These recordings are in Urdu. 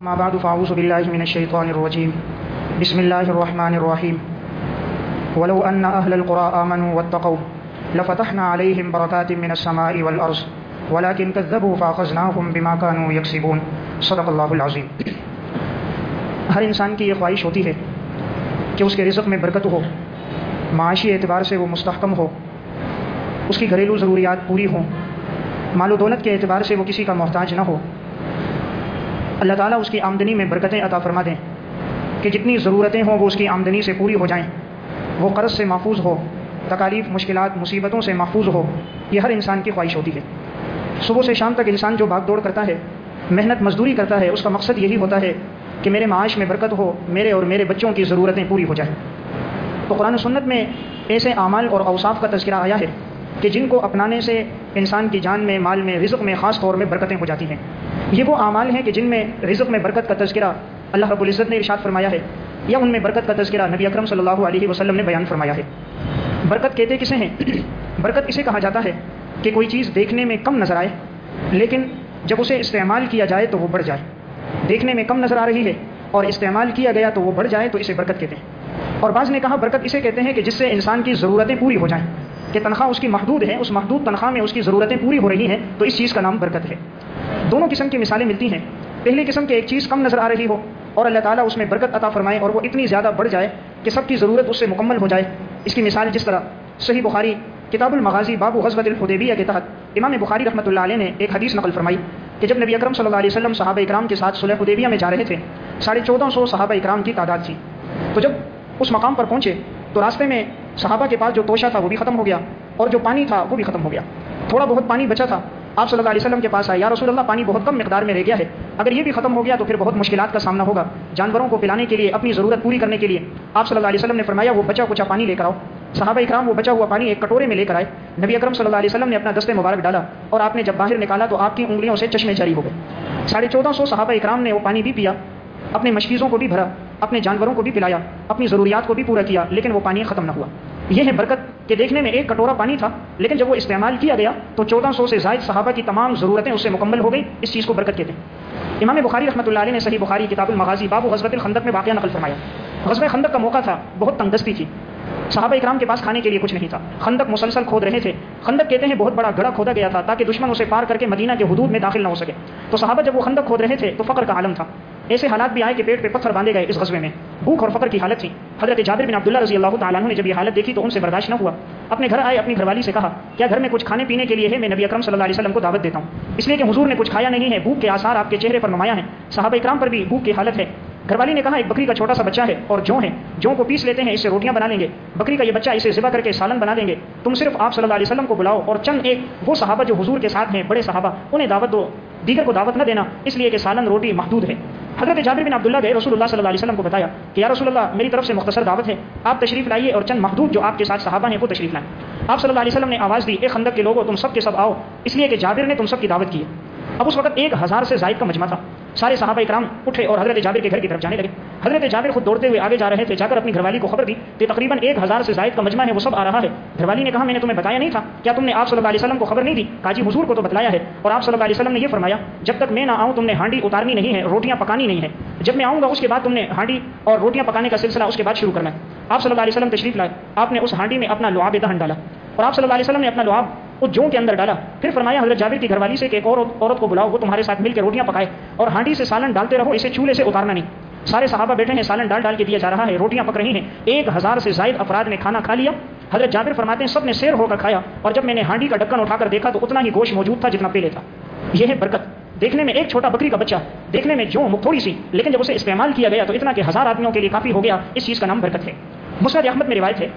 ما بعد فاعوذ بالله من الشيطان الرجيم. بسم الله الرحمن الرحيم. ولو أن أهل القرى آمنوا واتقوا، لفتحنا عليهم بركات من السماء والأرض، ولكن كذبوا فأخذناهم بما كانوا يكسبون. صدق الله العظيم. ہر انسان کی یہ خواہش ہوتی ہے کہ اس کے رزق میں برکت ہو، معاشی اعتبار سے وہ مستحکم ہو، اس کی گھریلو ضروریات پوری ہوں، مال و دولت کے اعتبار سے وہ کسی کا محتاج نہ ہو اللہ تعالیٰ اس کی آمدنی میں برکتیں عطا فرما دیں کہ جتنی ضرورتیں ہوں وہ اس کی آمدنی سے پوری ہو جائیں، وہ قرض سے محفوظ ہو، تکالیف، مشکلات، مصیبتوں سے محفوظ ہو، یہ ہر انسان کی خواہش ہوتی ہے۔ صبح سے شام تک انسان جو بھاگ دوڑ کرتا ہے، محنت مزدوری کرتا ہے، اس کا مقصد یہی ہوتا ہے کہ میرے معاش میں برکت ہو، میرے اور میرے بچوں کی ضرورتیں پوری ہو جائیں۔ تو قرآن و سنت میں ایسے اعمال اور اوصاف کا تذکرہ آیا ہے کہ جن کو اپنانے سے انسان کی جان میں، مال میں، رزق میں خاص طور میں برکتیں ہو جاتی ہیں۔ یہ وہ اعمال ہیں کہ جن میں رزق میں برکت کا تذکرہ اللہ رب العزت نے ارشاد فرمایا ہے یا ان میں برکت کا تذکرہ نبی اکرم صلی اللہ علیہ وسلم نے بیان فرمایا ہے۔ برکت کہتے کسے ہیں؟ برکت اسے کہا جاتا ہے کہ کوئی چیز دیکھنے میں کم نظر آئے، لیکن جب اسے استعمال کیا جائے تو وہ بڑھ جائے۔ دیکھنے میں کم نظر آ رہی ہے اور استعمال کیا گیا تو وہ بڑھ جائے تو اسے برکت کہتے ہیں۔ اور بعض نے کہا برکت اسے کہتے ہیں کہ جس سے انسان کی ضرورتیں پوری ہو جائیں۔ کہ تنخواہ اس کی محدود ہے، اس محدود تنخواہ میں اس کی ضرورتیں پوری ہو رہی ہیں، تو اس چیز کا نام برکت ہے۔ دونوں قسم کی مثالیں ملتی ہیں۔ پہلی قسم کی ایک چیز کم نظر آ رہی ہو اور اللہ تعالیٰ اس میں برکت عطا فرمائے اور وہ اتنی زیادہ بڑھ جائے کہ سب کی ضرورت اس سے مکمل ہو جائے۔ اس کی مثال جس طرح صحیح بخاری کتاب المغازی بابو حضبت الحدیبیہ کے تحت امام بخاری رحمۃ اللہ علیہ نے ایک حدیث نقل فرمائی کہ جب نبی اکرم صلی اللہ علیہ وسلم صحابہ اکرام کے ساتھ صلح حدیبیہ میں جا رہے تھے، ساڑھے چودہ سو صحابہ اکرام کی تعداد تھی۔ تو جب اس مقام پر پہنچے تو راستے میں صحابہ کے پاس جو توشہ تھا وہ بھی ختم ہو گیا اور جو پانی تھا وہ بھی ختم ہو گیا۔ تھوڑا بہت پانی بچا تھا۔ آپ صلی اللہ علیہ وسلم کے پاس آئے۔ یا رسول اللہ، پانی بہت کم مقدار میں رہ گیا ہے۔ اگر یہ بھی ختم ہو گیا تو پھر بہت مشکلات کا سامنا ہوگا۔ جانوروں کو پلانے کے لیے، اپنی ضرورت پوری کرنے کے لیے۔ آپ صلی اللہ علیہ وسلم نے فرمایا، وہ بچا کچا پانی لے کر آؤ۔ صحابہ اکرام، وہ بچا ہوا پانی ایک کٹورے میں لے کر آئے۔ نبی اکرم صلی اللہ علیہ وسلم نے اپنا دستے مبارک ڈالا اور آپ نے جب باہر نکالا تو آپ کی انگلیوں سے چشمے جاری ہو گئے۔ ساڑھے چودہ سو صحابہ اکرام نے وہ پانی بھی پیا، اپنے مشکیزوں کو بھی بھرا۔ اپنے جانوروں کو بھی پلایا، اپنی ضروریات کو بھی پورا کیا، لیکن وہ پانی ختم نہ ہوا۔ یہ ہے برکت کہ دیکھنے میں ایک کٹورا پانی تھا، لیکن جب وہ استعمال کیا گیا تو چودہ سو سے زائد صحابہ کی تمام ضرورتیں اس سے مکمل ہو گئی۔ اس چیز کو برکت کہتے ہیں۔ امام بخاری رحمۃ اللہ علیہ نے صحیح بخاری کتاب المغازی باب و حضرت الخندق میں واقعہ نقل فرمایا۔ غزب خندق کا موقع تھا، بہت تنگستی تھی۔ صحابہ اکرام کے پاس کھانے کے لیے کچھ نہیں تھا۔ خندق مسلسل کھود رہے تھے۔ خندق کہتے ہیں بہت بڑا گڑا کھودا گیا تھا تاکہ دشمن اسے پار کر کے مدینہ کے حدود میں داخل نہ ہو سکے۔ تو صحابہ جب وہ خندق کھود رہے تھے تو فقر کا عالم تھا۔ ایسے حالات بھی آئے کہ پیٹ پہ پتھر باندھے گئے اس قصبے میں۔ بھوک اور فقر کی حالت تھی۔ حضرت جابر بن عبداللہ رضی اللہ تعالیٰ نے جب یہ حالت دیکھی تو ان سے برداشت نہ ہوا۔ اپنے گھر آئے، اپنی گھر والی سے کہا، کیا گھر میں کچھ کھانے پینے کے لیے ہے؟ میں نبی اکرم صلی اللہ علیہ وسلم کو دعوت دیتا ہوں۔ اس لیے کہ حضور نے کچھ کھایا نہیں ہے، بھوک کے آثار آپ کے چہرے پر نمایاں ہیں۔ صحابہ اکرام پر بھی بھوک کی حالت ہے۔ گھر والی نے کہا، ایک بکری کا چھوٹا سا بچہ ہے اور جو ہے جو کو پیس لیتے ہیں اسے روٹیاں بنا لیں گے۔ بکری کا یہ بچہ اسے ذبح کر کے سالن بنا دیں گے۔ تم صرف آپ صلی اللہ علیہ وسلم کو بلاؤ اور چند ایک وہ صحابہ جو حضور کے ساتھ ہیں، بڑے صحابہ، انہیں دعوت دو۔ دیگر کو دعوت نہ دینا، اس لیے کہ سالن روٹی محدود ہے۔ حضرت جابر بن عبداللہ گئے، رسول اللہ صلی اللہ علیہ وسلم کو بتایا کہ، یا رسول اللہ، میری طرف سے مختصر دعوت ہے۔ آپ تشریف لائیے اور چند محدود جو آپ کے ساتھ صحابہ ہیں، وہ تشریف لائیں۔ آپ صلی اللہ علیہ وسلم نے آواز دی ایک خندق کے لوگوں تم سب کے سب آؤ۔ اس لیے کہ جابر نے تم سب کی دعوت کی اب اس وقت ایک ہزار سے زائد کا مجمع تھا۔ سارے صحابہ اکرام اٹھے اور حضرت جابر کے گھر کی طرف جانے لگے۔ حضرت جابر خود دوڑتے ہوئے آگے جا رہے تھے، جا کر اپنی گھر والی کو خبر دی کہ تقریباً ایک ہزار سے زائد کا مجمع ہے، وہ سب آ رہا ہے۔ گھر والی نے کہا، میں نے تمہیں بتایا نہیں تھا۔ کیا تم نے آپ صلی اللہ علیہ وسلم کو خبر نہیں دی؟ کاجی حضور کو تو بتلایا ہے۔ اور آپ صلی اللہ علیہ وسلم نے یہ فرمایا، جب تک میں نہ آؤں، تم نے ہانڈی اتارنی نہیں ہے، روٹیاں پکانی نہیں ہے جب میں آؤں گا، اس کے بعد تم نے ہانڈی اور روٹیاں پکانے کا سلسلہ اس کے بعد شروع کرنا ہے۔ آپ صلی اللہ علیہ وسلم تشریف لائے۔ آپ نے اس ہانڈی میں اپنا لعاب دہن ڈالا۔ اور آپ صلی اللہ علیہ وسلم نے اپنا لعاب اس جو کے اندر ڈالا۔ پھر فرمایا، حضرت جابر کی گھر والی سے کہ ایک اور عورت کو بلاؤ، وہ تمہارے ساتھ مل کے روٹیاں پکائے اور ہانڈی سے سالن ڈالتے رہو، اسے چولہے سے اتارنا نہیں۔ سارے صحابہ بیٹھے ہیں، سالن ڈال ڈال کے دیا جا رہا ہے، روٹیاں پک رہی ہیں۔ ایک ہزار سے زائد افراد نے کھانا کھا لیا۔ حضرت جابر فرماتے ہیں، سب نے سیر ہو کر کھایا اور جب میں نے ہانڈی کا ڈکن اٹھا کر دیکھا تو اتنا ہی گوشت موجود تھا جتنا پہلے تھا۔ یہ ہے برکت۔ دیکھنے میں ایک چھوٹا بکری کا بچہ، دیکھنے میں جو تھوڑی سی، لیکن جب اسے استعمال کیا گیا تو اتنا کہ ہزار آدمیوں کے لیے کافی ہو گیا۔ اس چیز کا نام برکت ہے۔ مسرت احمد میں روایت ہے۔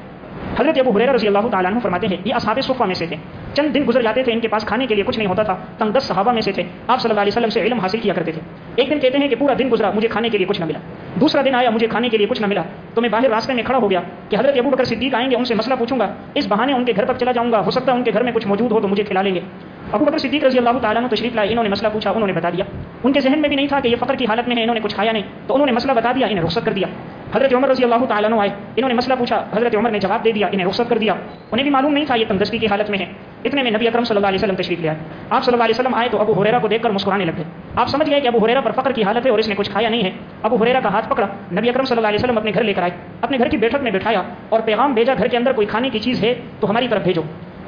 حضرت ابو حریرہ رضی اللہ تعالیٰ عنہ فرماتے ہیں، یہ اصحاب صفہ میں سے تھے۔ چند دن گزر جاتے تھے، ان کے پاس کھانے کے لیے کچھ نہیں ہوتا تھا۔ تنگ دس صحابہ میں سے تھے۔ آپ صلی اللہ علیہ وسلم سے علم حاصل کیا کرتے تھے۔ ایک دن کہتے ہیں کہ پورا دن گزرا، مجھے کھانے کے لیے کچھ نہ ملا۔ دوسرا دن آیا، مجھے کھانے کے لیے کچھ نہ ملا۔ تو میں باہر راستے میں کھڑا ہو گیا کہ حضرت ابو بکر صدیق آئیں گے، ان سے مسئلہ پوچھوں گا۔ اس بہانے ان کے گھر تک چلا جاؤں گا، ہو سکتا ہے ان کے گھر میں کچھ موجود ہو تو مجھے کھلا لیں گے۔ ابو بکر صدیق رضی اللہ تعالیٰ نے تشریف لائے، انہوں نے مسئلہ پوچھا، انہوں نے بتا دیا۔ ان کے ذہن میں بھی نہیں تھا کہ یہ فقر کی حالت میں ہے، انہوں نے کچھ کھایا نہیں۔ تو انہوں نے مسئلہ بتا دیا، انہیں رخصت کر دیا۔ حضرت عمر رضی اللہ تعالیٰ آئے۔ انہوں نے مسئلہ پوچھا۔ حضرت عمر نے جواب دے دیا، انہیں رخصت کر دیا۔ انہیں بھی معلوم نہیں تھا یہ تندرستی کی حالت میں ہے اتنے میں نبی اکرم صلی اللہ علیہ وسلم تشریف لیا آپ صلی اللہ علیہ وسلم آئے تو ابو حریرا کو دیکھ کر مسکرانے لگے آپ سمجھ گئے کہ ابو حریرا پر فقر کی حالت ہے اور اس نے کچھ کھایا نہیں ہے۔ ابو حریرا کا ہاتھ پکڑا۔ نبی اکرم صلی اللہ علیہ وسلم اپنے گھر لے کر آئے۔ اپنے گھر کی بیٹھک میں بٹھایا اور پیغام بھیجا، گھر کے اندر کوئی کھانے کی چیز ہے تو ہماری طرف بھیجو۔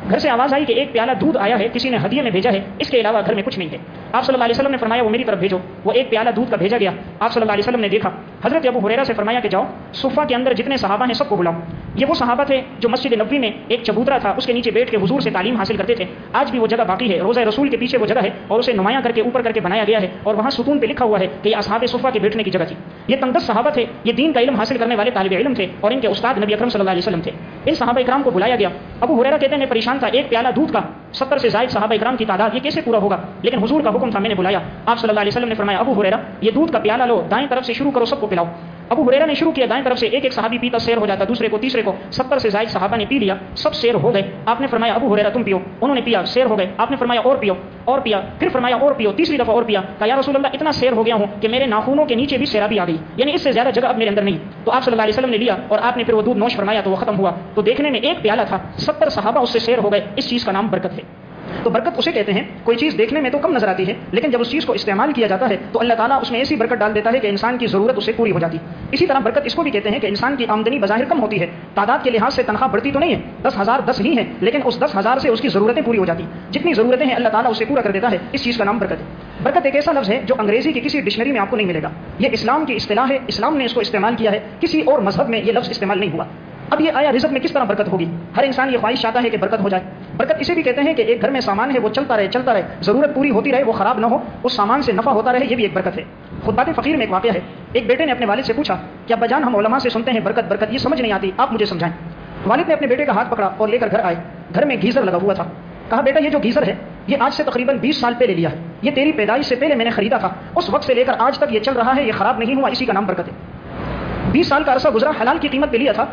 گھر سے آواز آئی کہ ایک پیالہ دودھ آیا ہے، کسی نے ہدیے میں بھیجا ہے۔ اس کے علاوہ گھر میں کچھ نہیں ہے۔ آپ صلی اللہ علیہ وسلم نے فرمایا، وہ میری طرف بھیجو۔ وہ ایک پیالہ دودھ کا بھیجا گیا۔ آپ صلی اللہ علیہ وسلم نے دیکھا۔ حضرت ابو حریرا سے فرمایا کہ جاؤ صفا کے اندر جتنے صحابہ ہیں، سب کو بلاؤ۔ یہ وہ صحابہ تھے جو مسجد نبوی میں ایک چبوترا تھا، اس کے نیچے بیٹھ کے حضور سے تعلیم حاصل کرتے تھے۔ آج بھی وہ جگہ باقی ہے۔ روزہ رسول کے پیچھے وہ جگہ ہے اور اسے نمایاں کر کے اوپر کر کے بنایا گیا ہے اور وہاں ستون پہ لکھا ہوا ہے کہ یہ اصحاب صفا کے بیٹھنے کی جگہ تھی۔ یہ تندس صحابہ تھے۔ یہ دین کا علم حاصل کرنے والے طالب علم تھے اور ان کے استاد نبی اکرم صلی اللہ علیہ وسلم تھے۔ ان صحابہ اکرام کو بلایا گیا۔ ابو حریرا کہتے ہیں، پریشان تھا ایک پیالہ دودھ کا ستر سے زائد صحابہ اکرام کی تعداد یہ کیسے پورا ہوگا؟ لیکن حضور کا حکم تھا، میں نے بلایا۔ آپ صلی اللہ علیہ وسلم نے فرمایا، ابو حریرا یہ دودھ کا پیالہ لو، دائیں طرف سے شروع کرو، سب کو پلاؤ۔ ابو حریرا نے شروع کیا، دائیں طرف سے ایک ایک صحابی پیتا سیر ہو جاتا، دوسرے کو، تیسرے کو، ستر سے زائد صحابہ نے پی لیا، سب سیر ہو گئے۔ آپ نے فرمایا، ابو حریرا تم پیو۔ انہوں نے پیا، سیر ہو گئے۔ آپ نے فرمایا، اور پیو، اور پیا۔ پھر فرمایا، اور پیو۔ تیسری دفعہ اور پیا۔ کہ یا رسول اللہ، اتنا سیر ہو گیا ہوں کہ میرے ناخونوں کے نیچے بھی سیرا بھی آ گئی۔ یعنی اس سے زیادہ جگہ اب میرے اندر نہیں۔ تو آپ صلی اللہ علیہ وسلم نے لیا اور آپ نے پھر وہ دودھ نوش فرمایا تو وہ ختم ہوا۔ تو دیکھنے میں ایک پیالہ تھا، ستر صحابہ اس سے سیر ہو گئے، اس چیز کا نام برکت ہے۔ تو برکت اسے کہتے ہیں، کوئی چیز دیکھنے میں تو کم نظر آتی ہے، لیکن جب اس چیز کو استعمال کیا جاتا ہے، تو اللہ تعالیٰ اس میں ایسی برکت ڈال دیتا ہے کہ انسان کی ضرورت اسے پوری ہو جاتی۔ اسی طرح برکت اس کو بھی کہتے ہیں کہ انسان کی آمدنی بظاہر کم ہوتی ہے۔ تعداد کے لحاظ سے تنخواہ بڑھتی تو نہیں ہے، دس ہزار دس ہی ہے لیکن اس دس ہزار سے اس کی ضرورتیں پوری ہو جاتی۔ جتنی ضرورتیں ہیں، اللہ تعالیٰ اسے پورا کر دیتا ہے۔ اس چیز کا نام برکت ہے۔ برکت ایک ایسا لفظ ہے جو انگریزی کی کسی ڈکشنری میں آپ کو نہیں ملے گا۔ یہ اسلام کی اصطلاح ہے، اسلام نے اس کو استعمال کیا ہے، کسی اور مذہب میں یہ لفظ استعمال نہیں ہوا۔ اب یہ آیا رزق میں کس طرح برکت ہوگی؟ ہر انسان یہ خواہش چاہتا ہے کہ برکت ہو جائے۔ برکت اسے بھی کہتے ہیں کہ ایک گھر میں سامان ہے، وہ چلتا رہے چلتا رہے۔ ضرورت پوری ہوتی رہے، وہ خراب نہ ہو، اس سامان سے نفع ہوتا رہے، یہ بھی ایک برکت ہے۔ خود بات فقیر میں ایک واقعہ ہے۔ ایک بیٹے نے اپنے والد سے پوچھا کہ، ابا جان، ہم علماء سے سنتے ہیں برکت برکت، یہ سمجھ نہیں آتی، آپ مجھے سمجھائیں۔ والد نے اپنے بیٹے کا ہاتھ پکڑا اور لے کر گھر آئے۔ گھر میں گیزر لگا ہوا تھا۔ کہا، بیٹا، یہ جو گیزر ہے، یہ آج سے تقریباً بیس سال پہلے لیا ہے۔ یہ تیری پیدائش سے پہلے میں نے خریدا تھا۔ اس وقت سے لے کر آج تک یہ چل رہا ہے، یہ خراب نہیں ہوا، اسی کا نام برکت ہے۔ بیس سال کا عرصہ گزرا، حلال کی قیمت پہ لیا تھا۔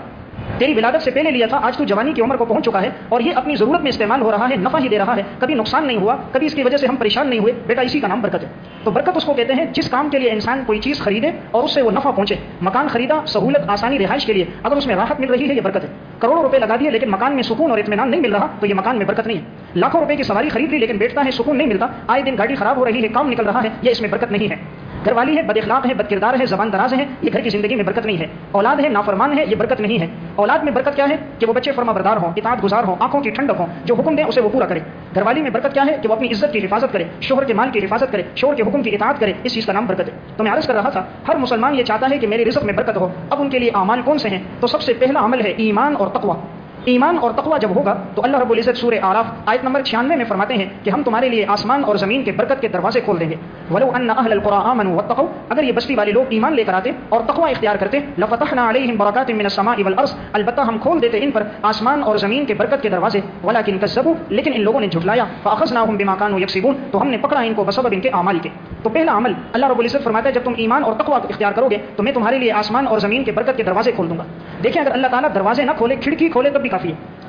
تیری ولادت سے پہلے لیا تھا، آج تو جوانی کی عمر کو پہنچ چکا ہے اور یہ اپنی ضرورت میں استعمال ہو رہا ہے، نفع ہی دے رہا ہے، کبھی نقصان نہیں ہوا، کبھی اس کی وجہ سے ہم پریشان نہیں ہوئے۔ بیٹا، اسی کا نام برکت ہے۔ تو برکت اس کو کہتے ہیں جس کام کے لیے انسان کوئی چیز خریدے اور اس سے وہ نفع پہنچے۔ مکان خریدا، سہولت، آسانی، رہائش کے لیے۔ اگر اس میں راحت مل رہی ہے، یہ برکت ہے۔ کروڑوں روپے لگا دیے، لیکن مکان میں سکون اور اطمینان نہیں مل رہا، تو یہ مکان میں برکت نہیں ہے۔ لاکھوں روپے کی سواری خرید لی، لیکن بیٹھتا ہے، سکون نہیں ملتا۔ آئے دن گاڑی خراب ہو رہی ہے، کام نکل رہا ہے، یہ اس میں برکت نہیں ہے۔ گھر والی ہے، بد اخلاق ہے، بد کردار ہے، زبان دراز ہے، یہ گھر کی زندگی میں برکت نہیں ہے۔ اولاد ہے، نافرمان ہے، یہ برکت نہیں ہے۔ اولاد میں برکت کیا ہے؟ کہ وہ بچے فرما بردار ہوں، اطاعت گزار ہوں، آنکھوں کی ٹھنڈک ہوں، جو حکم دیں اسے وہ پورا کرے۔ گھر والی میں برکت کیا ہے؟ کہ وہ اپنی عزت کی حفاظت کرے، شوہر کے مال کی حفاظت کرے شوہر کے حکم کی اطاعت کرے، اس چیز کا نام برکت ہے۔ تو میں عرض کر رہا تھا، ہر مسلمان یہ چاہتا ہے کہ میرے رزق میں برکت ہو۔ اب ان کے لیے اعمال کون سے ہیں؟ تو سب سے پہلا عمل ہے ایمان اور تقوا ایمان اور تقوا جب ہوگا تو اللہ رب العزت سورہ آراف آیت نمبر چھیانوے میں فرماتے ہیں کہ ہم تمہارے لیے آسمان اور زمین کے برکت کے دروازے کھول دیں گے۔ ولو ان اہل القرآن آمنوا واتقوا، اگر یہ بستی والے لوگ ایمان لے کر آتے اور تقوا اختیار کرتے، لفتحنا علیہم برکات من السماء والارض۔ البتہ ہم کھول دیتے ان پر آسمان اور زمین کے برکت کے دروازے۔ ولکن کذبوا، لیکن ان لوگوں نے جھٹلایا۔ فاخذناهم بما كانوا يكسبون تو ہم نے پکڑا ان کو بسبب ان کے اعمال کے۔ تو پہلا عمل، اللہ رب العزت فرماتا ہے، جب تم ایمان اور تقوا اختیار کرو گے، تو میں تمہارے لیے آسمان اور زمین کے برکت کے دروازے کھول دوں گا۔ دیکھیں، اگر اللہ تعالیٰ دروازے نہ کھولے، کھڑکی کھولے، تب بھی بھی کافی ہے۔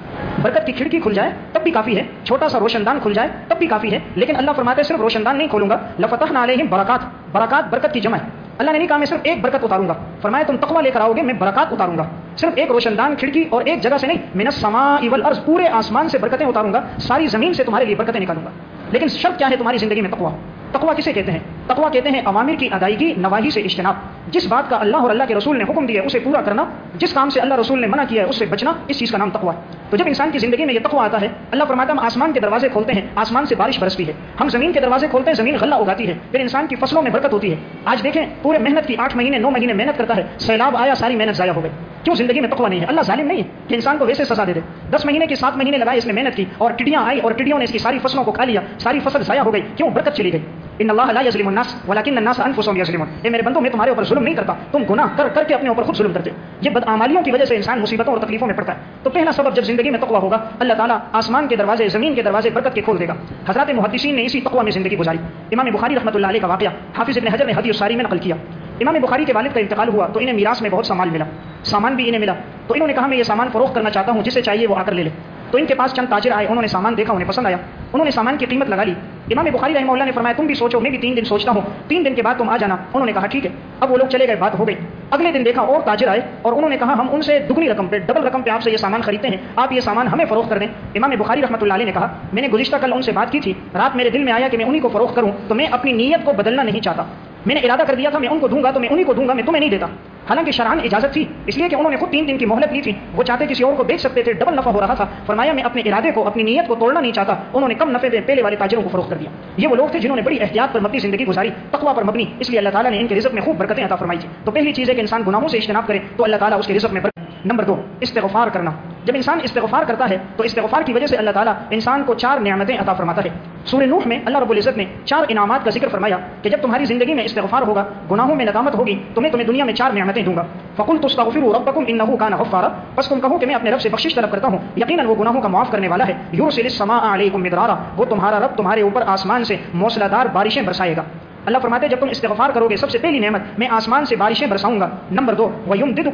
برکت کی کھڑکی کھل جائے تب بھی کافی ہے۔ چھوٹا سا روشن دان کھل جائے تب بھی کافی ہے۔ لیکن اللہ فرماتے صرف روشن دان نہیں کھولوں گا۔ لفتح علیہم برکات۔ برکات برکت کی جمع ہے۔ اللہ نے نہیں کہا، میں صرف ایک برکت اتاروں گا۔ فرمایا، تم تقوا لے کر آؤ گے، میں برکات اتاروں گا۔ صرف ایک روشن دان، کھڑکی اور ایک جگہ سے نہیں میں نے سما اول ارض پورے آسمان سے برکتیں اتاروں گا۔ ساری زمین سے تمہارے لیے برکتیں نکالوں گا۔ لیکن شرط کیا ہے تمہاری زندگی میں تقوا تقوا کسے کہتے ہیں؟ تقوا کہتے ہیں عوامر کی ادائیگی نواحی سے اجتناب۔ جس بات کا اللہ اور اللہ کے رسول نے حکم دیا اسے پورا کرنا، جس کام سے اللہ رسول نے منع کیا ہے، اس سے بچنا، اس چیز کا نام تقوا ہے تو جب انسان کی زندگی میں یہ تقوا آتا ہے، اللہ فرماتا ہم آسمان کے دروازے کھولتے ہیں، آسمان سے بارش برستی ہے۔ ہم زمین کے دروازے کھولتے ہیں، زمین غلہ اگاتی ہے۔ پھر انسان کی فصلوں میں برکت ہوتی ہے۔ آج دیکھیں، پورے محنت کی آٹھ مہینے، نو مہینے محنت کرتا ہے، سیلاب آیا، ساری محنت ضائع ہو گئی۔ کیوں زندگی میں تقوا نہیں ہے؟ اللہ ظالم نہیں ہے کہ انسان کو ویسے سزا دے دے۔ دس مہینے کی، سات مہینے لگائے اس نے محنت کی اور ٹڈیاں آئی اور ٹڈیوں نے اس کی ساری فصلوں کو کھا لیا، ساری فصل ضائع ہو گئی۔ کیوں؟ برکت چلی گئی۔ ان اللہ لا یظلم الناس ولكن الناس انفسهم یظلمون۔ اے میرے بندوں، میں تمہارے اوپر ظلم نہیں کرتا۔ تم گناہ کر کر کے اپنے اوپر خود ظلم کرتے۔ یہ بدعمالیوں کی وجہ سے انسان مصیبتوں اور تکلیفوں میں پڑتا ہے۔ تو پہلا سبب جب زندگی میں تقوا ہوگا، اللہ تعالیٰ آسمان کے دروازے، زمین کے دروازے برکت کے کھول دے گا۔ حضرات محدثین نے اسی تقوا میں زندگی گزاری۔ امام بخاری رحمۃ اللہ علیہ کا واقعہ حافظ ابن حجر نے حدیث ساری میں نقل کیا۔ امام بخاری کے والد کا انتقال ہوا تو انہیں میراث میں بہت سامان ملا۔ سامان بھی انہیں ملا۔ تو انہوں نے کہا، میں یہ سامان فروخت کرنا چاہتا ہوں، جسے چاہیے وہ آ کر لے لے۔ تو ان کے پاس چند تاجر آئے، انہوں نے سامان دیکھا، انہیں پسند آیا۔ انہوں نے سامان کی قیمت لگا لی۔ امام بخاری رحمہ اللہ نے فرمایا، تم بھی سوچو، میں بھی تین دن سوچتا ہوں۔ تین دن کے بعد تم آ جانا۔ انہوں نے کہا، ٹھیک ہے۔ اب وہ لوگ چلے گئے، بات ہو گئی۔ اگلے دن دیکھا اور تاجر آئے اور انہوں نے کہا، ہم ان سے دگنی رقم پہ، ڈبل رقم پہ آپ سے یہ سامان خریدتے ہیں۔ آپ یہ سامان ہمیں فروخت کر دیں۔ امام بخاری رحمۃ اللہ علیہ نے کہا، میں نے گزشتہ کل ان سے بات کی تھی۔ رات میرے دل میں آیا کہ میں انہیں کو فروخت کروں، تو میں اپنی نیت کو بدلنا نہیں چاہتا۔ میں نے ارادہ کر دیا تھا میں ان کو دوں گا تو میں انہیں کو دوں گا، میں تمہیں نہیں دیتا۔ حالانکہ شران اجازت تھی، اس لیے کہ انہوں نے خود تین دن کی مہلت لی تھی۔ وہ چاہتے کسی اور کو بیچ سکتے تھے، ڈبل نفع ہو رہا تھا۔ فرمایا، میں اپنے ارادے کو، اپنی نیت کو توڑنا نہیں چاہتا۔ انہوں نے کم نفے دے پہلے والے تاجروں کو فروخت کر دیا۔ یہ وہ لوگ تھے جنہوں نے بڑی احتیاط پر مبنی زندگی گزاری تقوا پر مبنی۔ اس لیے اللہ تعالیٰ نے ان کے رزق میں خوب برکتیں عطا فرمائی تھی۔ تو پہلی چیز ہے کہ انسان گناہوں سے اجتناب کرے، تو اللہ تعالیٰ اس کے رزق میں برکت نمبر دو، استغفار کرنا۔ جب انسان استغفار کرتا ہے، تو استغفار کی وجہ سے اللہ تعالیٰ انسان کو چار نعمتیں عطا فرماتا ہے۔ سورہ نوح میں اللہ رب العزت نے چار انعامات کا ذکر فرمایا کہ جب تمہاری زندگی میں استغفار ہوگا، گناہوں میں ندامت ہوگی تو میں تمہیں دنیا میں چار نعمتیں لانتیں دوں گا۔ فقل تستغفروا ربکم انه کان غفارا۔ بس تم کہو کہ میں اپنے رب سے بخشش طلب کرتا ہوں۔ یقینا وہ گناہوں کا معاف کرنے والا ہے۔ یرسل السماء علیکم مدرارا۔ وہ تمہارا رب تمہارے اوپر آسمان سے موسلادار بارشیں برسائے گا۔ اللہ فرماتے جب تم استغفار کرو گے، سب سے پہلی نعمت، میں آسمان سے بارشیں برساؤں گا۔ نمبر دو وہ یم دد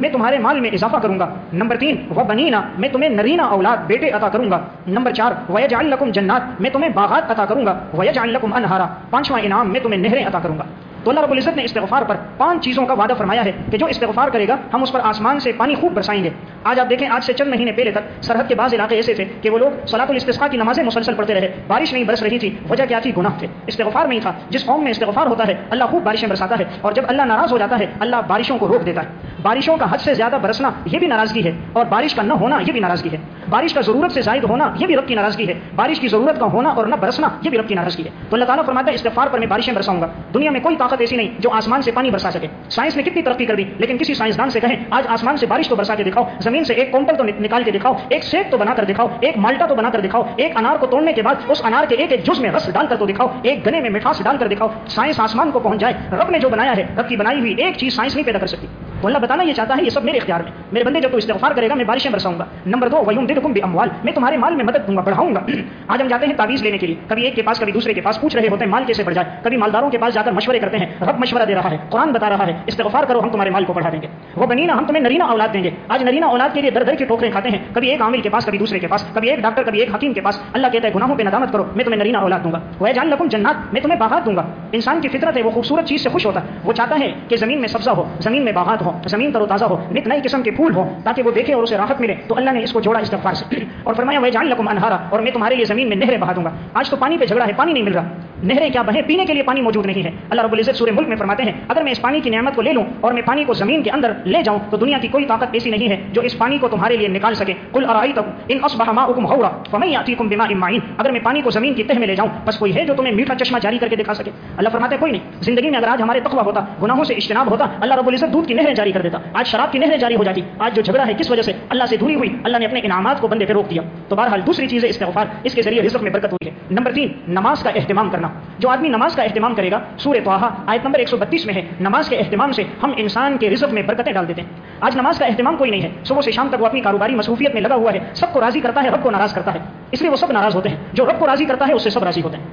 میں تمہارے مال میں اضافہ کروں گا۔ نمبر تین وہ بنینا میں تمہیں نرینا اولاد، بیٹے عطا کروں گا۔ نمبر چار ویج الکم جنات۔ میں تمہیں باغات عطا کروں گا۔ ویج الکم انہارا پانچواں انعام، میں تمہیں نہریں عطا کروں گا۔ تو اللہ رب العزت نے استغفار پر پانچ چیزوں کا وعدہ فرمایا ہے کہ جو استغفار کرے گا، ہم اس پر آسمان سے پانی خوب برسائیں گے۔ آج آپ دیکھیں، آج سے چند مہینے پہلے تک سرحد کے بعض علاقے ایسے تھے کہ وہ لوگ صلاح الاستفاع کی نمازیں مسلسل پڑھتے رہے۔ بارش نہیں برس رہی تھی، وجہ کیا تھی؟ گناہ تھے۔ استغفار نہیں تھا۔ جس قوم میں استغفار ہوتا ہے، اللہ خوب بارشیں برساتا ہے۔ اور جب اللہ ناراض ہو جاتا ہے، اللہ بارشوں کو روک دیتا ہے۔ بارشوں کا حد سے زیادہ برسنا یہ بھی ناراضگی ہے، اور بارش کا نہ ہونا یہ بھی ناراضگی ہے۔ بارش کا ضرورت سے زائد ہونا یہ بھی رب کی ناراضگی ہے۔ بارش کی ضرورت کا ہونا اور نہ برسنا یہ بھی رب کی ناراضگی ہے۔ تو اللہ تعالیٰ فرماتا ہے، استغفار پر میں بارشیں برساؤں گا۔ دنیا میں کوئی طاقت ایسی نہیں جو آسمان سے پانی برسا سکے۔ سائنس نے کتنی ترقی کر دی، لیکن کسی سائنسدان سے کہیں، آج آسمان سے بارش کو برسا کے دکھاؤ، زمین سے ایک کونٹل تو نکال کے دکھاؤ، ایک سیب تو بنا کر دکھاؤ، ایک مالٹا تو بنا کر دکھاؤ، ایک انار کو توڑنے کے بعد اس انار کے ایک ایک جز میں رس ڈال کر تو دکھاؤ، ایک گنے میں مٹھاس ڈال کر دکھاؤ۔ سائنس آسمان کو پہنچ جائے رب نے جو بنایا ہے، رب کی بنائی ہوئی ایک چیز سائنس نہیں پیدا کر سکتی۔ تو اللہ بتانا یہ چاہتا ہے یہ سب میرے اختیار میں۔ میرے بندے جب تو استغفار کرے گا، میں بارشیں برساؤں گا۔ نمبر دو ویوم دے بھی اموال میں تمہارے مال میں مدد دوں گا، بڑھاؤں گا۔ آج ہم جاتے ہیں تعویذ لینے کے لیے۔ کبھی ایک کے پاس، کبھی دوسرے کے پاس پوچھ رہے ہوتے ہیں، مال کیسے بڑھ جائے؟ کبھی مالداروں کے پاس جا کر مشورے کرتے ہیں۔ رب مشورہ دے رہا ہے، قرآن بتا رہا ہے، استغفار کرو، ہم تمہارے مال کو بڑھا دیں گے۔ وہ بنینا ہم تمہیں نرینا اولاد دیں گے۔ آج نرینا اولاد کے لیے در در کی ٹوکریں کھاتے ہیں۔ کبھی ایک عامل کے پاس، کبھی دوسرے کے پاس، کبھی ایک ڈاکٹر، کبھی ایک حکیم کے پاس۔ اللہ کہتا ہے، گناہوں پہ ندامت کرو، میں تمہیں نرینا اولاد دوں گا۔ وہ جان لکم جنات، میں تمہیں باغات دوں گا۔ انسان کی فطرت ہے، وہ خوبصورت چیز سے خوش ہوتا ہے۔ وہ چاہتا ہے کہ زمین میں سبزہ ہو، زمین میں باغات ہو۔ ہو، زمین تر و تازہ ہو، نت نئی قسم کے پھول ہو، تاکہ وہ دیکھے اور اسے راحت ملے، تو اللہ نے اس کو جوڑا استغفار سے۔ اور فرمایا وہ جان لکم انہارا اور میں تمہارے لیے زمین میں نہریں بہا دوں گا۔ آج تو پانی پہ جھگڑا ہے، پانی نہیں مل رہا۔ نہریں کیا بہیں پینے کے لیے پانی موجود نہیں ہے۔ اللہ رب العزت سورہ ملک میں فرماتے ہیں، اگر میں اس پانی کی نعمت کو لے لوں اور میں پانی کو زمین کے اندر لے جاؤں، تو دنیا کی کوئی طاقت ایسی نہیں ہے جو اس پانی کو تمہارے لیے نکال سکے۔ کل ارائی تک ان اصبح ماؤکم ہورا فمن یاتیکم بما معین اگر میں پانی کو زمین کی تہ میں لے جاؤں، بس کوئی ہے جو تمہیں میٹھا چشمہ جاری کر کے دکھا سکے۔ اللہ فرماتے کوئی نہیں۔ زندگی میں اگر آج ہمارے تقوی ہوتا، گناہوں سے اجتناب ہوتا، اللہ رب العزت دودھ کی نہریں جاری کر دیتا۔ آج شراب کی نہریں جاری ہو جاتی۔ آج جو جھگڑا ہے، کس وجہ سے؟ اللہ سے دوری ہوئی۔ اللہ نے اپنے انعامات کو بندے پہ روک دیا۔ تو بہرحال دوسری چیز ہے استغفار۔ اس کے ذریعے رزق میں برکت ہوئی ہے۔ نمبر تین، نماز کا اہتمام کرنا۔ جو آدمی نماز کا اہتمام کرے گا، سورہ توحا آیت نمبر 132 میں ہے۔ نماز کے اہتمام سے ہم انسان کے رزق میں برکتیں ڈال دیتے ہیں۔ آج نماز کا اہتمام کوئی نہیں ہے۔ صبح سے شام تک وہ اپنی کاروباری مصروفیت میں لگا ہوا ہے۔ سب کو راضی کرتا ہے، رب کو ناراض کرتا ہے۔ اس لیے وہ سب ناراض ہوتے ہیں۔ جو رب کو راضی کرتا ہے، اس سے سب راضی ہوتے ہیں۔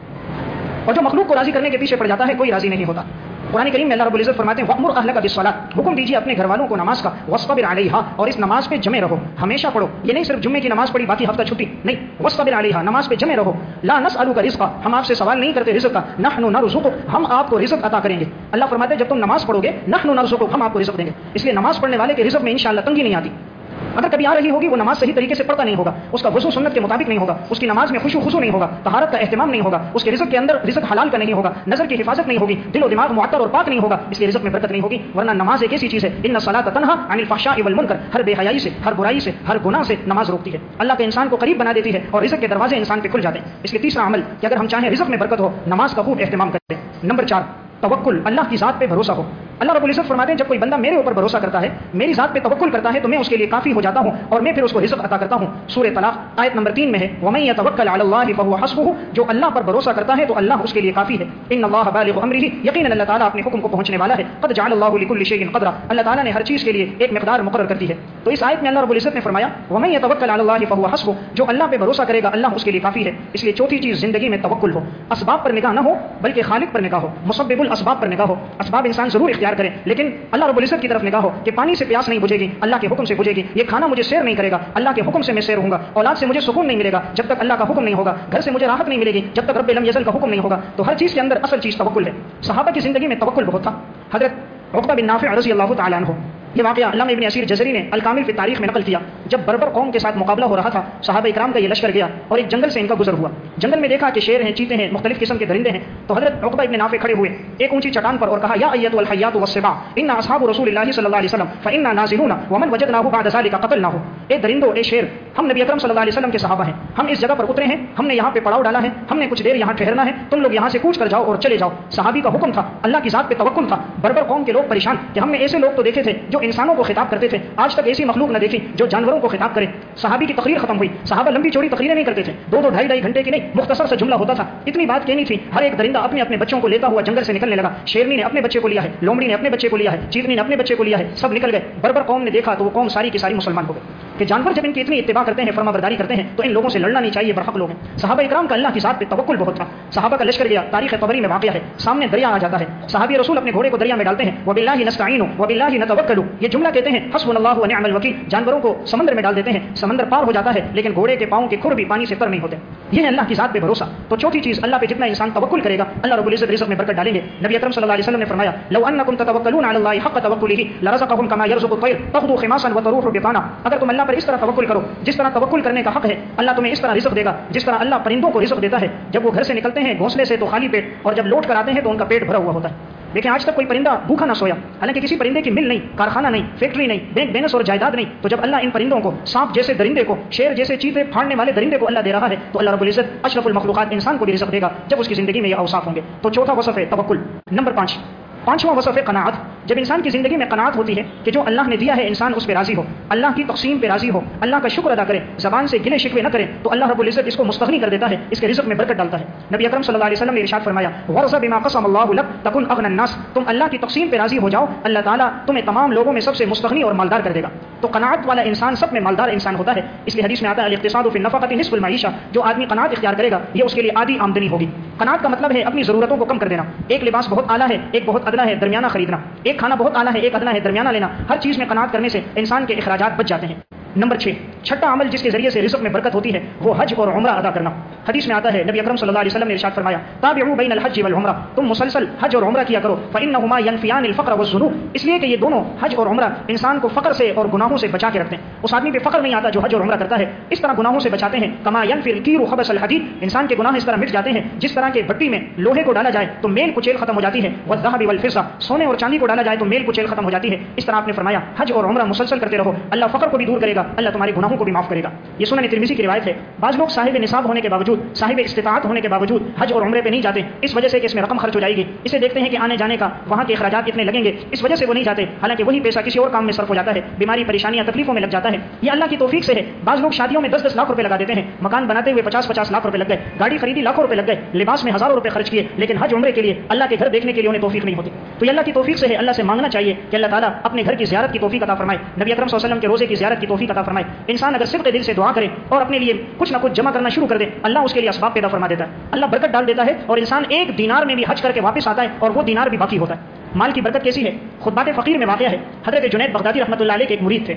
اور جو مخلوق کو راضی کرنے کے پیچھے پڑ جاتا ہے، کوئی راضی نہیں ہوتا۔ قرآن کریم میں اللہ رب العزت فرماتے ہیں وقمر اہل کا بسوالا حکم دیجیے اپنے گھر والوں کو نماز کا وسفبر علیہ اور اس نماز پہ جمے رہو۔ ہمیشہ پڑھو۔ یہ نہیں صرف جمعے کی نماز پڑھی، باقی ہفتہ چھٹی۔ نہیں وسفبر علیہ نماز پہ جمے رہو۔ لا نس کا رزق ہم آپ سے سوال نہیں کرتے رزق کا۔ نحن نرزق ہم آپ کو رزق عطا کریں گے۔ اللہ فرماتے ہیں، جب تم نماز پڑھو گے، نحن نرزق ہم آپ کو رزق دیں گے۔ اس لیے نماز پڑھنے والے کے رزق میں انشاءاللہ تنگی نہیں آتی۔ اگر کبھی آ رہی ہوگی، وہ نماز صحیح طریقے سے پڑھتا نہیں ہوگا، اس کا وضو سنت کے مطابق نہیں ہوگا، اس کی نماز میں خوشو خوشو نہیں ہوگا تہارت کا اہتمام نہیں ہوگا، اس کے رزق کے اندر رزق حلال کا نہیں ہوگا، نظر کی حفاظت نہیں ہوگی، دل و دماغ معطر اور پاک نہیں ہوگا، اس لیے رزق میں برکت نہیں ہوگی، ورنہ نماز ایک ایسی چیز ہے، ان صلاح تنہا عن الفحشاء والمنکر، ہر بے حیائی سے، ہر برائی سے، ہر گناہ سے نماز روکتی ہے، اللہ کے انسان کو قریب بنا دیتی ہے اور رزق کے دروازے انسان پہ کھل جاتے ہیں، اس لیے تیسرا عمل کہ اگر ہم چاہیں رزق میں برکت ہو، نماز کا خوب اہتمام کرتے ہیں نمبر چار، توکل، اللہ کی ذات پہ بھروسہ ہو۔ اللہ رب العزت فرماتے ہیں، جب کوئی بندہ میرے اوپر بھروسہ کرتا ہے، میری ذات پہ توکل کرتا ہے، تو میں اس کے لیے کافی ہو جاتا ہوں اور میں پھر اس کو رزق عطا کرتا ہوں۔ سورہ طلاق آیت نمبر تین میں ہے، وَمَن يَتَوَكَّلْ عَلَى اللَّهِ فَهُوَ حَسْبُهُ، جو اللہ پر بھروسہ کرتا ہے، تو اللہ اس کے لیے کافی ہے۔ ان اللہ بالغ امره یقینا اللہ تعالی اپنے حکم کو پہنچنے والا ہے۔ قد جعل الله لكل شيء قدرا، اللہ تعالی نے ہر چیز کے لیے ایک مقدار مقرر کر دی ہے۔ تو اس آیت میں اللہ رب العزت نے فرمایا، وَمَن يَتَوَكَّلْ عَلَى اللَّهِ فَهُوَ حَسْبُهُ، جو اللہ پہ بھروسہ کرے گا، اللہ اس کے لیے کافی ہے۔ اس لیے چوتھی چیز زندگی میں توکل ہو۔ اسباب پر نگاہ نہ ہو، بلکہ خالق پر نگاہ ہو۔ مسبب الاسباب پر نگاہ ہو۔ اسباب انسان ضرور اختیار اختیار کریں۔ لیکن اللہ رب العزت کی طرف نگاہ ہو کہ پانی سے پیاس نہیں بجھے گی، اللہ کے حکم سے بجے گی۔ یہ کھانا مجھے سیر نہیں کرے گا، اللہ کے حکم سے میں سیر ہوں گا۔ اولاد سے مجھے سکون نہیں ملے گا جب تک اللہ کا حکم نہیں ہوگا۔ گھر سے مجھے راحت نہیں ملے گی جب تک رب یزل کا حکم نہیں ہوگا۔ تو ہر چیز کے اندر اصل چیز توکل ہے۔ صحابہ کی زندگی میں توکل بہت تھا۔ حضرت عقبہ بن نافع رضی اللہ تعالیٰ عنہ یہ واقعہ علامہ ابن اسیر جزری نے الکامل فی تاریخ میں نقل کیا، جب بربر قوم کے ساتھ مقابلہ ہو رہا تھا، صحابہ اکرام کا یہ لشکر گیا اور ایک جنگل سے ان کا گزر ہوا۔ جنگل میں دیکھا کہ شیر ہیں چیتے ہیں، مختلف قسم کے درندے ہیں۔ تو حضرت عقبہ ابن نافع کھڑے ہوئے، ایک اونچی چٹان پر اور کہا، یا ایت الحیات والسبا ان اصحاب رسول اللہ صلی اللہ علیہ وسلم، فإنا نازلون ومن وجدناه بعد ذلك قتلناه. اے درندو اے شیر، ہم نبی اکرم صلی اللہ علیہ وسلم کے صحابہ ہیں۔ ہم اس جگہ پر اترے ہیں، ہم نے یہاں پہ پڑاؤ ڈالا ہے، ہم نے کچھ دیر یہاں ٹھہرنا ہے، تم لوگ یہاں سے کوچ کر جاؤ اور چلے جاؤ۔ صحابی کا حکم تھا، اللہ کی ذات پہ توکل تھا۔ بربر قوم کے لوگ پریشان کہ ہم نے ایسے لوگ تو دیکھے تھے جو انسانوں کو خطاب کرتے تھے۔ آج تک ایسی مخلوق نہ دیکھی جو جانوروں کو خطاب کرے۔ صحابی کی تقریر ختم ہوئی۔ صحابہ لمبی چوڑی تقریریں نہیں کرتے تھے۔ دو دو ڈھائی ڈھائی گھنٹے کی نہیں، مختصر سے جملہ ہوتا تھا۔ اتنی بات کہنی تھی، ہر ایک درندہ اپنے اپنے بچوں کو لیتا ہوا جنگل سے نکلنے لگا۔ شیرنی نے اپنے بچے کو لیا ہے، لومڑی نے اپنے بچے کو لیا ہے چیتنی نے اپنے بچے کو لیا ہے، سب نکل گئے۔ بربر قوم نے دیکھا تو وہ قوم ساری کی ساری مسلمان ہو گئے کہ جانور جب ان کی اتنی اتباع کرتے ہیں، فرما برداری کرتے ہیں، تو ان لوگوں سے لڑنا نہیں چاہیے، برحق لوگ ہیں۔ صحابہ اکرام کا اللہ کی ذات پہ توکل بہت تھا۔ صحابہ کا لشکر گیا تاریخ قبری میں واقع ہے۔ سامنے دریا آ جاتا ہے۔ صحابی رسول اپنے گھوڑے کو دریا میں ڈالتے ہیں۔ وہ بلّہ نسعین نستعین و بلّہ نتوکل یہ جملہ کہتے ہیں حسب اللہ ونعم الوکیل۔ جانوروں کو سمندر میں ڈال دیتے ہیں۔ سمندر پار ہو جاتا ہے، لیکن گھوڑے کے پاؤں کے کھر بھی پانی سے تر نہیں ہوتے۔ یہ ہے اللہ کی ذات پہ بھروسہ۔ تو چوتھی چیز، اللہ پہ جتنا انسان توکل کرے گا، اللہ رب العزت رزق میں برکت ڈالیں گے۔ نبی اکرم صلی اللہ علیہ وسلم نے فرمایا، لو انکم تتوکلون علی اللہ حق توکلہ لرزقکم کما يرزق الطير تغدو خماسا وتروح بطانا۔ اگر تم اللہ پر اس طرح توکل کرو، جس طرح توکل کرنے کا حق ہے، اللہ تمہیں اس طرح رزق دے گا، جس طرح اللہ پرندوں کو رزق دیتا ہے۔ جب وہ گھر سے نکلتے ہیں، گھونسلے سے تو خالی پیٹ، اور جب لوٹ کر آتے ہیں تو ان کا پیٹ بھرا ہوا ہوتا ہے۔ لیکن آج تک کوئی پرندہ بھوکا نہ سویا، حالانکہ کسی پرندے کی مل نہیں، کارخانہ نہیں، فیکٹری نہیں، بینک بینس اور جائیداد نہیں۔ تو جب اللہ ان پرندوں کو سانپ جیسے درندے کو، شیر جیسے چیتے پھاڑنے والے درندے کو اللہ دے رہا ہے، تو اللہ رب العزت اشرف المخلوقات انسان کو بھی رزق دے گا، جب اس کی زندگی میں یہ اوصاف ہوں گے۔ تو چوتھا وصف ہے توکل۔ نمبر پانچ۔ پانچواں وصف ہے قناعت۔ جب انسان کی زندگی میں قناعت ہوتی ہے کہ جو اللہ نے دیا ہے انسان اس پہ راضی ہو، اللہ کی تقسیم پہ راضی ہو، اللہ کا شکر ادا کرے، زبان سے گلے شکوے نہ کرے، تو اللہ رب العزت اس کو مستغنی کر دیتا ہے، اس کے رزق میں برکت ڈالتا ہے۔ نبی اکرم صلی اللہ علیہ وسلم نے ارشاد فرمایا ورثہ بما قسم اللہ لك تكن اغنى الناس۔ تم اللہ کی تقسیم پہ راضی ہو جاؤ، اللہ تعالیٰ تمہیں تمام لوگوں میں سب سے مستغنی اور مالدار کر دے گا۔ تو قناعت والا انسان سب میں مالدار انسان ہوتا ہے۔ اس لیے حدیث میں آتا ہے، الاقتصاد فی النفقۃ نصف المعیشہ۔ جو آدمی قناعت اختیار کرے گا، یہ اس کے لیے آدھی آمدنی ہوگی۔ قناعت کا مطلب ہے اپنی ضرورتوں کو کم کر دینا۔ ایک لباس بہت اعلیٰ ہے، ایک بہت ادنا ہے، درمیانہ خریدنا۔ ایک کھانا بہت اعلیٰ ہے، ایک ادنا ہے، درمیانہ لینا۔ ہر چیز میں قناعت کرنے سے انسان کے اخراجات بچ جاتے ہیں۔ نمبر چھ، چھٹا عمل جس کے ذریعے سے رزق میں برکت ہوتی ہے، وہ حج اور عمرہ ادا کرنا۔ حدیث میں آتا ہے، نبی اکرم صلی اللہ علیہ وسلم نے ارشاد فرمایا، تابعوا بین الحج والعمرہ، تم مسلسل حج اور عمرہ کیا کرو فانهما ينفيان الفقر والذنوب اس لیے کہ یہ دونوں حج اور عمرہ انسان کو فقر سے اور گناہوں سے بچا کے رکھتے ہیں۔ اس آدمی پہ فقر نہیں آتا جو حج اور عمرہ کرتا ہے، اس طرح گناہوں سے بچاتے ہیں۔ کما ينفي الكير خبث الحديد۔ انسان کے گناہ اس طرح مٹ جاتے ہیں، جس طرح کے بھٹی میں لوہے کو ڈالا جائے تو میل کچیل ختم ہو جاتی ہے۔ والذهب والفضه سونے اور چاندی کو ڈالا جائے تو میل کچیل ختم ہو جاتی ہے۔ اس طرح آپ نے فرمایا، حج اور عمرہ مسلسل کرتے رہو۔ اللہ فقر کو بھی دور کرے گا۔ اللہ تمہارے گناہوں کو بھی معاف کرے گا۔ یہ سنن ترمذی کی روایت ہے۔ بعض لوگ صاحب نصاب ہونے کے باوجود، صاحب استطاعت ہونے کے باوجود حج اور عمرے پہ نہیں جاتے۔ اس وجہ سے کہ اس میں رقم خرچ ہو جائے گی۔ اسے دیکھتے ہیں کہ آنے جانے کا وہاں کے اخراجات اتنے لگیں گے۔ اس وجہ سے وہ نہیں جاتے۔ حالانکہ وہی پیسہ کسی اور کام میں صرف ہو جاتا ہے۔ بیماری، پریشانیاں، تکلیفوں میں لگ جاتا ہے۔ یہ اللہ کی توفیق سے ہے۔ بعض لوگ شادیوں میں دس دس لاکھ روپے لگا دیتے ہیں۔ مکان بناتے ہوئے پچاس پچاس لاکھ روپے لگ گئے۔ گاڑی خریدی لاکھوں روپے لگ گئے۔ لباس میں ہزاروں روپے خرچ کیے۔ لیکن حج عمرے کے لیے اللہ کے گھر دیکھنے کے لیے انہیں توفیق نہیں ہوتی۔ تو یہ اللہ کی توفیق سے ہے۔ اللہ سے مانگنا چاہیے کہ اللہ تعالیٰ اپنے گھر کی زیارت کی توفیق عطا فرمائے۔ نبی اکرم صلی اللہ علیہ وسلم کے روزے کی زیارت کی توفیق عطا عطا فرمائے۔ انسان اگر صرف دل سے دعا کرے اور اپنے لیے کچھ نہ کچھ جمع کرنا شروع کر دے، اللہ اس کے لیے اسباب پیدا فرما دیتا ہے۔ اللہ برکت ڈال دیتا ہے اور انسان ایک دینار میں بھی حج کر کے واپس آتا ہے اور وہ دینار بھی باقی ہوتا ہے۔ مال کی برکت کیسی ہے؟ خطبات فقیر میں واقعہ ہے۔ حضرت جنید بغدادی رحمۃ اللہ علیہ کے ایک مرید تھے۔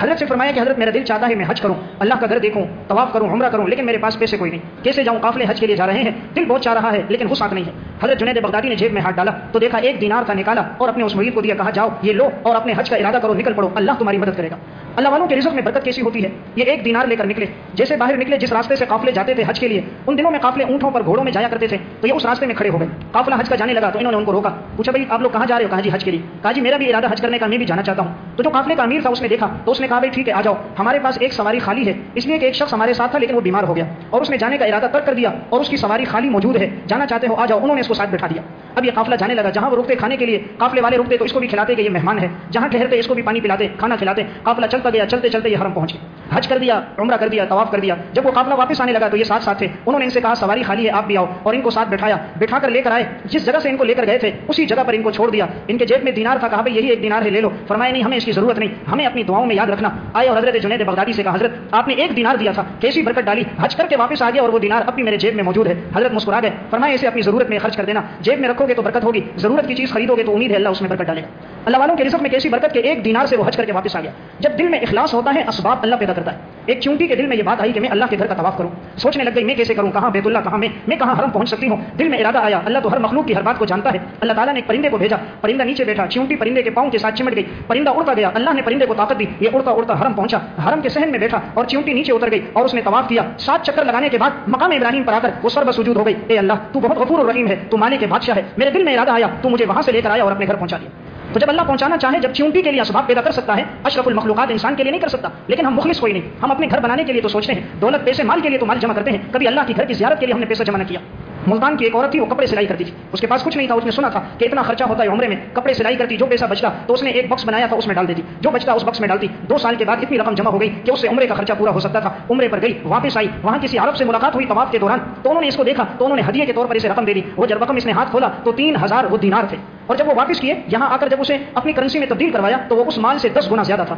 حضرت سے فرمایا کہ حضرت میرا دل چاہتا ہے میں حج کروں، اللہ کا گھر دیکھوں، طواف کروں، عمرہ کروں، لیکن میرے پاس پیسے کوئی نہیں۔ کیسے جاؤں؟ قافلے حج کے لیے جا رہے ہیں، دل بہت چاہ رہا ہے، لیکن وسعت نہیں ہے۔ حضرت جنید بغدادی نے جیب میں ہاتھ ڈالا، تو دیکھا ایک دینار کا نکالا اور اپنے اس مرید کو دیا، کہا، جاؤ، یہ لو اور اپنے حج کا ارادہ کرو، نکل پڑو، اللہ تمہاری مدد کرے گا۔ اللہ والوں کے رزق میں برکت کیسی ہوتی ہے؟ یہ ایک دینار لے کر نکلے۔ جیسے باہر نکلے، جس راستے سے قافلے جاتے تھے حج کے لیے، ان دنوں میں قافلے اونٹوں پر گھوڑوں میں جایا کرتے تھے، تو یہ اس راستے میں کھڑے ہو گئے۔ قافلہ حج کا جانے لگا، تو انہوں نے ان کو روکا۔ پوچھا، بھائی، آپ لوگ کہاں جا رہے ہو؟ کہا جی حج کے لیے۔ کہا جی میرا بھی ارادہ حج کرنے کا، میں بھی جانا چاہتا ہوں۔ تو جو قافلے کا امیر تھا، اس نے دیکھا، تو اس نے کہا، بھائی ٹھیک ہے، آ جاؤ، ہمارے پاس ایک سواری خالی ہے. اس لیے کہ ایک شخص ہمارے ساتھ تھا لیکن وہ بیمار ہو گیا اور اس نے جانے کا ارادہ ترک کر دیا اور اس کی سواری خالی موجود ہے، جانا چاہتے ہو، آ جاؤ، انہوں نے اس کو ساتھ بٹھا دیا۔ اب یہ قافلہ جانے لگا، جہاں وہ رکتے کھانے کے لیے، قافلے والے رکتے تو اس کو بھی کھلاتے کہ یہ مہمان ہے، جہاں ٹھہرتے اس کو بھی پانی پلاتے، کھانا کھلاتے، قافلہ چلتا گیا، چلتے چلتے یہ حرم پہنچ حج کر دیا، عمرہ کر دیا، طواف کر دیا، جب وہ قافلہ واپس آنے لگا تو یہ ساتھ ساتھ تھے، انہوں نے ان سے کہا، سواری خالی ہے، آپ بھی آؤ، اور ان کو ساتھ بٹھایا بٹھا کر لے کر آئے، جس جگہ سے ان کو لے کر گئے تھے، اسی جگہ پر ان کو چھوڑ دیا۔ ان کے جیب میں دینار تھا، کہا، بھائی یہی ایک دینار ہے، لے لو، فرمایا، نہیں، ہمیں اس کی ضرورت نہیں، ہمیں اپنی دعاؤں میں یاد رکھنا۔ آئے اور حضرت جنید بغدادی سے کہا، حضرت، آپ نے ایک دینار دیا تھا، کیسی برکت ڈالی؟ حج کر کے واپس آ گیا اور وہ دینار اب بھی میرے جیب میں موجود ہے۔ حضرت مسکرا گئے۔ فرمایا اسے اپنی ضرورت میں خرچ کر دینا۔ جیب میں رکھو گے تو برکت ہوگی، ضرورت کی چیز خریدو گے تو امید ہے اللہ اس میں برکت ڈالے گا۔ اللہ والوں کے رزق میں کیسی برکت کے ایک دینار سے وہ حج کر کے واپس آ گیا۔ جب دل میں اخلاص ہوتا ہے، اسباب اللہ پیدا کرتا ہے۔ ایک چونٹی کے دل میں یہ بات آئی کہ میں اللہ کے گھر کا طواف کروں۔ سوچنے لگ گئی، میں کیسے کروں؟ کہاں بیت اللہ، کہاں میں؟ میں کہاں حرم پہنچ سکتی ہوں؟ دل میں ارادہ آیا، اللہ تو ہر مخلوق کی ہر بات کو جانتا ہے۔ اللہ تعالیٰ نے ایک پرندے کو بھیجا، پرندہ نیچے بیٹھا، چونٹی پرندے کے پاؤں کے ساتھ چمٹ گئی، پرندہ اڑتا گیا، اللہ نے پرندے کو طاقت دی، یہ اڑتا اڑتا حرم پہنچا۔ حرم کے سہن میں بیٹھا اور چونٹی نیچے اتر گئی اور اس نے طواف کیا۔ سات چکر لگانے کے بعد مقام ابراہیم پر آ کر وہ سرب سجود ہو گئی۔ اے اللہ، تو بہت غفور الرحیم ہے، تو مانے کے بادشاہ ہے۔ میرے دل میں ارادہ آیا، تو مجھے وہاں سے لے کر آیا اور اپنے گھر پہنچا دیا۔ تو جب اللہ پہنچانا چاہے، جب چونٹی کے لیے اسباب پیدا کر سکتا ہے، اشرف المخلوقات انسان کے لیے نہیں کر سکتا۔ لیکن ہم مخلص کوئی نہیں۔ ہم اپنے گھر بنانے کے لیے تو سوچتے ہیں۔ دولت، پیسے، مال کے لیے تو مال جمع کرتے ہیں۔ کبھی اللہ کی گھر کی زیارت کے لیے ہم نے پیسہ جمع نہ کیا۔ ملتان کی ایک عورت تھی، وہ کپڑے سلائی کرتی تھی۔ اس کے پاس کچھ نہیں تھا، اس نے سنا تھا کہ اتنا خرچہ ہوتا ہے عمرے میں، کپڑے سلائی کرتی، جو پیسہ بچتا، تو اس نے ایک بکس بنایا تھا، اس میں ڈال دیتی۔ جو بچتا، اس بکس میں ڈالتی۔ دو سال کے بعد اتنی رقم جمع ہو گئی کہ اس سے عمرے کا خرچہ پورا ہو سکتا تھا۔ عمرے پر گئی، واپس آئی، وہاں کسی عرب سے ملاقات ہوئی طواف کے دوران۔ تو انہوں نے اس کو دیکھا، تو انہوں نے ہدیے کے طور پر اسے رقم دے دی۔ وہ جب رقم اس نے ہاتھ کھولا، تو تین ہزار وہ دینار تھے۔ اور جب وہ واپس کیے، یہاں آ کر جب اسے اپنی کرنسی میں تبدیل کروایا، تو وہ اس مال سے دس گنا زیادہ تھا۔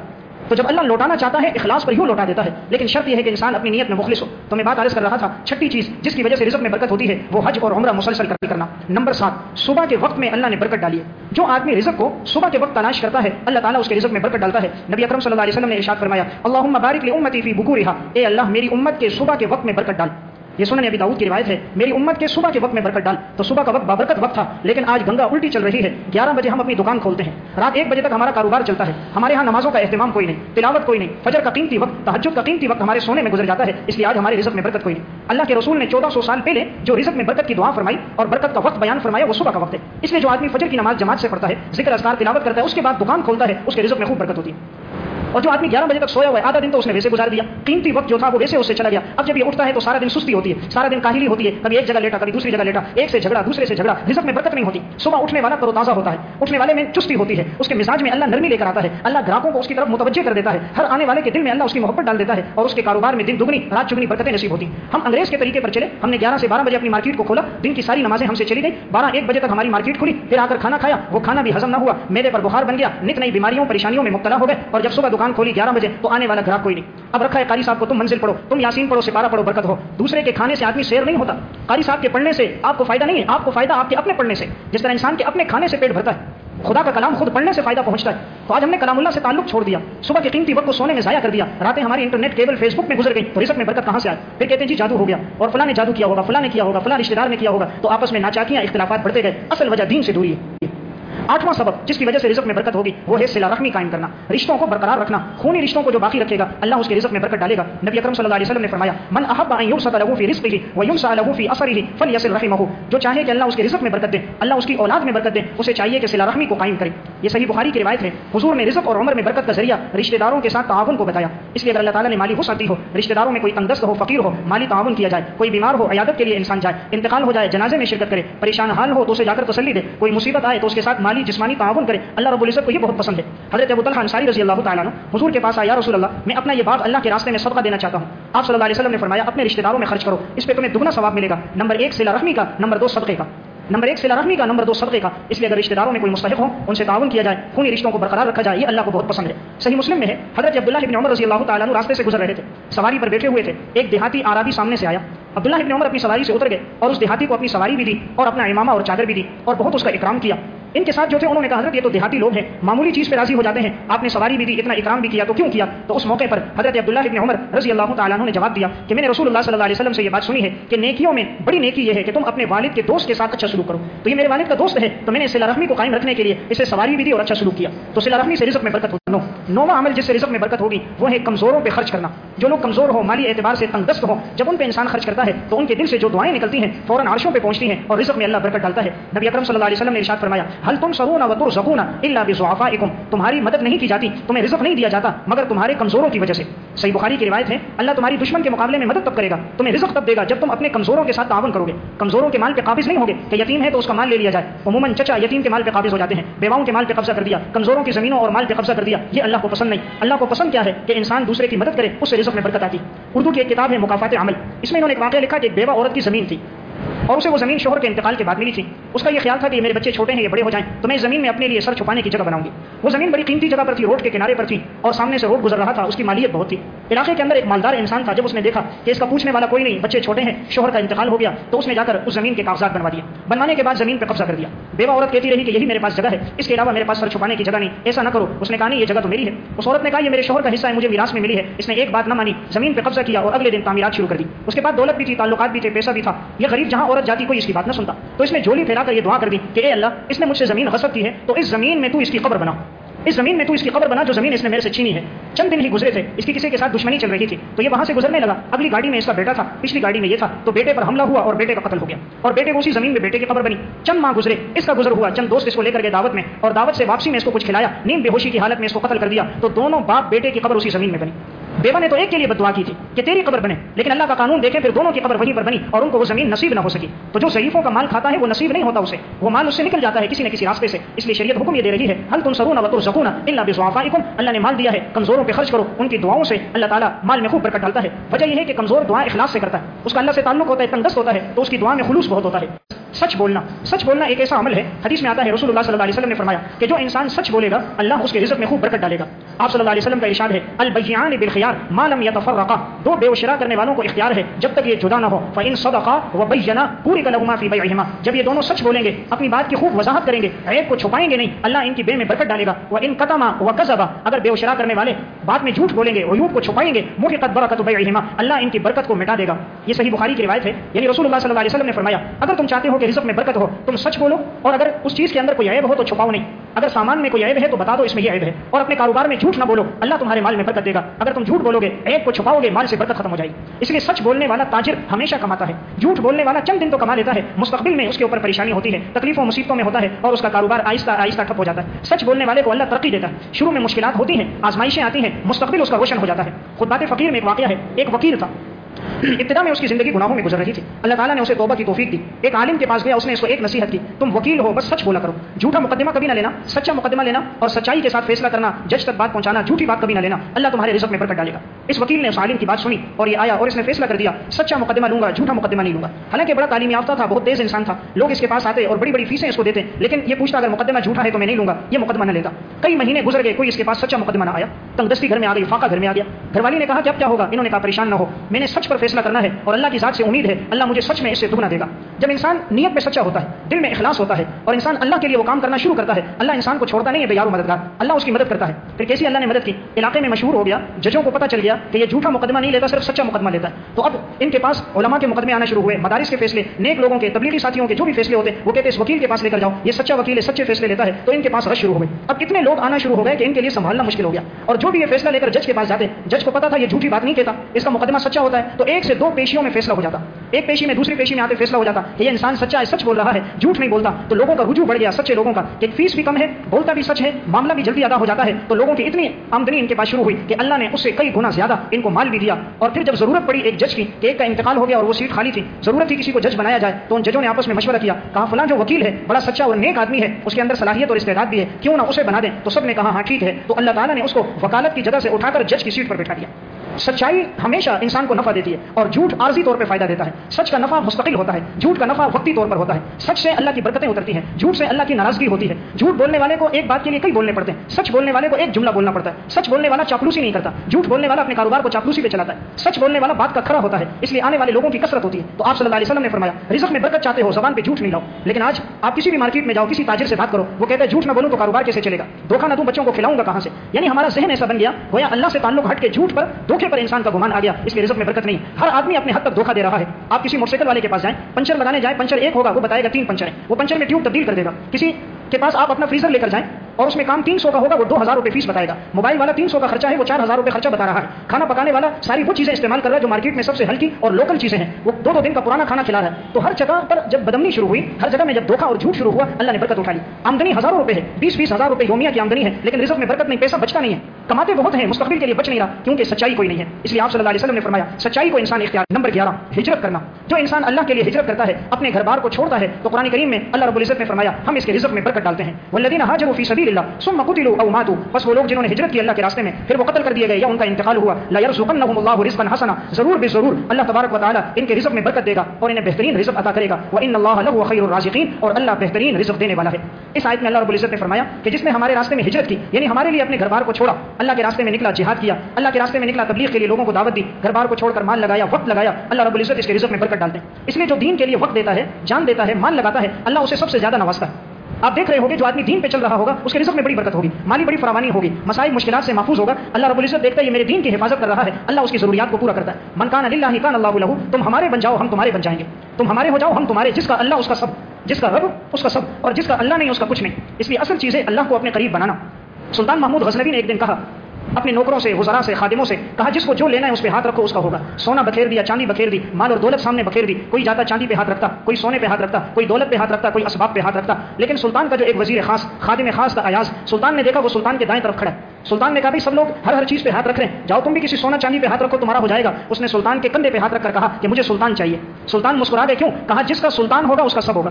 تو جب اللہ لوٹانا چاہتا ہے، اخلاص پر یوں لوٹا دیتا ہے۔ لیکن شرط یہ ہے کہ انسان اپنی نیت میں مخلص ہو۔ تو میں بات عرض کر رہا تھا، چھٹی چیز جس کی وجہ سے رزق میں برکت ہوتی ہے، وہ حج اور عمرہ مسلسل کرتی کرنا۔ نمبر سات، صبح کے وقت میں اللہ نے برکت ڈالی ہے۔ جو آدمی رزق کو صبح کے وقت تلاش کرتا ہے، اللہ تعالیٰ اس کے رزق میں برکت ڈالتا ہے۔ نبی اکرم صلی اللہ علیہ وسلم نے ارشاد فرمایا اللہ بارک لی امتی فی بکورہا۔ اے اللہ، میری امت کے صبح کے وقت میں برکت ڈال۔ یہ سنن ابی داؤد کی روایت ہے، میری امت کے صبح کے وقت میں برکت ڈال۔ تو صبح کا وقت بابرکت وقت تھا، لیکن آج گنگا الٹی چل رہی ہے۔ گیارہ بجے ہم اپنی دکان کھولتے ہیں۔ رات ایک بجے تک ہمارا کاروبار چلتا ہے۔ ہمارے ہاں نمازوں کا اہتمام کوئی نہیں، تلاوت کوئی نہیں، فجر کا قیمتی وقت تحجد کا قیمتی وقت ہمارے سونے میں گزر جاتا ہے۔ اس لیے آج ہمارے رزق میں برکت کوئی نہیں۔ اللہ کے رسول نے چودہ سو سال پہلے جو رزق میں برکت کی دعا فرمائی اور برکت کا وقت بیان فرمایا، وہ صبح کا وقت ہے۔ اس لیے جو آدمی فجر کی نماز جماعت سے پڑھتا ہے، ذکر اذکار تلاوت کرتا ہے، اس کے بعد دکان کھولتا ہے، اس کے رزق میں خوب برکت ہوتی ہے۔ اور جو آدمی گیارہ بجے تک سویا ہوا ہے، آدھا دن تو اس نے ویسے گزار دیا۔ قیمتی وقت جو تھا وہ ویسے اس سے چلا گیا۔ اب جب یہ اٹھتا ہے تو سارا دن سستی ہوتی ہے، سارا دن کاہلی ہوتی ہے۔ کبھی ایک جگہ لیٹا، کبھی دوسری جگہ لیٹا، ایک سے جھگڑا، دوسرے سے جھگڑا رزق میں برکت نہیں ہوتی۔ صبح اٹھنے والا تازہ ہوتا ہے، اٹھنے والے میں چستی ہوتی ہے۔ اس کے مزاج میں اللہ نرمی لے کر آتا ہے۔ اللہ گراہکوں کو اس کی طرف متوجہ کر دیتا ہے۔ ہر آنے والے کے دل میں اللہ اس کی محبت ڈال دیتا ہے اور اس کے کاروبار میں دن دگنی، رات چگنی برکتیں نصیب ہوتی۔ ہم انگریز کے طریقے پر چلے۔ ہم نے گیارہ سے بارہ بجے اپنی مارکیٹ کو کھولا۔ دن کی ساری نمازیں ہم سے چلی گئی بارہ ایک بجے تک ہماری مارکیٹ کھلی۔ پھر آ کر کھانا کھایا۔ وہ کھانا بھی ہزم نہ ہوا۔ میرے پر بخار بن گیا۔ نت نئی بیماریوں، پریشانیوں میں مبتلا ہو گئے۔ اور جب صبح دکان کھولی، گیارہ بجے، تو آنے والا گراہک کوئی نہیں۔ اب رکھا ہے، قاری صاحب کو تم منزل پڑھو۔ تم یاسین پڑھو، سپارہ پڑھو، برکت ہو۔ دوسرے کے کھانے سے آدمی شیر نہیں ہوتا۔ قاری صاحب کے پڑھنے سے آپ کو فائدہ نہیں ہے، آپ کو فائدہ آپ کے اپنے پڑھنے سے۔ جس طرح انسان کے اپنے کھانے سے پیٹ بھرتا ہے، خدا کا کلام خود پڑھنے سے فائدہ پہنچتا ہے۔ تو آج ہم نے کلام اللہ سے تعلق چھوڑ دیا۔ صبح کی قیمتی وقت کو سونے میں ضائع کر دیا۔ راتیں ہماری انٹرنیٹ، کیبل، فیس بک میں گزر گئی تو رزق میں برکت کہاں سے آئے پھر کہتے ہیں جی جادو ہو گیا۔ اور فلاں نے جادو کیا ہوگا، فلاں نے کیا ہوگا، فلاں رشتے دار نے کیا ہوگا۔ تو آپس میں ناچاکیاں، اختلافات بڑھتے گئے۔ اصل وجہ دین سے دوری ہے۔ آٹھواں سبب جس کی وجہ سے رزق میں برکت ہوگی، وہ ہے سلا رحمی قائم کرنا۔ رشتوں کو برقرار رکھنا، خونی رشتوں کو جو باقی رکھے گا، اللہ اس کے رزق میں برکت ڈالے گا۔ نبی اکرم صلی اللہ علیہ وسلم نے فرمایا، من احب ان يبسط له في رزقه ويمسع له في اثره فليصل رحمه. جو چاہے کہ اللہ اس کے رزق میں برکت دے، اللہ اس کی اولاد میں برکت دے، اسے چاہیے کہ سلا رحمی کو قائم کرے۔ یہ صحیح بخاری کی روایت ہے، حضور نے رزق اور عمر میں برکت کا ذریعہ رشتہ داروں کے ساتھ تعاون کو بتایا۔ اس لیے اگر اللہ تعالیٰ نے مالی وسعت دی ہو، رشتہ داروں میں کوئی تندرست ہو، فقیر ہو، مالی تعاون کیا جائے، کوئی بیمار ہو، عیادت کے لیے انسان جائے، انتقال ہو جائے، جنازے میں شرکت کرے، پریشان حال ہو تو اسے جا کر تسلی دے، کوئی مصیبت آئے تو اس کے ساتھ مالی مالی جسمانی تعاون کرے۔ اللہ رب العزت کو یہ بہت پسند ہے۔ حضرت ابو طلحہ انصاری رضی اللہ تعالیٰ حضور کے پاس آیا رسول اللہ، میں اپنا یہ باغ اللہ کے راستے میں صدقہ دینا چاہتا ہوں۔ آپ صلی اللہ علیہ وسلم نے فرمایا، اپنے رشتہ داروں میں خرچ کرو، اس پہ تمہیں دگنا ثواب ملے گا۔ نمبر ایک سلا رحمی کا، نمبر دو، صدقے کا۔ نمبر ایک سلا رحمی کا، نمبر دو، صدقے کا۔ اس لیے اگر رشتہ داروں میں کوئی مستحق ہو، ان سے تعاون کیا جائے، خونی رشتوں کو برقرار رکھا جائے، یہ اللہ کو بہت پسند ہے۔ صحیح مسلم میں ہے، حضرت عبداللہ ابن عمر رضی اللہ تعالیٰ راستے سے گزر رہے تھے۔ سواری پر بیٹھے ہوئے تھے۔ ایک دیہاتی آرابی سامنے سے آیا۔ عبداللہ ابن عمر اپنی سواری سے اتر گئے اور اس دیہاتی کو اپنی سواری بھی دی اور اپنا امامہ اور چادر بھی دی اور بہت اس کا اکرام کیا۔ ان کے ساتھ جو تھے انہوں نے کہا، حضرت یہ تو دیہاتی لوگ ہیں، معمولی چیز پہ راضی ہو جاتے ہیں۔ آپ نے سواری بھی دی، اتنا اکرام بھی کیا، تو کیوں کیا؟ تو اس موقع پر حضرت عبداللہ ابن عمر رضی اللہ تعالیٰ نے جواب دیا کہ میں نے رسول اللہ صلی اللہ علیہ وسلم سے یہ بات سنی ہے کہ نیکیوں میں بڑی نیکی یہ ہے کہ تم اپنے والد کے دوست کے ساتھ اچھا سلوک کرو۔ تو یہ میرے والد کا دوست ہے، تو میں نے سلا رحمی کو قائم رکھنے کے لیے اسے سواری بھی دی اور اچھا سلوک کیا۔ تو سلا رحمی سے رزق میں برکت ہوگی۔ نو نواں عمل جس سے رزق میں برکت ہوگی وہ ہے کمزوروں پہ خرچ کرنا۔ جو لوگ کمزور ہو مالی اعتبار سے تنگ دست ہو جب ان پہ انسان خرچ کرتا ہے تو ان کے دل سے جو دعائیں نکلتی ہیں، فوراً عرشوں پہ پہنچتی ہیں اور رزق میں اللہ برکت ڈالتا ہے۔ نبی اکرم صلی اللہ علیہ وسلم نے ارشاد فرمایا حل تم سرون و ترزقون الا بضعفائکم تمہاری مدد نہیں کی جاتی، تمہیں رزق نہیں دیا جاتا، مگر تمہارے کمزوروں کی وجہ سے۔ صحیح بخاری کی روایت ہے، اللہ تمہاری دشمن کے مقابلے میں مدد تب کرے گا، تمہیں رزق تب دے گا جب تم اپنے کمزوروں کے ساتھ تعاون کرو گے۔ کمزوروں کے مال پہ قابض نہیں ہوگے کہ یتیم ہے تو اس کا مال لے لیا جائے۔ عموماً چچا یتیم کے مال پہ قابض ہو جاتے ہیں، بیواؤں کے مال پہ قبضہ کر دیا، کمزوروں کی زمینوں اور مال پہ قبضہ کر دیا۔ یہ اللہ کو پسند نہیں۔ اللہ کو پسند کیا ہے کہ انسان دوسرے کی مدد کرے، اس سے رزق میں برکت آتی۔ اردو کی ایک کتاب ہے مقافات عمل۔ اس میں انہوں نے ایک واقعہ لکھا کہ ایک بیوہ عورت کی زمین تھی اور اسے وہ زمین شوہر کے انتقال کے بعد ملی تھی۔ اس کا یہ خیال تھا کہ میرے بچے چھوٹے ہیں، یہ بڑے ہو جائیں تو میں زمین میں اپنے لیے سر چھپانے کی جگہ بناؤں گی۔ وہ زمین بڑی قیمتی جگہ پر تھی، روڈ کے کنارے پر تھی اور سامنے سے روڈ گزر رہا تھا، اس کی مالیت بہت تھی۔ علاقے کے اندر ایک مالدار انسان تھا، جب اس نے دیکھا کہ اس کا پوچھنے والا کوئی نہیں، بچے چھوٹے ہیں، شوہر کا انتقال ہو گیا، تو اس نے جا کر اس زمین کے کاغذات بنوا دیا بنوانے کے بعد زمین پہ قبضہ کر دیا۔ بیوہ عورت کہتی رہی کہ یہی میرے پاس جگہ ہے، اس کے علاوہ میرے پاس سر چھپانے کی جگہ نہیں، ایسا نہ کرو۔ اس نے کہا، نہیں، یہ جگہ تو میری ہے۔ اس عورت نے کہا، یہ میرے شوہر کا حصہ ہے، مجھے میراث میں ملی ہے۔ اس نے ایک بات نہ مانی، زمین پہ قبضہ کیا اور اگلے دن تعمیرات شروع کر دی۔ اس کے بعد دولت بھی تھی، تعلقات بھی تھے، پیسہ بھی تھا۔ یہ غریب جہاں عورت جاتی، کوئی اس کی بات نہ سنتا۔ تو اس نے جھولی پھیلا کر یہ دعا کر دی کہ اے اللہ، اس نے مجھ سے زمین غصب کی ہے، تو اس زمین میں تو اس کی قبر بنا اس زمین میں تو اس کی قبر بنا جو زمین اس نے میرے سے چھینی ہے۔ چند دن ہی گزرے تھے، اس کی کسی کے ساتھ دشمنی چل رہی تھی، تو یہ وہاں سے گزرنے لگا۔ اگلی گاڑی میں اس کا بیٹا تھا، پچھلی گاڑی میں یہ تھا، تو بیٹے پر حملہ ہوا اور بیٹے کا قتل ہو گیا۔ اور بیٹے کو اسی زمین میں بیٹے کی قبر بنی۔ چند ماہ گزرے، اس کا گزر ہوا، چند دوست اس کو لے کر گئے دعوت میں، اور دعوت سے واپسی میں اس کو کچھ کھلایا۔ نیم بے ہوشی کی حالت میں اس کو قتل کر دیا، تو دونوں باپ بیٹے کی قبر اسی زمین میں بنی۔ بیوہ نے تو ایک کے لیے بدعا کی تھی کہ تیری قبر بنے، لیکن اللہ کا قانون دیکھے پھر دونوں کی قبر وہیں پر بنی اور ان کو وہ زمین نصیب نہ ہو سکی۔ تو جو ضعیفوں کا مال کھاتا ہے، وہ نصیب نہیں ہوتا اسے۔ وہ مال اس سے نکل جاتا ہے کسی نہ کسی راستے سے۔ اس لیے شریعت حکم یہ دے رہی ہے ہل تم سرون و سکون اللہ بزوافائکم اللہ نے مال دیا ہے، کمزوروں پہ خرچ کرو۔ ان کی دعاؤں سے اللہ تعالیٰ مال میں خوب برکت ڈالتا ہے۔ وجہ یہ ہے کہ کمزور دعا اخلاص سے کرتا ہے۔ اس کا اللہ سے تعلق ہوتا ہے تندست ہوتا ہے، تو اس کی دعا میں خلوص بہت ہوتا ہے۔ سچ بولنا سچ بولنا ایک ایسا عمل ہے۔ حدیث میں آتا ہے، رسول اللہ صلی اللہ علیہ وسلم نے فرمایا کہ جو انسان سچ بولے گا، اللہ اس کے رزق میں خوب برکت ڈالے گا۔ آپ صلی اللہ علیہ وسلم کا ارشاد ہے البیان بالخيار ما لم يتفرقا دو بے وشرا کرنے والوں کو اختیار ہے، جب تک یہ جدا نہ ہو۔ فان صدقا وبینا پوری لهما في بيعهما جب یہ دونوں سچ بولیں گے، اپنی بات کی خوب وضاحت کریں گے، عیب کو چھپائیں گے نہیں، اللہ ان کی بے میں برکت ڈالے گا۔ وان قتما وكذبا اگر بے وشرا کرنے والے بات میں جھوٹ بولیں گے، عیوب کو چھپائیں گے محقت برکت بيعهما اللہ ان کی برکت کو مٹا دے گا۔ یہ صحیح بخاری کی روایت ہے۔ یعنی رسول اللہ صلی اللہ علیہ وسلم نے فرمایا، اگر تم چاہتے ہو کہ رزق میں برکت ہو، تم سچ بولو۔ اور اگر اس چیز کے اندر کوئی عیب ہو تو چھپاؤ نہیں۔ اگر سامان میں کوئی عیب ہے تو بتا دو اس میں یہ عیب ہے۔ اور اپنے کاروبار میں جھوٹ نہ بولو۔ اللہ تمہارے مال میں برکت دے گا۔ اگر تم جھوٹ بولو گے، عیب کو چھپاؤ گے، مال سے برکت ختم ہو جائے گی۔ اس لیے سچ بولنے والا تاجر ہمیشہ کماتا ہے۔ جھوٹ بولنے والا چند دن تو کما لیتا ہے۔ مستقبل میں اس کے اوپر پریشانی ہوتی ہے، تکلیفوں، مصیبتوں میں ہوتا ہے اور اس کا کاروبار آہستہ آہستہ ٹھپ ہو جاتا ہے۔ سچ بولنے والے کو اللہ ترقی دیتا ہے۔ شروع میں مشکلات ہوتی ہیں، آزمائشیں آتی ہیں، مستقبل اس کا روشن ہو جاتا ہے۔ خود بات فقیر میں ایک واقعہ ہے۔ ایک وکیل تھا۔ ابتدا میں اس کی زندگی گناہوں میں گزر رہی تھی۔ اللہ تعالیٰ نے اسے توبہ کی توفیق دی۔ ایک عالم کے پاس گیا، اس نے اس کو ایک نصیحت کی، تم وکیل ہو، بس سچ بولا کرو۔ جھوٹا مقدمہ کبھی نہ لینا، سچا مقدمہ لینا اور سچائی کے ساتھ فیصلہ کرنا، جج تک بات پہنچانا، جھوٹی بات کبھی نہ لینا۔ اللہ تمہارے رزق میں برکت ڈالے گا۔ اس وکیل نے اس عالم کی بات سنی اور یہ آیا اور اس نے فیصلہ کر دیا، سچا مقدمہ لوں گا، جھوٹا مقدمہ نہیں لوں گا۔ حالانکہ بڑا تعلیم یافتہ تھا، بہت تیز انسان تھا۔ لوگ اس کے پاس آتے اور بڑی بڑی فیسیں اس کو دیتے، لیکن یہ پوچھتا، اگر مقدمہ جھوٹا ہے تو میں نہیں لوں گا، یہ مقدمہ نہ لیتا کئی مہینے گزر گئے، کوئی اس کے پاس سچا مقدمہ نہ آیا۔ تنگ دستی گھر میں آ گئی، فاقہ گھر میں آ گیا۔ گھر والی نے کہا کہ اب کیا ہوگا؟ انہوں نے کہا، پریشان نہ ہو۔ میں نے سب سچ پر فیصلہ کرنا ہے اور اللہ کی ذات سے امید ہے، اللہ مجھے سچ میں اس سے دگنا دے گا۔ جب انسان نیت میں سچا ہوتا ہے، دل میں اخلاص ہوتا ہے اور انسان اللہ کے لیے وہ کام کرنا شروع کرتا ہے، اللہ انسان کو چھوڑتا نہیں ہے بے یارو مددگار، اللہ اس کی مدد کرتا ہے۔ پھر کیسی اللہ نے مدد کی؟ علاقے میں مشہور ہو گیا، ججوں کو پتہ چل گیا کہ یہ جھوٹا مقدمہ نہیں لیتا، صرف سچا مقدمہ لیتا ہے۔ تو اب ان کے پاس علماء کے مقدمے آنا شروع ہوئے، مدارس کے فیصلے، نیک لوگوں کے، تبلیغی ساتھیوں کے جو بھی فیصلے ہوتے وہ کہتے اس وکیل کے پاس لے کر جاؤ، یہ سچا وکیل ہے، سچے فیصلے لیتا ہے۔ تو ان کے پاس رش شروع ہوئے۔ اب اتنے لوگ آنا شروع ہو گئے کہ ان کے لیے سنبھالنا مشکل ہو گیا۔ اور جو بھی یہ فیصلہ لے کر جج کے پاس جاتے، جج کو پتا تھا یہ جھوٹی بات نہیں کہتا، اس کا مقدمہ سچا ہوتا ہے۔ تو ایک سے دو پیشیوں میں فیصلہ ہو جاتا۔ ایک پیشی میں دوسری پیشی میں آتے فیصلہ ہو جاتا کہ یہ انسان سچا ہے، سچ بول رہا ہے، جھوٹ نہیں بولتا۔ تو لوگوں کا رجوع بڑھ گیا سچے لوگوں کا کہ فیس بھی کم ہے، بولتا بھی سچ ہے، معاملہ بھی جلدی ادا ہو جاتا ہے۔ تو لوگوں کی اتنی آمدنی ان کے پاس شروع ہوئی کہ اللہ نے اس سے کئی گنا زیادہ ان کو مال بھی دیا۔ اور پھر جب ضرورت پڑی ایک جج کی کہ ایک کا انتقال ہو گیا اور وہ سیٹ خالی تھی، ضرورت تھی کسی کو جج بنایا جائے تو ان ججوں نے آپس میں مشورہ کیا، کہا فلاں جو وکیل ہے، بڑا سچا اور نیک آدمی ہے، اس کے اندر صلاحیت اور استعداد بھی ہے، کیوں نہ اسے بنا دیں؟ تو سب نے کہا ہاں ٹھیک ہے۔ تو اللہ تعالیٰ نے اس کو وکالت کی جگہ سے اٹھا کر جج کی سیٹ پر بٹھا دیا۔ سچائی ہمیشہ انسان کو نفع دیتی ہے اور جھوٹ عارضی طور پہ فائدہ دیتا ہے۔ سچ کا نفع مستقل ہوتا ہے، جھوٹ کا نفع وقتی طور پر ہوتا ہے۔ سچ سے اللہ کی برکتیں اترتی ہیں، جھوٹ سے اللہ کی ناراضگی ہوتی ہے۔ جھوٹ بولنے والے کو ایک بات کے لیے کئی بولنے پڑتے ہیں۔ سچ بولنے والے کو ایک جملہ بولنا پڑتا ہے۔ سچ بولنے والا چاپلوسی نہیں کرتا۔ جھوٹ بولنے والا اپنے کاروبار کو چاپلوسی پہ چلاتا ہے۔ سچ بولنے والا بات کا کھڑا ہوتا ہے، اس لیے آنے والے لوگوں کی کثرت ہوتی ہے۔ تو آپ صلی اللہ علیہ وسلم نے فرمایا، رزق میں برکت چاہتے ہو، زبان پہ جھوٹ نہیں لاؤ۔ لیکن آج آپ کسی بھی مارکیٹ میں جاؤ، کسی تاجر سے بات کرو، وہ کہتے ہیں، جھوٹ نہ بولوں تو کاروبار کیسے چلے گا؟ دھوکہ نہ دوں، بچوں کو کھلاؤں گا کہاں سے؟ یعنی ہمارا ذہن ایسا بن گیا، گویا اللہ سے تعلق ہٹ کے جھوٹ پر دھوکے پر انسان کا گمان آ گیا، اس لیے رزق میں برکت نہیں۔ ہر آدمی اپنے حد تک دھوکہ دے رہا ہے۔ آپ کسی موٹر سائیکل والے کے پاس جائیں، پنچر لگانے جائیں، پنچر ایک ہوگا، وہ بتائے گا تین پنچر ہے وہ پنچر میں ٹیوب تبدیل کر دے گا۔ کسی کے پاس آپ اپنا فریزر لے کر جائیں اور اس میں کام تین سو کا ہوگا، وہ دو ہزار روپے فیس بتائے گا۔ موبائل والا تین سو کا خرچہ ہے، وہ چار ہزار روپے خرچہ بتا رہا ہے۔ کھانا پکانے والا ساری وہ چیزیں استعمال کر رہا ہے جو مارکیٹ میں سب سے ہلکی اور لوکل چیزیں ہیں۔ وہ دو دو دن کا پرانا کھانا کھلا رہا ہے۔ تو ہر جگہ پر جب بدمنی شروع ہوئی، ہر جگہ میں جب دھوکا اور جھوٹ شروع ہوا، اللہ نے برکت اٹھا لی۔ آمدنی ہزاروں روپے ہے، بیس بیس ہزار روپے یومیا کی آمدنی ہے، لیکن رزق میں برکت نہیں، پیسہ بچتا نہیں ہے۔ کماتے بہت ہیں، مستقبل کے لیے بچ نہیں رہا، کیونکہ سچائی کوئی نہیں ہے۔ اس لیے آپ صلی اللہ علیہ وسلم نے فرمایا، سچائی کو انسان اختیار، نمبر گیارہ، ہجرت کرنا۔ جو انسان اللہ کے لیے ہجرت کرتا ہے، اپنے گھر بار کو چھوڑتا ہے، تو قرآن کریم میں اللہ رب العزت نے فرمایا، ہم اس کے رزق میں برکت ڈالتے ہیں۔ والذین هاجروا فی سبیل اللہ ثم قتلوا او ماتوا۔ بس وہ لوگ جنہوں نے ہجرت کی اللہ کے راستے میں، پھر وہ قتل کر دیے گئے یا ان کا انتقال ہوا۔ لا يرزقنهم الله رزقا حسنا۔ ضرور بے ضرور اللہ تبارک و تعالی ان کے رزق میں برکت دے گا اور انہیں بہترین رزق عطا کرے گا۔ وان الله له خیر الرازقین اور اللہ بہترین رزق دینے والا ہے۔ اس آیت میں اللہ رب العزت نے فرمایا کہ جس نے ہمارے راستے میں ہجرت کی یعنی ہمارے لیے اپنے گھر بار کو چھوڑا اللہ کے راستے میں نکلا، جہاد کیا۔ اللہ کے راستے میں نکلا، تبلیغ کے لیے لوگوں کو دعوت دی۔ گھر بار کو چھوڑ کر مال لگایا، وقت لگایا۔ اللہ رب العزت اس کے رزق میں برکت ڈالتے ہیں۔ اس لیے جو دین کے لیے وقت دیتا ہے، جان دیتا ہے، مال لگاتا ہے، اللہ اسے سب سے زیادہ نوازتا ہے۔ آپ دیکھ رہے ہوگے جو آدمی دین پہ چل رہا ہوگا، اس کے رزق میں بڑی برکت ہوگی، مالی بڑی فراوانی ہوگی، مسائل، مشکلات سے محفوظ ہوگا۔ اللہ رب العزت دیکھتا ہے، یہ میرے دین کی حفاظت کر رہا ہے۔ اللہ اس کی ضروریات کو پورا کرتا ہے۔ من کان اللہ کان اللہ لہو، تم ہمارے بن جاؤ، ہم تمہارے بن جائیں گے۔ تم ہمارے ہو جاؤ، ہم تمہارے، جس کا اللہ، اس کا سب، جس کا رب، اس کا سب، اور جس کا اللہ نہیں، اس کا کچھ نہیں۔ اس لیے اصل چیز ہے اللہ کو اپنے قریب بنانا۔ سلطان محمود غزنوی نے ایک دن کہا، اپنے نوکروں سے، وزراء سے، خادموں سے، کہا، جس کو جو لینا ہے اس پہ ہاتھ رکھو، اس کا ہوگا۔ سونا بکھیر دیا، چاندی بکھیر دی، مال اور دولت سامنے بکھیر دی۔ کوئی جاتا چاندی پہ ہاتھ رکھتا، کوئی سونے پہ ہاتھ رکھتا، کوئی دولت پہ ہاتھ رکھتا، کوئی اسباب پہ ہاتھ رکھتا۔ لیکن سلطان کا جو ایک وزیر خاص، خادم خاص تھا ایاز، سلطان نے دیکھا وہ سلطان کے دائیں طرف کھڑا ہے۔ سلطان نے کہا بھی سب لوگ ہر ہر چیز پہ ہاتھ رکھ رہے ہیں۔ جاؤ تم بھی کسی سونا چاندی پہ ہاتھ رکھو، تمہارا ہو جائے گا۔ اس نے سلطان کے کندھے پہ ہاتھ رکھ کر کہا کہ مجھے سلطان چاہیے۔ سلطان مسکرا دے، کیوں؟ کہا، جس کا سلطان ہوگا، اس کا سب ہوگا۔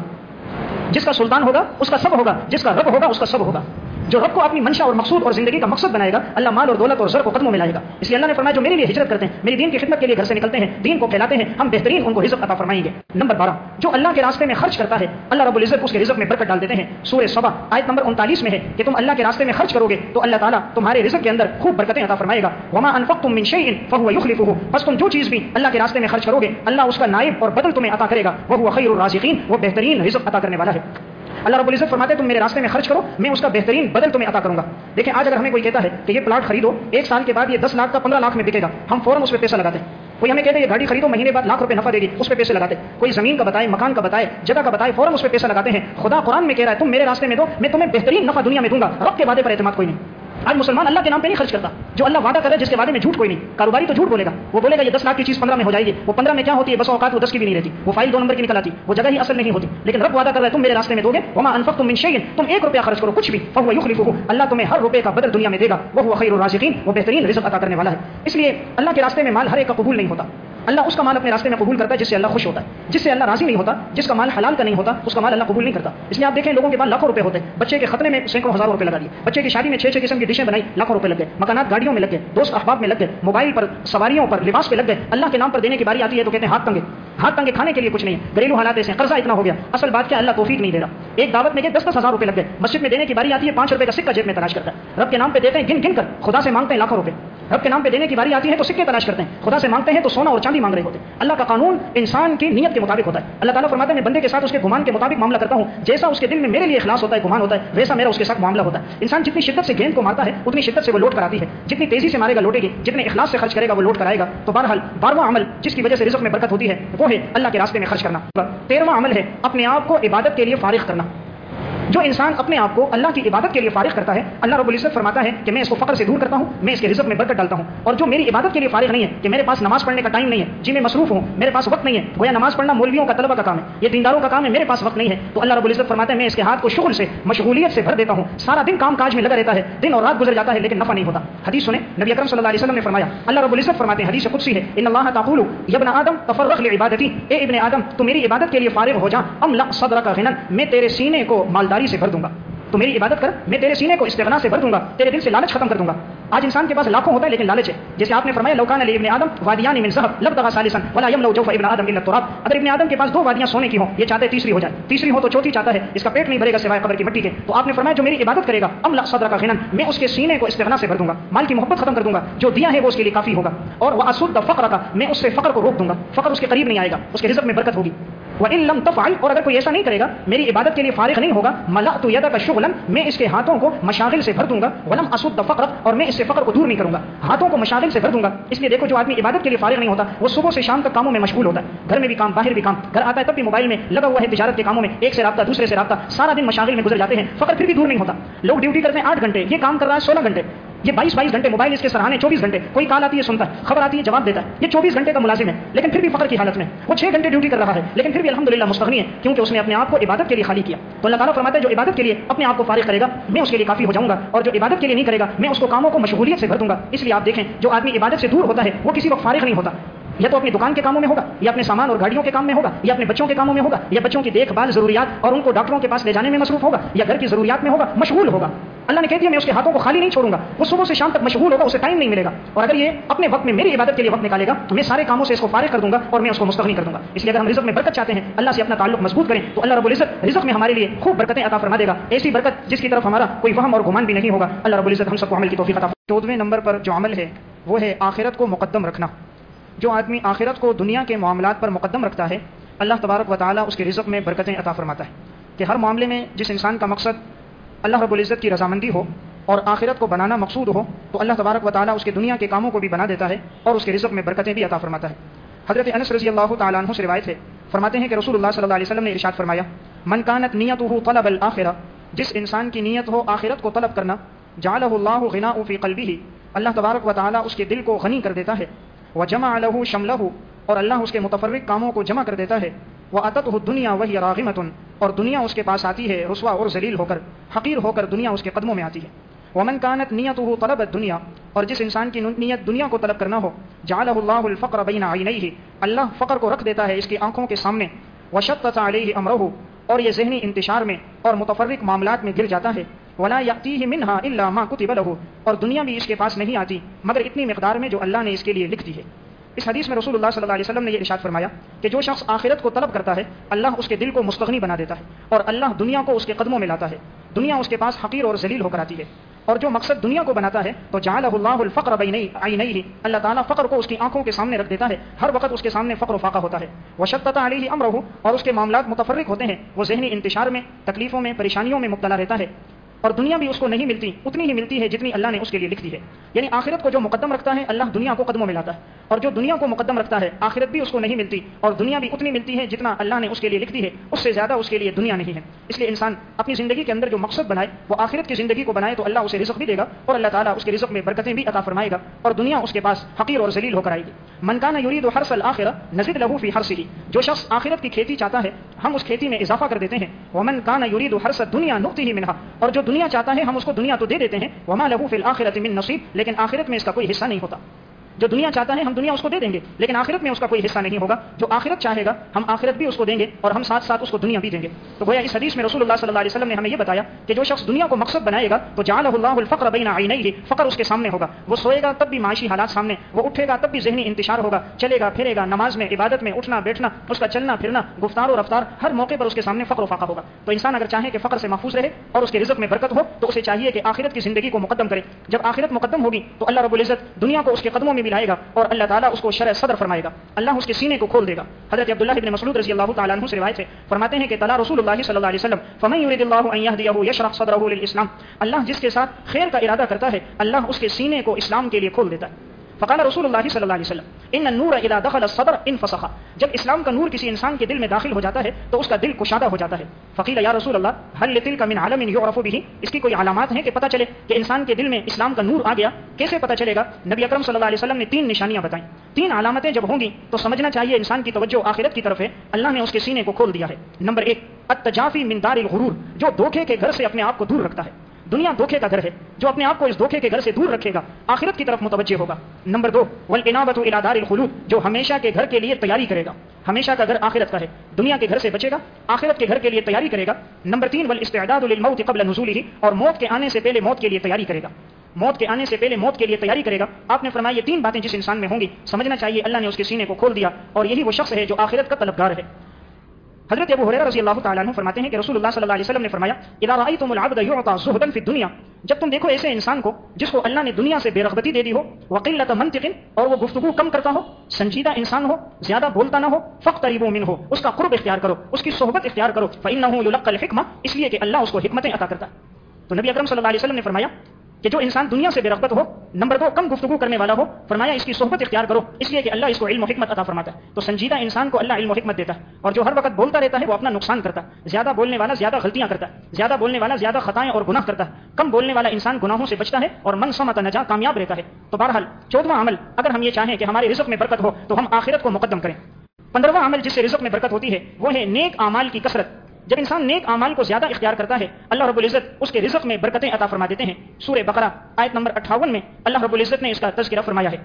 جس کا سلطان ہوگا، اس کا سب ہوگا۔ جس کا رب ہوگا، اس کا سب ہوگا۔ جو رب کو اپنی منشا اور مقصود اور زندگی کا مقصد بنائے گا، اللہ مال اور دولت اور زر کو قدموں میں لائے گا۔ اس لیے اللہ نے فرمایا، جو میرے لیے ہجرت کرتے ہیں، میری دین کی خدمت کے لیے گھر سے نکلتے ہیں، دین کو پھیلاتے ہیں، ہم بہترین ان کو رزق عطا فرمائیں گے۔ نمبر بارہ، جو اللہ کے راستے میں خرچ کرتا ہے، اللہ رب العزت اس کے رزق میں برکت ڈال دیتے ہیں۔ سورہ صبا، آیت نمبر انتالیس میں ہے کہ تم اللہ کے راستے میں خرچ کرو گے تو اللہ تعالیٰ تمہارے رزق کے اندر خوب برکتیں عطا فرمائے گا۔ وما انفقتم من شيء فهو يخلفه۔ بس تم جو چیز بھی اللہ کے راستے میں خرچ کرو گے، اللہ اس کا نائب اور بدل تمہیں عطا کرے گا۔ وہ خیر الرازقین وہ بہترین رزق عطا کرنے والا ہے۔ اللہ رب العزت فرماتے تم میرے راستے میں خرچ کرو، میں اس کا بہترین بدل تمہیں عطا کروں گا۔ دیکھیں، آج اگر ہمیں کوئی کہتا ہے کہ یہ پلاٹ خریدو، ایک سال کے بعد یہ دس لاکھ کا پندرہ لاکھ میں بکے گا۔ ہم فوراً اس پہ پیسہ لگاتے ہیں۔ کوئی ہمیں کہتے ہیں، یہ گاڑی خریدو، مہینے بعد لاکھ روپے نفع دے گی اس پہ پیسے لگاتے کوئی زمین کا بتائے، مکان کا بتائے، جگہ کا بتائے، فوراً اس پہ پیسہ لگاتے ہیں۔ خدا قرآن میں کہہ رہا ہے، تم میرے راستے میں دو، میں تمہیں بہترین نفع دنیا میں دوں گا۔ رب کے وعدے پر اعتماد کوئی نہیں۔ آج مسلمان اللہ کے نام پہ نہیں خرچ کرتا، جو اللہ وعدہ کرے جس کے وعدے میں جھوٹ کوئی نہیں۔ کاروباری تو جھوٹ بولے گا۔ وہ بولے گا، یہ دس لاکھ کی چیز پندرہ میں ہو جائے گی۔ وہ پندرہ میں کیا ہوتی ہے؟ بس اوقات وہ دس کی بھی نہیں رہتی۔ وہ فائل دو نمبر کی نکل آتی۔ وہ جگہ ہی اصل نہیں ہوتی۔ لیکن رب وعدہ کر رہا ہے، تم میرے راستے میں دو گے وما انفق تم من شيء تم ایک روپیہ خرچ کرو، کچھ بھی۔ فهو يخلفه اللہ تمہیں ہر روپے کا بدل دنیا میں دے گا۔ وہ خیر الرازقین۔ وہ بہترین رزق عطا کرنے والا ہے۔ اس لیے اللہ کے راستے میں مال ہر ایک کا قبول نہیں ہوتا۔ اللہ اس کا مال اپنے راستے میں قبول کرتا ہے جس سے اللہ خوش ہوتا ہے۔ جس سے اللہ راضی نہیں ہوتا، جس کا مال حلال کا نہیں ہوتا، اس کا مال اللہ قبول نہیں کرتا۔ اس لیے آپ دیکھیں، لوگوں کے پاس لاکھوں روپے ہوتے ہیں۔ بچے کے خطرے میں سینکڑوں ہزار روپے لگا دیے۔ بچے کی شادی میں چھ چھ قسم کی ڈشیں بنائی، لاکھوں روپے لگ گئے۔ مکانات گاڑیوں میں لگ گئے، دوست احباب میں لگ گئے، موبائل پر سواریوں پر لباس پہ لگ گئے۔ اللہ کے نام پر دینے کی باری آتی ہے تو کہتے ہیں ہاتھ تنگے۔ ہاتھ تنگے کھانے کے لیے کچھ نہیں ہے۔ گھریلو حالات ایسے قرضہ اتنا ہو گیا۔ اصل بات کیا، اللہ توفیق نہیں دے رہا۔ ایک دعوت میں کہ دس دس ہزار روپے لگ گئے۔ مسجد میں دینے کی باری آتی ہے، پانچ روپے کا سکہ جیب میں تلاش کرتا ہے۔ رب کے نام پہ دیتے ہیں، گن گن کر خدا سے مانگتے ہیں لاکھوں روپے۔ رب کے نام پہ دینے کی باری آتی ہے تو سکے تلاش کرتے ہیں۔ خدا سے مانگتے ہیں تو سونا اور چاندی مانگ رہے ہوتے اللہ کا قانون انسان کی نیت کے مطابق ہوتا ہے۔ اللہ تعالیٰ فرماتے ہیں میں بندے کے ساتھ اس کے گمان کے مطابق معاملہ کرتا ہوں۔ جیسا اس کے دل میں میرے لیے اخلاص ہوتا ہے، گمان ہوتا ہے، ویسا میرا اس کے ساتھ معاملہ ہوتا ہے۔ انسان جتنی شدت سے گیند کو مارتا ہے، اتنی شدت سے وہ لوٹ کر آتی ہے۔ جتنی تیزی سے مارے گا، لوٹے گی، جتنے اخلاص سے خرچ کرے گا، وہ لوٹ کر آئے گا۔ تو بہرحال، بارواں عمل جس کی وجہ سے رزق میں برکت ہوتی ہے، وہ ہے اللہ کے راستے میں خرچ کرنا۔ تیرواں عمل ہے، اپنے آپ کو عبادت کے لیے فارغ کرنا۔ جو انسان اپنے آپ کو اللہ کی عبادت کے لیے فارغ کرتا ہے، اللہ رب العزت فرماتا ہے کہ میں اس کو فقر سے دور کرتا ہوں، میں اس کے رزق میں برکت ڈالتا ہوں۔ اور جو میری عبادت کے لیے فارغ نہیں ہے، کہ میرے پاس نماز پڑھنے کا ٹائم نہیں ہے جی میں مصروف ہوں، میرے پاس وقت نہیں ہے، گویا نماز پڑھنا مولویوں کا طلبہ کا کام ہے، یہ دینداروں کا کام ہے، میرے پاس وقت نہیں ہے۔ تو اللہ رب العزت فرماتا ہے، میں اس کے ہاتھ کو شغل سے، مشغولیت سے بھر دیتا ہوں۔ سارا دن کام کاج میں لگا رہتا ہے، دن اور رات گزر جاتا ہے، لیکن نفع نہیں ہوتا۔ حدیث سنیں، نبی اکرم صلی اللہ علیہ وسلم نے فرمایا، اللہ رب العزت فرماتے ہیں، حدیث قدسی ہے، ان اللہ تقول ابن آدم تفرغ لعبادتی اے ابن آدم، تو میری عبادت کے لیے فارغ ہو جا ام لا صدر غنن، میں تیرے سینے کو مالداری بیماری سے بھر دوں گا۔ تو میری عبادت کر، میں تیرے سینے کو استغنا سے بھر دوں گا، تیرے دل سے لالچ ختم کر دوں گا۔ آج انسان کے پاس لاکھوں ہوتا ہے لیکن لالچ ہے۔ جیسے آپ نے فرمایا لوکان علی ابن آدم وادیان من ذهب لب تغا ثالثا ولا يملو جوف ابن آدم الا التراب۔ اگر ابن آدم کے پاس دو وادیاں سونے کی ہوں، یہ چاہتے تیسری ہو جائے۔ تیسری ہو تو چوتھی چاہتا ہے، اس کا پیٹ نہیں بھرے گا سوائے قبر کی مٹی کے۔ تو آپ نے فرمایا، جو میری عبادت کرے گا ام لا صدر کا غنن میں اس کے سینے کو استغنا سے بھر دوں گا۔ مال کی محبت ختم کر دوں گا۔ جو دیا ہے وہ اس کے لیے کافی ہوگا۔ اور وہ اسود فقر کا میں اس سے فقر کو روک دوں گا۔ فقر اس کے قریب نہیں آئے گا، اس کے رزق میں برکت ہوگی۔ وہ علم تفعل اور اگر کوئی ایسا نہیں کرے گا، میری عبادت کے لیے فارغ نہیں ہوگا۔ ملا تو یدا کا شغلن میں اس کے ہاتھوں کو مشاغل سے بھر دوں گا۔ ولم اسد فقر اور میں اس سے فقر کو دور نہیں کروں گا۔ ہاتھوں کو مشاغل سے بھر دوں گا۔ اس لیے دیکھو، جو آدمی عبادت کے لیے فارغ نہیں ہوتا، وہ صبح سے شام تک کاموں میں مشغول ہوتا ہے۔ گھر میں بھی کام، باہر بھی کام۔ گھر آتا ہے تب بھی موبائل میں لگا ہوا ہے تجارت کے کاموں میں، ایک سے رابطہ، دوسرے سے رابطہ، سارا دن مشاغل میں گزر جاتے ہیں، فقر پھر بھی دور نہیں ہوتا۔ لوگ ڈیوٹی کرتے ہیں، آٹھ گھنٹے، یہ کام کر رہا ہے سولہ گھنٹے۔ یہ بائیس بائیس گھنٹے موبائل اس کے سراہنے چوبیس گھنٹے، کوئی کال آتی ہے سنتا ہے، خبر آتی ہے، جواب دیتا ہے، یہ چوبیس گھنٹے کا ملازم ہے، لیکن پھر بھی فخر کی حالت میں، وہ چھ گھنٹے ڈیوٹی کر رہا ہے، لیکن پھر بھی الحمد للہ مستغنی ہے، کیونکہ اس نے اپنے آپ کو عبادت کے لیے خالی کیا۔ تو اللہ تعالیٰ فرماتا ہے، جو عبادت کے لیے اپنے آپ کو فارغ کرے گا، میں اس کے لیے کافی ہو جاؤں گا، اور جو عبادت کے لیے نہیں کرے گا، میں اس کو کاموں کو مشغولیت سے بھر دوں گا۔ اس لیے آپ دیکھیں، جو آدمی عبادت سے دور ہوتا ہے، وہ کسی وقت فارغ نہیں ہوتا۔ یا تو اپنی دکان کے کاموں میں ہوگا، یا اپنے سامان اور گاڑیوں کے کام میں ہوگا، یا اپنے بچوں کے کاموں میں ہوگا، یا بچوں کی دیکھ بھال ضروریات اور ان کو ڈاکٹروں کے پاس لے جانے میں مصروف ہوگا، یا گھر کی ضروریات میں ہوگا، مشغول ہوگا۔ اللہ نے کہہ دیا، میں اس کے ہاتھوں کو خالی نہیں چھوڑوں گا، وہ صبح سے شام تک مشغول ہوگا، اسے ٹائم نہیں ملے گا۔ اور اگر یہ اپنے وقت میں میری عبادت کے لیے وقت نکالے گا، تو میں سارے کاموں سے اس کو فارغ کر دوں گا اور میں اس کو مستقبل کر دوں گا۔ اس لیے اگر ہم رزق میں برکت چاہتے ہیں، اللہ سے اپنا تعلق مضبوط کریں، تو اللہ رب العزت رزق میں ہمارے لیے خوب برکتیں عطا فرما دے گا۔ ایسی برکت جس کی طرف ہمارا کوئی وہم اور گمان بھی نہیں ہوگا، اللہ رب العزت ہم سب کو عمل کی توفیق عطا چودویں نمبر پر جو عمل ہے، وہ ہے آخرت کو مقدم رکھنا۔ جو آدمی آخرت کو دنیا کے معاملات پر مقدم رکھتا ہے، اللہ تبارک و تعالیٰ اس کے رزق میں برکتیں عطا فرماتا ہے۔ کہ ہر معاملے میں جس انسان کا مقصد اللہ رب العزت کی رضامندی ہو اور آخرت کو بنانا مقصود ہو، تو اللہ تبارک و تعالیٰ اس کے دنیا کے کاموں کو بھی بنا دیتا ہے اور اس کے رزق میں برکتیں بھی عطا فرماتا ہے۔ حضرت انس رضی اللہ تعالیٰ عنہ سے روایت ہے، فرماتے ہیں کہ رسول اللہ صلی اللہ علیہ وسلم نے ارشاد فرمایا، من کانت نیت ہو طلب الآخرہ جس انسان کی نیت ہو آخرت کو طلب کرنا، جعلہ اللہ غنا فی قلبی ہی اللہ تبارک و تعالیٰ اس کے دل کو غنی کر دیتا ہے۔ وہ جمع الح شملہ اور اللہ اس کے متفرق کاموں کو جمع کر دیتا ہے۔ وہ عطت ہو دنیا وہی راغمتن اور دنیا اس کے پاس آتی ہے، رسوا اور ذلیل ہو کر، حقیر ہو کر دنیا اس کے قدموں میں آتی ہے۔ ومن کانت نیت ہو طلب دنیا اور جس انسان کی نیت دنیا کو طلب کرنا ہو جعلہ اللہ الفقر بین عینیہ اللہ فقر کو رکھ دیتا ہے اس کی آنکھوں کے سامنے۔ وشتت علیہ امرہ اور یہ ذہنی انتشار میں اور متفرق معاملات میں گر جاتا ہے۔ ولا یاتیہ منہا الا ما کتب له۔ اور دنیا بھی اس کے پاس نہیں آتی، مگر اتنی مقدار میں جو اللہ نے اس کے لیے لکھ دی ہے۔ اس حدیث میں رسول اللہ صلی اللہ علیہ وسلم نے یہ ارشاد فرمایا کہ جو شخص آخرت کو طلب کرتا ہے، اللہ اس کے دل کو مستغنی بنا دیتا ہے، اور اللہ دنیا کو اس کے قدموں میں لاتا ہے۔ دنیا اس کے پاس حقیر اور ذلیل ہو کر آتی ہے۔ اور جو مقصد دنیا کو بناتا ہے، تو جعلہ اللہ الفقر بین عینیہ۔ اللہ تعالیٰ فقر کو اس کی آنکھوں کے سامنے رکھ دیتا ہے۔ ہر وقت اس کے سامنے فقر و فاقہ ہوتا ہے۔ وشتت علیہ امرہ اور اس کے معاملات متفرق ہوتے ہیں۔ وہ ذہنی انتشار میں، تکلیفوں میں، پریشانیوں میں مبتلا رہتا ہے۔ اور دنیا بھی اس کو نہیں ملتی، اتنی ہی ملتی ہے جتنی اللہ نے اس کے لیے لکھ دی ہے۔ یعنی آخرت کو جو مقدم رکھتا ہے، اللہ دنیا کو قدموں میں لاتا ہے۔ اور جو دنیا کو مقدم رکھتا ہے، آخرت بھی اس کو نہیں ملتی۔ اور دنیا بھی اتنی ملتی ہے جتنا اللہ نے اس کے لیے لکھ دی ہے، اس سے زیادہ اس کے لیے دنیا نہیں ہے۔ اس لیے انسان اپنی زندگی کے اندر جو مقصد بنائے، وہ آخرت کی زندگی کو بنائے، تو اللہ اسے رزق بھی دے گا اور اللہ تعالیٰ اس کے رزق میں برکتیں بھی عطا فرمائے گا اور دنیا اس کے پاس حقیر اور ذلیل ہو کر آئے گی۔ منکانہ یورید و ہر سل آخر نزید لہو فی ہر سلی جو شخص آخرت کی کھیتی چاہتا ہے، ہم اس کھیتی میں اضافہ کر دیتے ہیں۔ وہ من کانا یورید و ہر سل دنیا نقطی ہی منہا۔ اور جو دنیا چاہتا ہے، ہم اس کو دنیا تو دے دیتے ہیں۔ وما لہو فی الآخرت من نصیب لیکن آخرت میں اس کا کوئی حصہ نہیں ہوتا۔ جو دنیا چاہتا ہے، ہم دنیا اس کو دے دیں گے۔ لیکن آخرت میں اس کا کوئی حصہ نہیں ہوگا۔ جو آخرت چاہے گا، ہم آخرت بھی اس کو دیں گے اور ہم ساتھ ساتھ اس کو دنیا بھی دیں گے۔ تو گویا اس حدیث میں رسول اللہ صلی اللہ علیہ وسلم نے ہمیں یہ بتایا کہ جو شخص دنیا کو مقصد بنائے گا، تو جعلہ اللہ الفقر بین عینیہ، فقر اس کے سامنے ہوگا۔ وہ سوئے گا تب بھی معاشی حالات سامنے، وہ اٹھے گا تب بھی ذہنی انتشار ہوگا۔ چلے گا، پھرے گا، نماز میں، عبادت میں، اٹھنا، بیٹھنا، اس کا چلنا، پھرنا، گفتار و رفتار، ہر موقع پر اس کے سامنے فقر و فاقہ ہوگا۔ تو انسان اگر چاہے کہ فقر سے محفوظ رہے اور اس کے رزق میں برکت ہو، تو اسے چاہیے کہ آخرت کی زندگی کو مقدم کرے۔ جب آخرت مقدم ہوگی، تو اللہ رب العزت دنیا کو اس کے قدموں میں ملائے گا اور اللہ تعالیٰ اس کو شرح صدر فرمائے گا۔ اللہ اس کے سینے کو کھول دے گا۔ حضرت عبداللہ ابن مسعود رضی اللہ تعالیٰ عنہ سے روایت ہے۔ فرماتے ہیں کہ تعالیٰ رسول اللہ صلی اللہ علیہ وسلم، فمن يريد الله ان يهديه يشرح صدره للاسلام اللہ جس کے ساتھ خیر کا ارادہ کرتا ہے، اللہ اس کے سینے کو اسلام کے لیے کھول دیتا ہے۔ فقال رسول اللہ صلی اللہ علیہ وسلم ان النور اذا دخل الصدر انفسخ. جب اسلام کا نور کسی انسان کے دل میں داخل ہو جاتا ہے تو اس کا دل کشادہ ہو جاتا ہے۔ فقیل یا رسول اللہ، هل لتلك من عالم يعرف به? اس کی کوئی علامات ہیں کہ پتہ چلے کہ انسان کے دل میں اسلام کا نور آ گیا؟ کیسے پتہ چلے گا؟ نبی اکرم صلی اللہ علیہ وسلم نے تین نشانیاں بتائیں۔ تین علامتیں جب ہوں گی تو سمجھنا چاہیے انسان کی توجہ آخرت کی طرف ہے۔ اللہ نے اس کے سینے کو کھول دیا ہے۔ نمبر ایک، التجافی من دار الغرور، جو دھوکے کے گھر سے اپنے آپ کو دور رکھتا ہے۔ دنیا دھوکے کا گھر ہے، جو اپنے آپ کو اس دھوکے کے گھر سے دور رکھے گا، آخرت کی طرف متوجہ ہوگا۔ نمبر دو ولعنابت الادار الخلود، جو ہمیشہ کے گھر کے لیے تیاری کرے گا۔ ہمیشہ کا گھر آخرت کا ہے، دنیا کے گھر سے بچے گا، آخرت کے گھر کے لیے تیاری کرے گا۔ نمبر تین، والاستعداد للموت قبل نزوله، اور موت کے آنے سے پہلے موت کے لیے تیاری کرے گا۔ موت کے آنے سے پہلے موت کے لیے تیاری کرے گا۔ آپ نے فرمایا یہ تین باتیں جس انسان میں ہوں گی، سمجھنا چاہیے، اللہ نے اس کے سینے کو کھول دیا، اور یہی وہ شخص ہے جو آخرت کا طلبگار ہے۔ حضرت ابو حریرہ رضی اللہ تعالیٰ عنہ فرماتے ہیں کہ رسول اللہ صلی اللہ علیہ وسلم نے فرمایا، اذا رأيتم العبد يعطى زهدا في الدنيا جب تم دیکھو ایسے انسان کو جس کو اللہ نے دنیا سے بے رغبتی دے دی ہو وقلت منطق اور وہ گفتگو کم کرتا ہو، سنجیدہ انسان ہو، زیادہ بولتا نہ ہو فقریبوا منه اس کا قرب اختیار کرو، اس کی صحبت اختیار کرو فانه يلقى الحکمہ، اس لیے کہ اللہ اس کو حکمتیں عطا کرتا ہے۔ تو نبی اکرم صلی اللہ علیہ وسلم نے فرمایا کہ جو انسان دنیا سے بے رغبت ہو، نمبر دو، کم گفتگو کرنے والا ہو، فرمایا اس کی صحبت اختیار کرو، اس لیے کہ اللہ اس کو علم و حکمت عطا فرماتا ہے۔ تو سنجیدہ انسان کو اللہ علم و حکمت دیتا ہے۔ اور جو ہر وقت بولتا رہتا ہے، وہ اپنا نقصان کرتا ہے۔ زیادہ بولنے والا زیادہ غلطیاں کرتا ہے۔ زیادہ بولنے والا زیادہ خطائیں اور گناہ کرتا ہے۔ کم بولنے والا انسان گناہوں سے بچتا ہے اور من سمت نجا کامیاب رہتا ہے۔ تو بہرحال، چودواں عمل، اگر ہم یہ چاہیں کہ ہمارے رزق میں برکت ہو، تو ہم آخرت کو مقدم کریں۔ پندرواں عمل جس سے رزق میں برکت ہوتی ہے، وہ ہے نیک اعمال کی کثرت۔ جب انسان نیک اعمال کو زیادہ اختیار کرتا ہے، اللہ رب العزت اس کے رزق میں برکتیں عطا فرما دیتے ہیں۔ سورہ بقرہ، آیت نمبر 58 میں اللہ رب العزت نے اس کا تذکرہ فرمایا ہے۔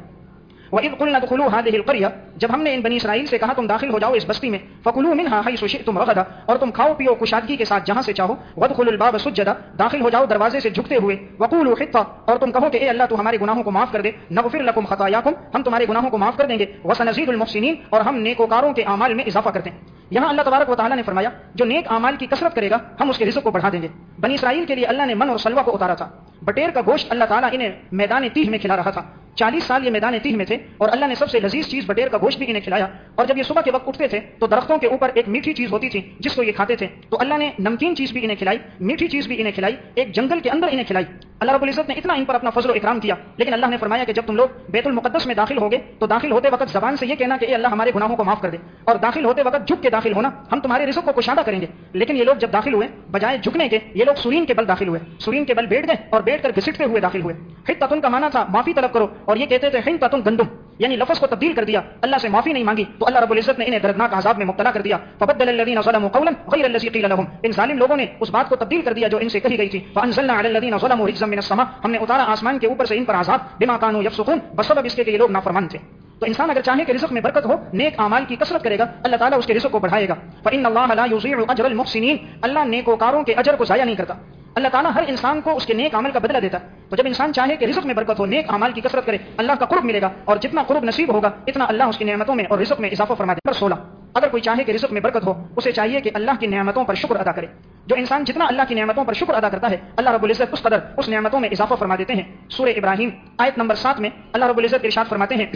وَإِذْ قُلْنَا دُخُلُوا هَذِهِ الْقَرْيَةَ، جب ہم نے ان بنی اسرائیل سے کہا تم داخل ہو جاؤ اس بستی میں، فَكُلُوا مِنْهَا حَيْثُ شِئْتُمْ رَغَدًا، اور تم کھاؤ، پیو، کشادگی کے ساتھ جہاں سے چاہو، وَادْخُلُوا الْبَابَ سُجَّدًا، داخل ہو جاؤ دروازے سے جھکتے ہوئے، وَقُولُوا حِطَّةً اور تم کہو کہ اے اللہ تو ہمارے گناہوں کو معاف کر دے، نغفر لكم خطاياكم، ہم تمہارے گناہوں کو معاف کر دیں گے، وَسَنَزِيدُ الْمُحْسِنِينَ، اور ہم نیکوکاروں کے اعمال میں اضافہ کرتے ہیں۔ یہاں اللہ تبارک و تعالیٰ نے فرمایا، جو نیک اعمال کی کثرت کرے گا، ہم اس کے رزق کو بڑھا دیں گے۔ بنی اسرائیل کے لیے اللہ نے من اور سلوا کو اتارا تھا۔ بٹیر کا گوشت اللہ تعالیٰ انہیں میدان تیہ میں کھلا رہا تھا۔ چالیس سال یہ میدان تیہ میں تھے اور اللہ نے سب سے لذیذ چیز بٹیر کا گوشت بھی انہیں کھلایا۔ اور جب یہ صبح کے وقت اٹھتے تھے تو درختوں کے اوپر ایک میٹھی چیز ہوتی تھی جس کو یہ کھاتے تھے۔ تو اللہ نے نمکین چیز بھی انہیں کھلائی، میٹھی چیز بھی انہیں کھلائی، ایک جنگل کے اندر انہیں کھلائی۔ اللہ رب العزت نے اتنا ان پر اپنا فضل و اکرام کیا، لیکن اللہ نے فرمایا کہ جب تم لوگ بیت المقدس میں داخل ہوگے، تو داخل ہوتے وقت زبان سے یہ کہنا کہ اے اللہ ہمارے گناہوں کو معاف کر دے۔ اور داخل ہوتے وقت جھک کے داخل ہونا، ہم تمہارے رزق کو کشادہ کریں گے۔ لیکن یہ لوگ جب داخل ہوئے، بجائے جھکنے کے، یہ لوگ سورین کے بل داخل ہوئے۔ سورین کے بل بیٹھ گئے اور بیٹھ کر گھسٹتے ہوئے داخل ہوئے۔ ہند تتن کا مانا تھا، معافی طلب کرو۔ اور یہ کہتے تھے ہند تتن گندم۔ یعنی لفظ کو تبدیل کر دیا، اللہ سے معافی نہیں مانگی، تو اللہ رب العزت نے انہیں دردناک عذاب میں مبتلا کر دیا۔ فبدل الذين ظلموا قولا غير الذي قيل لهم۔ ان ظالم لوگوں نے اس بات کو تبدیل کر دیا جو ان سے کہی گئی تھی۔ فانزلنا على الذين ظلموا رجزا من السماء۔ ہم نے اتارا آسمان کے اوپر سے ان پر عذاب، بما كانوا يفسقون بسبب اس کے کہ یہ لوگ نافرمان تھے۔ تو انسان اگر چاہے کہ رزق میں برکت ہو، نیک اعمال کی کثرت کرے گا، اللہ تعالیٰ اس کے رزق کو بڑھائے گا۔ فإن الله لا يضيع اجر المحسنين۔ اللہ نیکوکاروں کے اجر کو ضائع نہیں کرتا۔ اللہ تعالیٰ ہر انسان کو اس کے نیک عمل کا بدلہ دیتا ہے۔ تو جب انسان چاہے کہ رزق میں برکت ہو، نیک عمل کی کثرت کرے، اللہ کا قرب ملے گا اور جتنا قرب نصیب ہوگا، اتنا اللہ اس کی نعمتوں میں اور رزق میں اضافہ فرما دے۔ سولہ، اگر کوئی چاہے کہ رزق میں برکت ہو، اسے چاہیے کہ اللہ کی نعمتوں پر شکر ادا کرے۔ جو انسان جتنا اللہ کی نعمتوں پر شکر ادا کرتا ہے، اللہ رب العزت اس قدر اس نعمتوں میں اضافہ فرما دیتے ہیں۔ سورہ ابراہیم، آیت نمبر سات میں اللہ رب العزت ارشاد فرماتے ہیں۔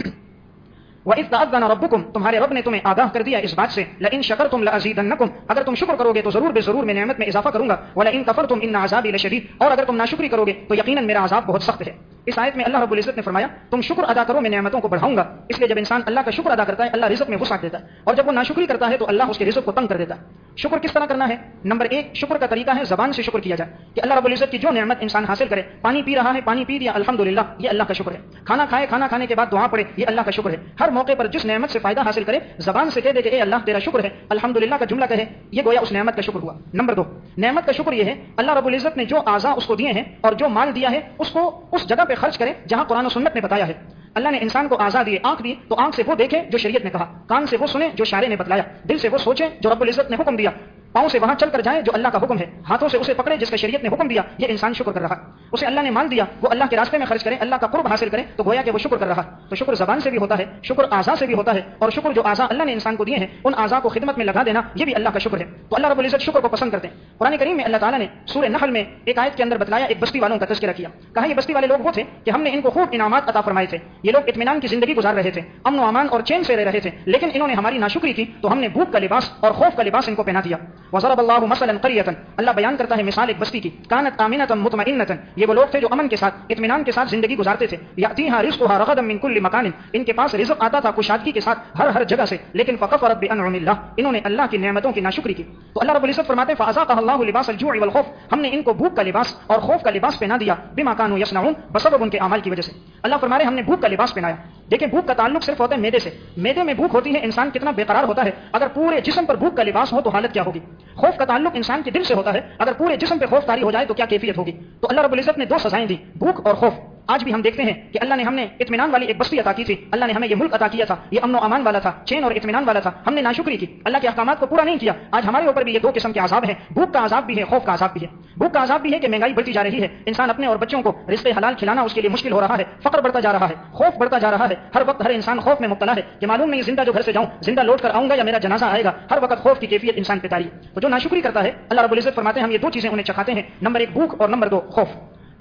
وَإِذْ رَبُّكُمْ، تمہارے رب نے تمہیں آگاہ کر دیا اس بات سے، لئن شکرتم لأزیدنکم اگر تم شکر کرو گے تو ضرور بے ضرور میں نعمت میں اضافہ کروں گا، وَلَئِن کفرتم ان عذابی لشدید اور اگر تم ناشکری کرو گے تو یقینا میرا عذاب بہت سخت ہے۔ اس آیت میں اللہ رب العزت نے فرمایا، تم شکر ادا کرو، میں نعمتوں کو بڑھاؤں گا۔ اس لیے جب انسان اللہ کا شکر ادا کرتا ہے، اللہ رزق میں وسعت دیتا ہے۔ اور جب وہ ناشکری کرتا ہے تو اللہ اس کے رزق کو تنگ کر دیتا ہے۔ شکر کس طرح کرنا ہے؟ نمبر ایک، شکر کا طریقہ ہے زبان سے شکر کیا جائے۔ کہ اللہ رب العزت کی جو نعمت انسان حاصل کرے، پانی پی رہا ہے، پانی پی دیا، الحمدللہ، یہ اللہ کا شکر ہے۔ کھانا کھائے، کھانا کھانے کے بعد دعا پڑے یہ اللہ کا شکر ہے۔ ہر موقع پر جس نعمت سے فائدہ حاصل کرے، زبان سے کہہ دے کہ اے اللہ، تیرا شکر ہے۔ الحمدللہ کا جملہ کہے، یہ گویا اس نعمت کا شکر ہوا۔ نمبر دو، نعمت کا شکر یہ ہے، اللہ رب العزت نے جو اعضاء اس کو دیے ہیں اور جو مال دیا ہے، اس کو اس جگہ پہ خرچ کرے جہاں قرآن و سنت نے بتایا ہے۔ اللہ نے انسان کو آزاد دیے، آنکھ دی، تو آنکھ سے وہ دیکھے جو شریعت نے کہا۔ کان سے وہ سنے جو شاعر نے بتلایا۔ دل سے وہ سوچے جو رب العزت نے حکم دیا۔ پاؤں سے وہاں چل کر جائے جو اللہ کا حکم ہے، ہاتھوں سے اسے پکڑے جس کا شریعت نے حکم دیا، یہ انسان شکر کر رہا۔ اسے اللہ نے مال دیا، وہ اللہ کے راستے میں خرچ کرے اللہ کا قرب حاصل کرے تو گویا کہ وہ شکر کر رہا۔ تو شکر زبان سے بھی ہوتا ہے، شکر آزا سے بھی ہوتا ہے، اور شکر جو آزا اللہ نے انسان کو دیے ہیں، ان آزا کو خدمت میں لگا دینا، یہ بھی اللہ کا شکر ہے۔ تو اللہ رب العزت شکر کو پسند کرتے ہیں۔ قرآن کریم میں اللہ تعالیٰ نے سورہ نحل میں ایک آیت کے اندر بتلایا، ایک بستی والوں کا تذکرہ کیا۔ کہا، یہ بستی والے لوگ وہ تھے کہ ہم نے ان کو خوب انعامات عطا فرمائے تھے۔ یہ لوگ اطمینان کی زندگی گزار رہے تھے، امن و امان اور چین سے رہ رہے تھے۔ لیکن انہوں نے ہماری ناشکری کی، تو ہم نے بھوک کا لباس اور خوف کا لباس ان کو پہنا دیا۔ وزرب اللہ مثلا قریتا اللہ بیان کرتا ہے مثال ایک بستی کی. کانت آمینتا مطمئنتا. یہ وہ لوگ تھے جو امن کے ساتھ، اطمینان کے ساتھ زندگی گزارتے تھے. یاتیہا رزقها رغدا من كل مکان. ان کے پاس رزق آتا تھا کشادگی کے ساتھ، ہر ہر جگہ سے. لیکن فکفرت بانعم اللہ انہوں نے اللہ کی نعمتوں کی ناشکری کی. تو اللہ رب العزت فرماتے ہیں فازاقها الله لباس الجوع والخوف. ہم نے ان کو بھوک کا لباس اور خوف کا لباس پہنا دیا. بما كانوا يصنعون. بسبب ان کے اعمال کی وجہ سے. اللہ فرما رہے ہم نے بھوک کا لباس پہنایا. دیکھیں، بھوک کا تعلق صرف ہوتا ہے میدے سے. میدے میں بھوک ہوتی ہے، انسان کتنا بے قرار ہوتا ہے. اگر پورے جسم پر بھوک کا لباس ہو تو حالت کیا ہوگی؟ خوف کا تعلق انسان کے دل سے ہوتا ہے۔ اگر پورے جسم پہ خوف تاری ہو جائے تو کیا کیفیت ہوگی؟ تو اللہ رب العزت نے دو سزائیں دی بھوک اور خوف۔ آج بھی ہم دیکھتے ہیں کہ اللہ نے ہم نے اطمینان والی ایک بستی عطا کی تھی۔ اللہ نے ہمیں یہ ملک عطا کیا تھا۔ یہ امن و امان والا تھا، چین اور اطمینان والا تھا۔ ہم نے ناشکری کی۔ اللہ کے احکامات کو پورا نہیں کیا۔ آج ہمارے اوپر بھی یہ دو قسم کے عذاب ہیں۔ بھوک کا عذاب بھی ہے، خوف کا عذاب بھی ہے۔ بھوک کا عذاب بھی ہے کہ مہنگائی بڑھتی جا رہی ہے۔ انسان اپنے اور بچوں کو رشتے حلال کھلانا اس کے لیے مشکل ہو رہا ہے۔ فقر بڑھتا جا رہا ہے۔ خوف بڑھتا جا رہا ہے۔ ہر وقت ہر انسان خوف میں مبتلا ہے کہ معلوم نہیں زندہ جو گھر سے جاؤں، زندہ لوٹ کر آؤں گا یا میرا جنازہ آئے گا۔ ہر وقت خوف کی کیفیت انسان پہ تاری۔ تو جو ناشکری کرتا ہے، اللہ رب العزت فرماتے ہیں، ہم یہ دو چیزیں انہیں چکھاتے ہیں۔ نمبر ایک، بھوک اور نمبر دو، خوف۔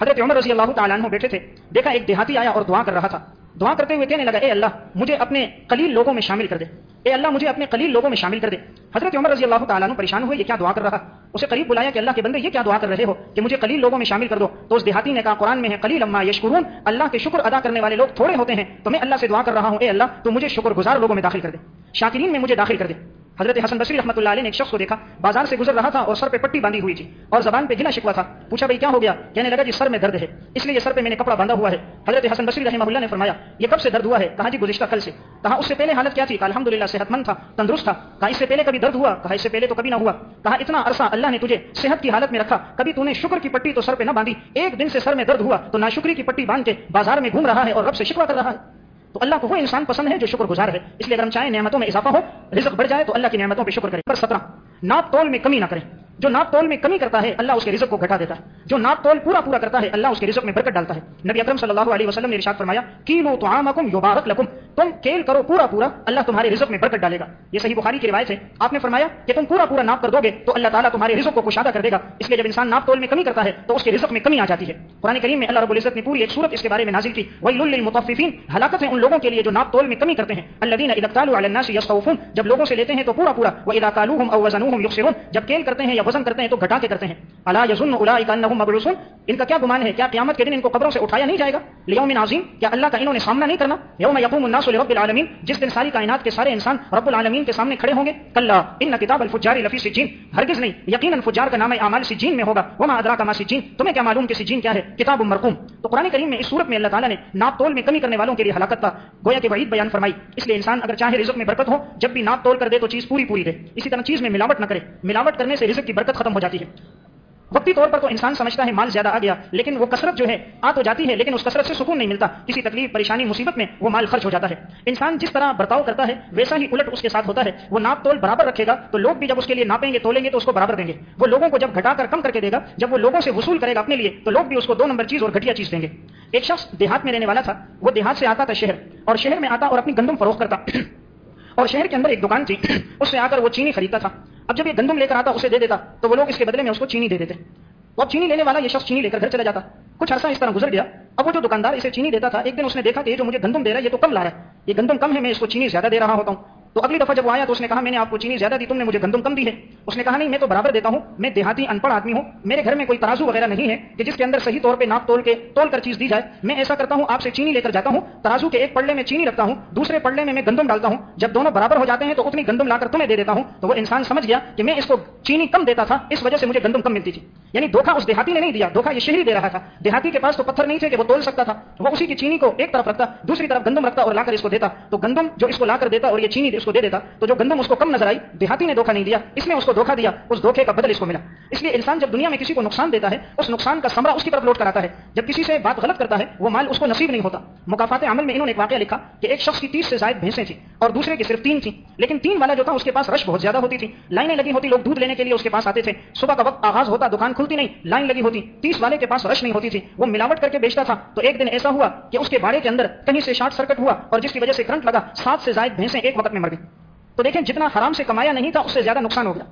حضرت عمر رضی اللہ تعالیٰ عنہ بیٹھے تھے۔ دیکھا، ایک دیہاتی آیا اور دعا کر رہا تھا۔ دعا کرتے ہوئے کہنے لگا، اے اللہ، مجھے اپنے قلیل لوگوں میں شامل کر دے۔ اے اللہ، مجھے اپنے قلیل لوگوں میں شامل کر دے۔ حضرت عمر رضی اللہ تعالیٰ عنہ پریشان ہوئے، یہ کیا دعا کر رہا؟ اسے قریب بلایا کہ اللہ کے بندے، یہ کیا دعا کر رہے ہو کہ مجھے قلیل لوگوں میں شامل کر دو؟ تو اس دیہاتی نے کہا، قرآن میں ہے، قلیل اما یشکرون، اللہ کے شکر ادا کرنے والے لوگ تھوڑے ہوتے ہیں، تو میں اللہ سے دعا کر رہا ہوں۔ اے اللہ، تو مجھے شکر گزار لوگوں میں داخل کر دے۔ شاکرین میں مجھے داخل کر دے۔ حضرت حسن بصری رحمۃ اللہ علیہ نے ایک شخص کو دیکھا، بازار سے گزر رہا تھا اور سر پہ پٹی باندھی ہوئی تھی اور زبان پہ گلا شکوا تھا۔ پوچھا، بھائی، کیا ہو گیا؟ کہنے لگا جی سر میں درد ہے، اس لیے سر پہ میں نے کپڑا باندھا ہوا ہے۔ حضرت حسن بصری رحمۃ اللہ نے فرمایا، یہ کب سے درد ہوا ہے؟ کہا جی گزشتہ کل سے۔ کہا، اس سے پہلے حالت کیا تھی؟ الحمد للہ صحت مند تھا، تندرست تھا۔ کہا، اس سے پہلے کبھی درد ہوا؟ کہا، اس سے پہلے تو کبھی نہ ہوا۔ کہا، اتنا عرصہ اللہ نے تجھے صحت کی حالت میں رکھا، کبھی تو نے شکر کی پٹی تو سر پہ نہ باندھی۔ ایک دن سے سر میں درد ہوا تو ناشکری کی پٹی باندھ کے بازار میں گھوم رہا ہے اور رب سے شکوا کر رہا ہے۔ تو اللہ کو وہ انسان پسند ہے جو شکر گزار ہے اس لیے اگر ہم چاہیں نعمتوں میں اضافہ ہو رزق بڑھ جائے تو اللہ کی نعمتوں پہ شکر کریں۔ پر سترہ، ناپ تول میں کمی نہ کریں۔ جو ناپ تول میں کمی کرتا ہے، اللہ اس کے رزق کو گھٹا دیتا ہے۔ جو ناپ تول پورا پورا کرتا ہے، اللہ اس کے رزق میں برکت ڈالتا ہے۔ نبی اکرم صلی اللہ علیہ وسلم نے ارشاد فرمایا، کیلو طعامکم یبارک لکم۔ تم کیل کرو پورا پورا، اللہ تمہارے رزق میں برکت ڈالے گا۔ یہ صحیح بخاری کی روایت ہے۔ آپ نے فرمایا کہ تم پورا پورا ناپ کر دو گے تو اللہ تعالیٰ تمہارے رزق کو کشادہ کر دے گا۔ اس لیے جب انسان ناپ تول میں کمی کرتا ہے تو اس کے رزق میں کمی آ جاتی ہے۔ قرآن کریم میں اللہ رب العزت نے پوری ایک صورت اس کے بارے میں نازل کی۔ وہی للمطففین، ہلاکت ہے ان لوگوں کے لیے جو ناپ تول میں کمی کرتے ہیں۔ الذين اذا قالوا على الناس يستوفون جب لوگوں سے لیتے ہیں تو پورا پورا واذا قالوهم او وزنوهم يخسرون، جب کیل کرتے ہیں یا وزن کرتے ہیں تو گھٹا کے کرتے ہیں۔ الا يظن اولئك انهم مبعوثون۔ ان کا کیا گمان ہے؟ کیا قیامت کے دن ان کو قبروں سے اٹھایا نہیں جائے گا؟ لیوم عظیم، کیا اللہ کا انہوں نے سامنا نہیں کرنا؟ یوم یقوم الناس لرب العالمین، جس دن ساری کائنات کے سارے انسان رب العالمین کے سامنے کھڑے ہوں گے، کلا ان کتاب الفجار لفی سجین، ہرگز نہیں، یقینا فجار کا نام اعمال سجین میں ہوگا، وما ادراک ما سجین، تمہیں کیا معلوم کہ سجین کیا ہے؟ کتاب مرقوم۔ تو قرآن کریم میں اس صورت میں اللہ تعالی نے ناپ تول میں کمی کرنے والوں کے لیے ہلاکت کا، گویا کہ وعید بیان فرمائی۔ اس لیے انسان اگر چاہے رزق میں برکت ہو، جب بھی ناپ تول کر دے تو چیز پوری پوری دے اسی طرح چیز میں ملاوٹ نہ کرے، ملاوٹ کرنے سے رزق کی برکت ختم ہو جاتی ہے۔ وقتی طور پر تو انسان سمجھتا ہے، مال زیادہ آ گیا، لیکن وہ کثرت جو ہے، آ تو جاتی ہے، لیکن اس کثرت سے سکون نہیں ملتا۔ کسی تکلیف، پریشانی، مصیبت میں وہ مال خرچ ہو جاتا ہے۔ انسان جس طرح برتاؤ کرتا ہے، ویسا ہی الٹ اس کے ساتھ ہوتا ہے۔ وہ ناپ تول برابر رکھے گا، تو لوگ بھی جب اس کے لیے ناپیں گے، تولیں گے، تو اس کو برابر دیں گے۔ وہ لوگوں کو جب گھٹا کر، کم کر کے دے گا، جب وہ لوگوں سے وصول کرے گا اپنے لیے، تو لوگ بھی اس کو دو نمبر چیز اور گھٹیا چیز دیں گے۔ ایک شخص دیہات میں رہنے والا تھا، وہ دیہات سے آتا تھا شہر، اور شہر میں آتا اور اپنی گندم فروخت کرتا۔ اور شہر کے اندر ایک دکان تھی، اس سے آ کر وہ چینی خریدتا تھا۔ اب جب یہ گندم لے کر آتا، اسے دے دیتا، تو وہ لوگ اس کے بدلے میں اس کو چینی دے دیتے۔ وہ اب چینی لینے والا یہ شخص چینی لے کر گھر چلا جاتا۔ کچھ عرصہ اس طرح گزر گیا۔ اب وہ جو دکاندار اسے چینی دیتا تھا، ایک دن اس نے دیکھا کہ یہ جو مجھے گندم دے رہا ہے، یہ تو کم لا رہا ہے۔ یہ گندم کم ہے، میں اس کو چینی زیادہ دے رہا ہوتا ہوں۔ تو اگلی دفعہ جب وہ آیا تو اس نے کہا، میں نے آپ کو چینی زیادہ دی، تم نے مجھے گندم کم دی ہے. اس نے کہا، نہیں، میں تو برابر دیتا ہوں، میں دیہاتی ان پڑھ آدمی ہوں، میرے گھر میں کوئی ترازو وغیرہ نہیں ہے کہ جس کے اندر صحیح طور پہ ناپ تول کے تول کر چیز دی جائے۔ میں ایسا کرتا ہوں، آپ سے چینی لے کر جاتا ہوں، ترازو کے ایک پڑھنے میں چینی رکھتا ہوں، دوسرے پڑھنے میں میں گندم ڈالتا ہوں۔ جب دونوں برابر ہو جاتے ہیں تو اتنی گندم لا کر تمہیں دے دیتا ہوں۔ تو وہ انسان سمجھ گیا کہ میں اس کو چینی کم دیتا تھا، اس وجہ سے مجھے گندم کم ملتی تھی۔ یعنی دھوکا اس دیہاتی نے نہیں دیا، دھوکا یہ شہری دے رہا تھا۔ دیہاتی کے پاس تو پتھر نہیں تھے کہ وہ تول سکتا تھا۔ وہ اسی کی چینی کو ایک طرف رکھتا، دوسری طرف گندم رکھتا اور لا کر اس کو دیتا۔ تو گندم جو اس کو لا کر دیتا اور یہ چینی اس کو دے دیتا، تو جو گندم اس کو کم نظر آئی، دیہاتی نے دھوکا نہیں دیا، اس نے اس کو دھوکا دیا، اس دھوکے کا بدل اس کو ملا۔ اس لیے انسان جب دنیا میں کسی کو نقصان دیتا ہے، اس نقصان کا سمرا اس کی طرف لوٹ کراتا ہے۔ جب کسی سے بات غلط کرتا ہے، وہ مال اس کو نصیب نہیں ہوتا۔ مقافات عمل میں انہوں نے ایک واقعہ لکھا کہ ایک شخص کی تیس سے زائد بھینسیں تھیں اور دوسرے کی صرف تین تھیں۔ لیکن تین والا جو تھا، اس کے پاس رش بہت زیادہ ہوتی تھی۔ لائنیں لگی ہوتی، لوگ دودھ لینے کے لیے اس کے پاس آتے تھے۔ صبح کا وقت آغاز ہوتا، دکان کھلتی نہیں، لائن لگی ہوتی۔ تیس والے کے پاس رش نہیں ہوتی تھی۔ وہ ملاوٹ کر کے بیچتا تھا۔ تو ایک دن ایسا ہوا کہ اس کے باڑے کے اندر کہیں سے شارٹ سرکٹ ہوا اور جس کی وجہ سے کرنٹ لگا، سات سے زائد بھینسیں ایک وقت میں مر گئی تو دیکھیں، جتنا حرام سے کمایا نہیں تھا، اس سے زیادہ نقصان ہو گیا۔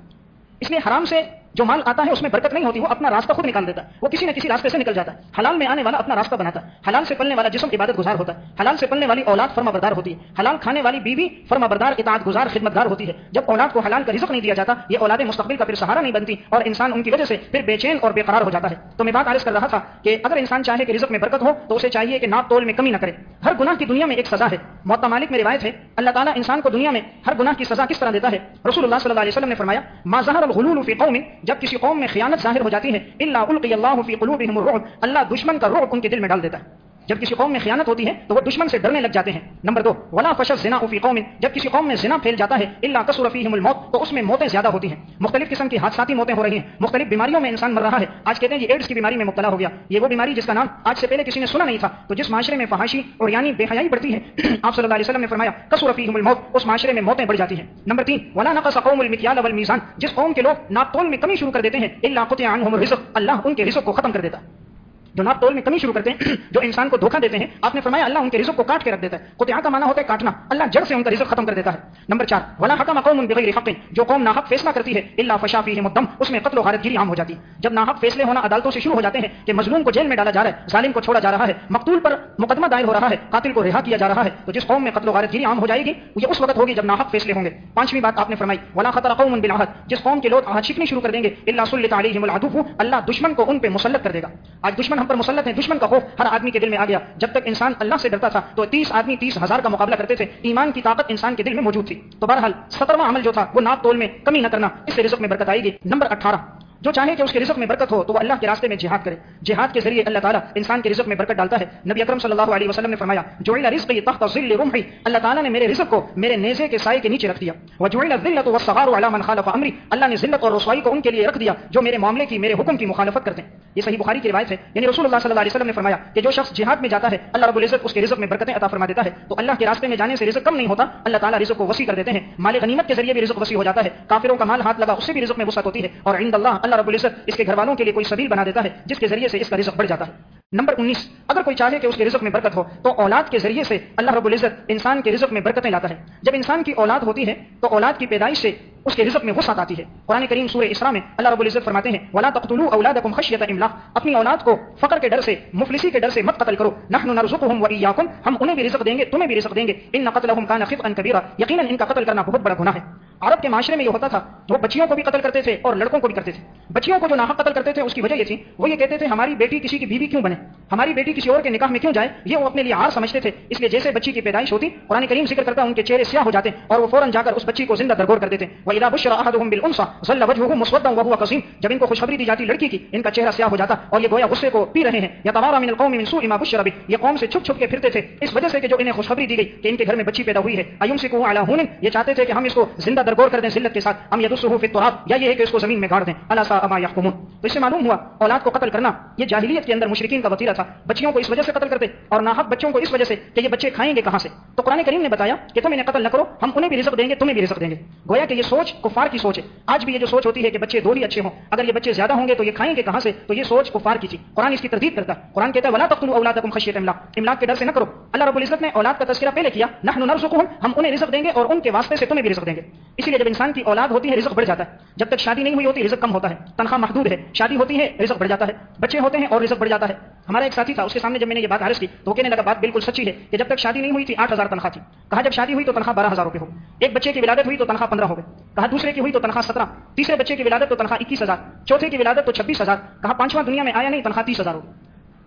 اس لیے حرام سے جو مال آتا ہے، اس میں برکت نہیں ہوتی، وہ اپنا راستہ خود نکال دیتا ہے۔ وہ کسی نہ کسی راستے سے نکل جاتا ہے۔ حلال میں آنے والا اپنا راستہ بناتا ہے۔ حلال سے پلنے والا جسم عبادت گزار ہوتا ہے۔ حلال سے پلنے والی اولاد فرما بردار ہوتی ہے۔ حلال کھانے والی بیوی فرما بردار، اطاعت گزار، خدمت گار ہوتی ہے۔ جب اولاد کو حلال کا رزق نہیں دیا جاتا، یہ اولاد مستقبل کا پھر سہارا نہیں بنتی اور انسان ان کی وجہ سے پھر بے چین اور بے قرار ہو جاتا ہے۔ تو میں بات عرض کر رہا تھا کہ اگر انسان چاہے کہ رزق میں برکت ہو، تو اسے چاہیے کہ ناپ تول میں کمی نہ کرے۔ ہر گناہ کی دنیا میں ایک سزا ہے۔ موتا مالک میں روایت ہے، اللہ تعالیٰ انسان کو دنیا میں ہر گناہ کی سزا کس طرح دیتا ہے؟ رسول اللہ صلی اللہ علیہ وسلم نے فرمایا، ما ظہر الغلول فی قوم جب کسی قوم میں خیانت ظاہر ہو جاتی ہے اللہ القی اللہ فی قلوبہم الرعب، اللہ دشمن کا رعب ان کے دل میں ڈال دیتا ہے۔ جب کسی قوم میں خیانت ہوتی ہے تو وہ دشمن سے ڈرنے لگ جاتے ہیں۔ نمبر دو، ولا فشل زنا فی قوم۔ جب کسی قوم میں زنا پھیل جاتا ہے اللہ کسر فیہم الموت، تو اس میں موتیں زیادہ ہوتی ہیں۔ مختلف قسم کی حادثاتی موتیں ہو رہی ہیں۔ مختلف بیماریوں میں انسان مر رہا ہے۔ آج کہتے ہیں یہ ایڈس کی بیماری میں مبتلا ہو گیا۔ یہ وہ بیماری جس کا نام آج سے پہلے کسی نے سنا نہیں تھا۔ تو جس معاشرے میں فحاشی اور یعنی بے حیائی بڑھتی ہے، آپ صلی اللہ علیہ وسلم نے فرمایا، کسر فیہم الموت اس معاشرے میں موتیں بڑھ جاتی ہیں۔ نمبر تین، ولا نقص قوم المکیال والمیزان جس قوم کے لوگ ناپتول میں کمی شروع کر دیتے ہیں اللہ قطع عنہم الرزق اللہ ان کے رزق کو ختم کر دیتا۔ ہے جو ناپ تول میں کمی شروع کرتے ہیں، جو انسان کو دھوکہ دیتے ہیں، آپ نے فرمایا اللہ ان کے رزق کو کاٹ کے رکھ دیتا ہے۔ قطعہ کا معنی ہوتا ہے کاٹنا۔ اللہ جڑ سے ان کا رزق ختم کر دیتا ہے۔ نمبر چار، ولا حکم قوم بغیر حق۔ جو قوم ناحق فیصلہ کرتی ہے اللہ فشا فیہ مدم اس میں قتل و غارت گیری عام ہو جاتی۔ ہے جب ناحق فیصلے ہونا عدالتوں سے شروع ہو جاتے ہیں کہ مظلوم کو جیل میں ڈالا جا رہا ہے، ظالم کو چھوڑا جا رہا ہے، مقتول پر مقدمہ دائر ہو رہا ہے، قاتل کو رہا کیا جا رہا ہے، تو جس قوم میں قتل و غارت گیری عام ہو جائے گی، وہ اس وقت ہوگی جب ناحق فیصلے ہوں گے۔ پانچویں بات آپ نے فرمائی، ولا خطر قوم بالعهد۔ جس قوم کے لوگ عہد شکنی شروع کر دیں گے اللہ صلی علیہم العدو، اللہ دشمن کو ان پہ مسلط کر دے گا۔ آج دشمن ہم پر مسلط ہے دشمن کا خوف ہر آدمی کے دل میں آ گیا۔ جب تک انسان اللہ سے ڈرتا تھا، تو تیس آدمی تیس ہزار کا مقابلہ کرتے تھے۔ ایمان کی طاقت انسان کے دل میں موجود تھی۔ تو بہرحال، سترواں عمل جو تھا، وہ ناپ تول میں کمی نہ کرنا، اس سے رزق میں برکت آئے گی۔ نمبر اٹھارہ۔ جو چاہے کہ اس کے رزق میں برکت ہو، تو وہ اللہ کے راستے میں جہاد کرے۔ جہاد کے ذریعے اللہ تعالیٰ انسان کے رزق میں برکت ڈالتا ہے۔ نبی اکرم صلی اللہ علیہ وسلم نے فرمایا جو رزق یہ تخت ذل رمحی اللہ تعالیٰ نے میرے رزق کو میرے نیزے کے سائے کے نیچے رکھ دیا۔ وہ جو ذلت و صغار علی من خالف امری اللہ نے ذلت اور رسوائی کو ان کے لیے رکھ دیا جو میرے معاملے کی، میرے حکم کی مخالفت کرتے ہیں۔ یہ صحیح بخاری کی روایت ہے۔ یعنی رسول اللہ صلی اللہ علیہ وسلم نے فرمایا کہ جو شخص جہاد میں جاتا ہے، اللہ رب العزت اس کے رزق میں برکتیں عطا فرما دیتا ہے۔ تو اللہ کے راستے میں جانے سے رزق کم نہیں ہوتا، اللہ تعالیٰ رزق کو وسیع کر دیتے ہیں۔ مال غنیمت کے ذریعے بھی رزق وسیع ہو جاتا ہے۔ کافروں کا مال ہاتھ لگا، اس سے بھی رزق میں وسعت ہوتی ہے۔ اور عند اللہ اللہ رب العزت اس کے گھر والوں کے لیے کوئی سبیل بنا دیتا ہے جس کے ذریعے سے اس کا رزق بڑھ جاتا ہے۔ نمبر انیس، اگر کوئی چاہے کہ اس کے رزق میں برکت ہو، تو اولاد کے ذریعے سے اللہ رب العزت انسان کے رزق میں برکتیں لاتا ہے۔ جب انسان کی اولاد ہوتی ہے، تو اولاد کی پیدائش سے اس کے رزق میں وسعت آتی ہے۔ قرآن کریم سورہ اسراء میں اللہ رب العزت فرماتے ہیں، ولا تقتلوا اولادکم خشیۃ املاق اپنی اولاد کو فقر کے ڈر سے، مفلسی کے ڈر سے مت قتل کرو۔ نحن نرزقهم واياكم ہم انہیں بھی رزق دیں گے، تمہیں بھی رزق دیں گے۔ ان قتلهم كان خطئا كبيرا۔ یقینا ان کا قتل کرنا بہت بڑا گناہ ہے۔ عرب کے معاشرے میں یہ ہوتا تھا وہ بچیوں کو بھی قتل کرتے تھے اور لڑکوں کو بھی کرتے تھے۔ بچیوں کو جو ناحق قتل کرتے تھے، اس کی وجہ یہ تھی، وہ یہ کہتے تھے، ہماری بیٹی کسی کی بیوی کیوں بنے؟ ہماری بیٹی کسی اور کے نکاح میں کیوں جائے؟ یہ وہ اپنے لیے ہار سمجھتے تھے۔ اس لیے جیسے بچی کی پیدائش ہوتی، قرآن کریم ذکر کرتا ان کے چہرے سیاہ ہو جاتے اور وہ فوراً جا کر اس بچی کو زندہ درگور کر دیتے۔ وہ اذا بشر احدهم بالانثى ظل وجهه مسودا وهو جب ان کو خوشخبری دی جاتی لڑکی کی، ان کا چہرہ سیاہ ہو جاتا اور یہ گویا غصے کو پی رہے ہیں۔ یا تمارا من القوم من سوء ما بشر به۔ یہ قوم سے چھپ چھپ کے پھرتے تھے۔ اس وجہ سے کہ جو انہیں خوشخبری دی گئی کہ ان کے گھر میں بچی پیدا ہوئی ہے۔ ایمسکو علی هون؟ یہ چاہتے تھے کہ ہم اس کو زندہ درگور کر دیں ذلت کے ساتھ۔ ہم یدسه فی التراب؟ یا یہ ہے کہ اس کو زمین میں گاڑ دیں۔ الا سا ما يحكمون؟ تو اس سے معلوم ہوا، اولاد کو قتل کرنا یہ جاہلیت کے اندر مشرکین کا وتیرہ تھا۔ بچیوں کو اس وجہ سے قتل کرتے اور ناحق بچوں کو اس وجہ سے کہ یہ بچے کھائیں گے کہاں سے؟ تو قرآن کریم نے بتایا کہ تم انہیں قتل نہ کرو، ہم انہیں بھی رزق دیں گے، تمہیں بھی رزق دیں گے۔ گویا کہ یہ سوچ سوچ کفار کی سوچ ہے۔ آج بھی یہ جو سوچ ہوتی ہے کہ بچے دو ہی اچھے ہوں، اگر یہ بچے زیادہ ہوں گے تو یہ کھائیں گے کہاں سے؟ تو یہ سوچ کفار کی تھی۔ قرآن اس کی تردید کرتا۔ قرآن کہتا ہے، ولا تقتلوا اولادکم خشیۃ املاق املاق کے ڈر سے نہ کرو۔ اللہ رب العزت نے اولاد کا تذکرہ پہلے کیا، نحن نرزقهم، ہم انہیں رزق دیں گے اور ان کے واسطے سے تمہیں بھی رزق دیں گے۔ اسی لیے جب انسان کی اولاد ہوتی ہے، رزق بڑھ جاتا ہے۔ جب تک شادی نہیں ہوئی ہوتی، رزق کم ہوتا ہے۔ تنخواہ محدود ہے، شادی ہوتی ہے، رزق بڑھ جاتا ہے۔ بچے ہوتے ہیں اور رزق بڑھ جاتا ہے۔ ہمارا ایک ساتھی تھا، اس کے سامنے جب میں نے یہ بات عرض کی تو وہ کہنے لگا بات بالکل سچی ہے کہ جب تک شادی نہیں ہوئی تھی، آٹھ ہزار تنخواہ تھی۔ کہا جب شادی ہوئی تو تنخواہ بارہ ہزار روپے ہو۔ ایک بچے کی ولادت ہوئی تو تنخواہ پندرہ ہو گئے کہا دوسرے کی ہوئی تو تنخواہ سترہ۔ تیسرے بچے کی ولادت تو تنخواہ اکیس ہزار۔ چوتھے کی ولادت تو چھبیس ہزار۔ کہا پانچواں دنیا میں آیا نہیں، تنخواہ تیس ہزار ہو۔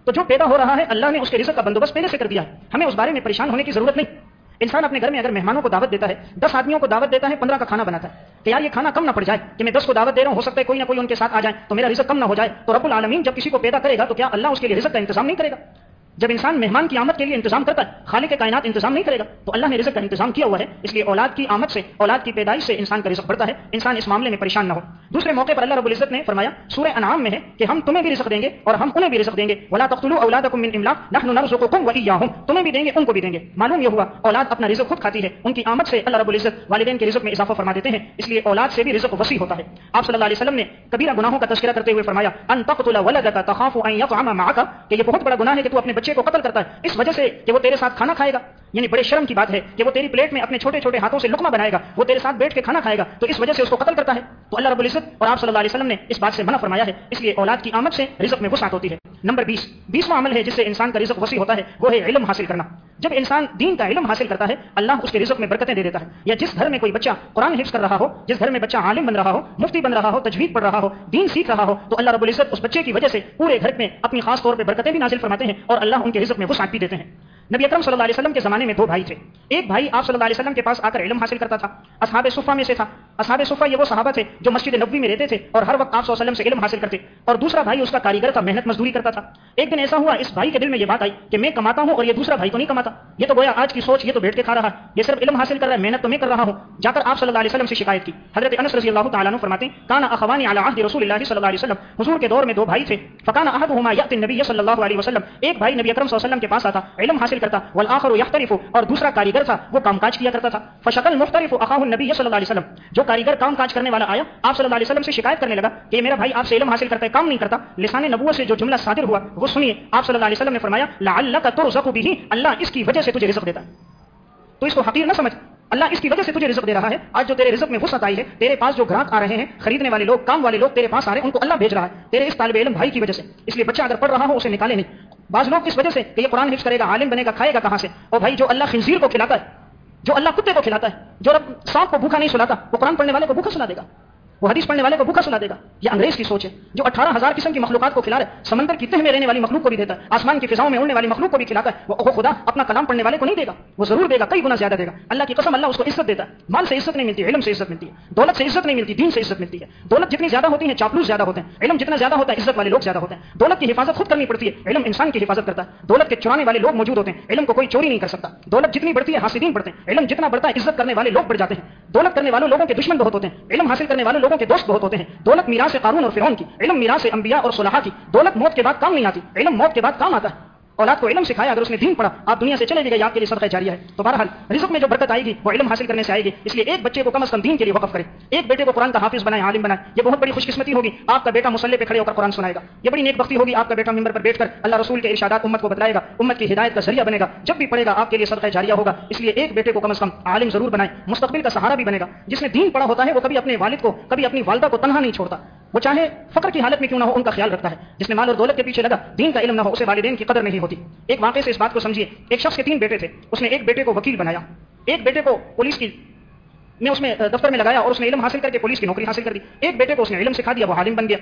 تو جو پیدا ہو رہا ہے، اللہ نے اس کے رزق کا بندوبست پہلے سے کر دیا ہے۔ ہمیں اس بارے میں پریشان ہونے کی ضرورت نہیں۔ انسان اپنے گھر میں اگر مہمانوں کو دعوت دیتا ہے، دس آدمیوں کو دعوت دیتا ہے، پندرہ کا کھانا بناتا ہے، کہ یار یہ کھانا کم نہ پڑ جائے کہ میں دس کو دعوت دے رہا ہوں، ہو سکتا ہے کوئی نہ کوئی ان کے ساتھ آ جائے تو میرا رزق کم نہ ہو جائے، تو رب العالمین جب کسی کو پیدا کرے گا تو کیا اللہ اس کے لیے رزق کا انتظام نہیں کرے گا؟ جب انسان مہمان کی آمد کے لیے انتظام کرتا ہے، خالق کے کائنات انتظام نہیں کرے گا، تو اللہ نے رزق کا انتظام کیا ہوا ہے۔ اس لیے اولاد کی آمد سے، اولاد کی پیدائش سے انسان کا رزق بڑھتا ہے۔ انسان اس معاملے میں پریشان نہ ہو۔ دوسرے موقع پر اللہ رب العزت نے فرمایا، سورہ انعام میں ہے کہ ہم تمہیں بھی رزق دیں گے اور ہم انہیں بھی رزق دیں گے۔ ولا تقتلوا اولادکم من املاق نحن واياهم تمہیں بھی دیں گے، ان کو بھی دیں گے۔ معلوم یہ ہوا، اولاد اپنا رزق خود کھاتی ہے۔ ان کی آمد سے اللہ رب العزت والدین کے رزق میں اضافہ فرما دیتے ہیں۔ اس لیے اولاد سے بھی رزق وسیع ہوتا ہے۔ آپ صلی اللہ علیہ وسلم نے کبیرہ گناہوں کا تذکرہ کرتے ہوئے فرمایا ان تقتل ولدك تخاف ان يطعم معك۔ کہ یہ بہت بڑا گناہ ہے کہ تو اپنے بچے کو قتل کرتا ہے، اس وجہ سے کہ وہ تیرے ساتھ کھانا کھائے گا۔ یعنی بڑے شرم کی بات ہے کہ وہ تیری پلیٹ میں اپنے چھوٹے چھوٹے ہاتھوں سے لکما بنائے گا، وہ تیرے ساتھ بیٹھ کے کھانا کھائے گا، تو اس وجہ سے اس کو قتل کرتا ہے۔ تو اللہ رب العزت اور آپ صلی اللہ علیہ وسلم نے اس بات سے منع فرمایا ہے۔ اس لیے اولاد کی آمد سے رزق میں وسعت ہوتی ہے۔ نمبر بیس، بیسواں عمل ہے جس سے انسان کا رزق وسیع ہوتا ہے، وہ ہے علم حاصل کرنا۔ جب انسان دین کا علم حاصل کرتا ہے، اللہ اس کے رزق میں برکتیں دے دیتا ہے۔ یا جس گھر میں کوئی بچہ قرآن حفظ کر رہا ہو، جس گھر میں بچہ عالم بن رہا ہو، مفتی بن رہا ہو، تجوید پڑھ رہا ہو، دین سیکھ رہا ہو، تو اللہ رب العزت اس بچے کی وجہ سے پورے گھر میں اپنی خاص طور پہ برکتیں بھی نازل فرماتے ہیں اور اللہ ان کے رزق میں وسعت بھی دیتے ہیں۔ نبی اکرم صلی اللہ علیہ وسلم کے زمانے میں دو بھائی تھے۔ ایک بھائی آپ صلی اللہ علیہ وسلم کے پاس آ کر علم حاصل کرتا تھا۔ اصحاب صفہ میں سے تھا۔ اصحاب صفا یہ وہ صحابہ تھے جو مسجد نبوی میں رہتے تھے اور ہر وقت آپ صلی اللہ علیہ وسلم سے علم حاصل کرتے۔ اور دوسرا بھائی اس کا کاریگر تھا، محنت مزدوری کرتا تھا۔ ایک دن ایسا ہوا، اس بھائی کے دل میں یہ بات آئی کہ میں کماتا ہوں اور یہ دوسرا بھائی تو نہیں کماتا۔ یہ تو گویا آج کی سوچ، یہ تو بیٹھ کے کھا رہا۔ ہے یہ صرف علم حاصل کر رہا ہے، محنت تو میں کر رہا ہوں۔ جا کر آپ صلی اللہ علیہ وسلم سے شکایت کی۔ حضرت انس رضی اللہ تعالیٰ فرماتے ہیں، کانا اخوانی علی عہد رسول اللہ صلی اللہ علیہ وسلم۔ حضور کے دور میں دو بھائی تھے۔ فکان احدهما یات النبی صلی اللہ علیہ وسلم۔ ایک بھائی نبی اکرم صلی اللہ علیہ وسلم کے پاس آتا، علم حاصل کرتا، والآخر یحترف اور دوسرا کاریگر تھا، وہ کام کاج کیا کرتا تھا۔ فشکل مختلف اخاہ النبی صلی اللہ علیہ وسلم، جو کاریگر کام کاج کرنے والا آیا، آپ صلی اللہ علیہ وسلم سے شکایت کرنے لگا کہ میرا بھائی آپ سے علم حاصل کرتا ہے، کام نہیں کرتا۔ لسان نبوت سے جو جملہ صادر ہوا، وہ سنیے۔ آپ صلی اللہ علیہ وسلم نے فرمایا، لعلک ترزق به اللہ اس کی وجہ سے تجھے رزق دیتا ہے۔ تو اس کو حقیر نہ سمجھ۔ اللہ اس کی وجہ سے تجھے رزق دے رہا ہے، آج جو تیرے رزق میں وسعت آئی ہے، تیرے پاس جو گراہک آ رہے ہیں، خریدنے والے لوگ، کام والے لوگ تیرے پاس آ رہے ہیں، ان کو اللہ بھیج رہا ہے، تیرے اس طالب علم بھائی کی وجہ سے۔ اس لیے بچہ اگر پڑھ رہا ہو، اسے نکالے نہیں۔ بعض لوگ اس وجہ سے کہ یہ قرآن حفظ کرے گا، عالم بنے گا، کھائے گا کہاں سے؟ اور بھائی، جو اللہ خنزیر کو کھلاتا ہے، جو اللہ کتے کو کھلاتا ہے، جو رب سانپ کو بھوکا نہیں سلاتا وہ قرآن پڑھنے والے کو بھوکا سلا دے گا۔ وہ حدیث پڑھنے والے کو بھوکا سلا دے گا۔ یہ انگریز کی سوچ ہے، جو اٹھارہ ہزار قسم کی مخلوقات کو کھلا رہا ہے سمندر کی تہ میں رہنے والی مخلوق کو بھی دیتا ہے، آسمان کی فضاؤں میں اڑنے والی مخلوق کو بھی کھلاتا ہے۔ وہ خدا، اپنا کلام پڑھنے والے کو نہیں دے گا، وہ ضرور دے گا، کئی گنا زیادہ دے گا۔ اللہ کی قسم اللہ اس کو عزت دیتا ہے۔ مال سے عزت نہیں ملتی، علم سے عزت ملتی ہے۔ دولت سے عزت نہیں ملتی، دین سے عزت ملتی ہے۔ دولت جتنی زیادہ ہوتی ہے، چاپلوس زیادہ ہوتے ہیں۔ علم جتنا زیادہ ہوتا ہے، عزت والے لوگ زیادہ ہوتے ہیں۔ دولت کی حفاظت خود کرنی پڑتی ہے، علم انسان کی حفاظت کرتا ہے۔ دولت کے چرانے والے لوگ موجود ہوتے ہیں، علم کو کوئی چوری نہیں کر سکتا۔ دولت جتنی بڑھتی ہے، حاصلین بڑھتے ہیں۔ علم جتنا بڑھتا ہے، عزت کرنے والے لوگ بڑھ جاتے ہیں۔ دولت کرنے والوں لوگوں کے دشمن بہت ہوتے ہیں۔ علم حاصل کرنے والے لوگ لوگوں کے دوست بہت ہوتے ہیں۔ دولت میرا سے قانون اور فرعون کی، علم میرا سے انبیاء اور صلاح کی۔ دولت موت کے بعد کام نہیں آتی، علم موت کے بعد کام آتا۔ ہے اولاد کو علم سکھایا اگر اس نے دین پڑھا، آپ دنیا سے چلے گئے آپ کے لیے صدقہ جاریہ ہے۔ تو بہرحال، رزق میں جو برکت آئے گی، وہ علم حاصل کرنے سے آئے گی۔ اس لیے ایک بچے کو کم از کم دین کے لیے وقف کرے۔ ایک بیٹے کو قرآن کا حافظ بنائے، عالم بنائے، یہ بہت بڑی خوش قسمتی ہوگی۔ آپ کا بیٹا مسلح پہ کھڑے ہو کر قرآن سنائے گا۔ یہ بڑی نیک بختی ہوگی، آپ کا بیٹا ممبر پر بیٹھ کر اللہ رسول کے ارشادات امت کو بتلائے گا۔ امت کی ہدایت کا ذریعہ بنے گا۔ جب بھی پڑھے گا، آپ کے لیے صدقہ جاریہ ہوگا۔ اس لیے ایک بیٹے کو کم از کم عالم ضرور بنائے۔ مستقبل کا سہارا بھی بنے گا۔ جس نے دین پڑھا ہوتا ہے، وہ کبھی اپنے والد کو، کبھی اپنی والدہ کو تنہا نہیں چھوڑتا۔ وہ چاہے فقر کی حالت میں کیوں نہ ہو، ان کا خیال رکھتا ہے۔ جس نے مال اور دولت کے پیچھے لگا، دین کا علم نہ ہو، اسے والدین کی قدر نہیں ہوتی۔ ہوتی ایک واقعے سے اس بات کو سمجھیے۔ ایک شخص کے تین بیٹے تھے۔ اس نے ایک بیٹے کو وکیل بنایا۔ ایک بیٹے کو پولیس کی میں اس میں، دفتر میں لگایا اور اس نے علم حاصل کر کے پولیس کی نوکری حاصل کر دی۔ ایک بیٹے کو اس نے علم سکھا دیا، وہ عالم بن گیا۔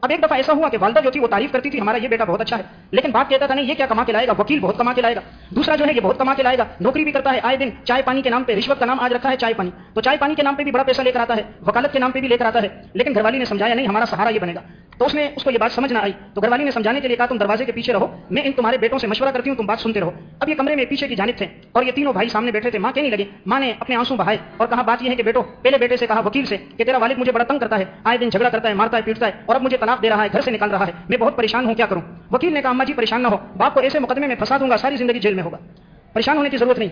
اب ایک دفعہ ایسا ہوا کہ والدہ جو تھی وہ تعریف کرتی تھی، ہمارا یہ بیٹا بہت اچھا ہے۔ لیکن بات کہتا تھا، نہیں، یہ کیا کما کے لائے گا؟ وکیل بہت کما کے لائے گا۔ دوسرا جو ہے، یہ بہت کما کے لائے گا۔ نوکری بھی کرتا ہے، آئے دن چائے پانی کے نام پہ، رشوت کا نام آج رکھا ہے چائے پانی۔ تو چائے پانی کے نام پہ بھی بڑا پیسہ لے کر آتا ہے، وکالت کے نام پہ بھی لے کر آتا ہے۔ لیکن گھر والی نے سمجھایا، نہیں، ہمارا سہارا یہ بنے گا۔ تو اس نے اس کو یہ بات سمجھ نہ آئی۔ تو گھر والی نے سمجھانے کے لیے کہا، تم دروازے کے پیچھے رہو، میں ان تمہارے بیٹوں سے مشورہ کرتی ہوں، تم بات سنتے رہو۔ اب یہ کمرے میں پیچھے کی جانب تھے اور یہ تینوں بھائی سامنے بیٹھے تھے۔ ماں کہنے لگے ماں نے اپنے آنسو بہائے اور کہا، بات یہ ہے کہ بیٹو، پہلے بیٹے سے کہا، وکیل سے، کہ تیرا والد مجھے بڑا تنگ کرتا ہے، آئے دن جھگڑا کرتا ہے، مارتا ہے، پیٹتا ہے اور اب مجھے طلاق دے رہا ہے، گھر سے نکال رہا ہے۔ میں بہت پریشان ہوں، کیا کروں؟ وکیل نے کہا اما جی پریشان نہ ہو۔ باپ کو ایسے مقدمے میں پھنسا دوں گا، ساری زندگی جیل میں ہوگا۔ پریشان ہونے کی ضرورت نہیں۔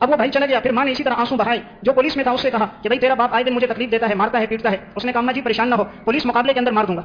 اب وہ بھائی چلا گیا، پھر ماں نے اسی طرح آنسو بہائے۔ جو پولیس میں تھا، اس سے کہا کہ بھائی تیرا باپ آئے دن مجھے تکلیف دیتا ہے، مارتا ہے، پیٹتا ہے۔ اس نے کہا اما جی پریشان نہ ہو، پولیس مقابلے کے اندر مار دوں گا۔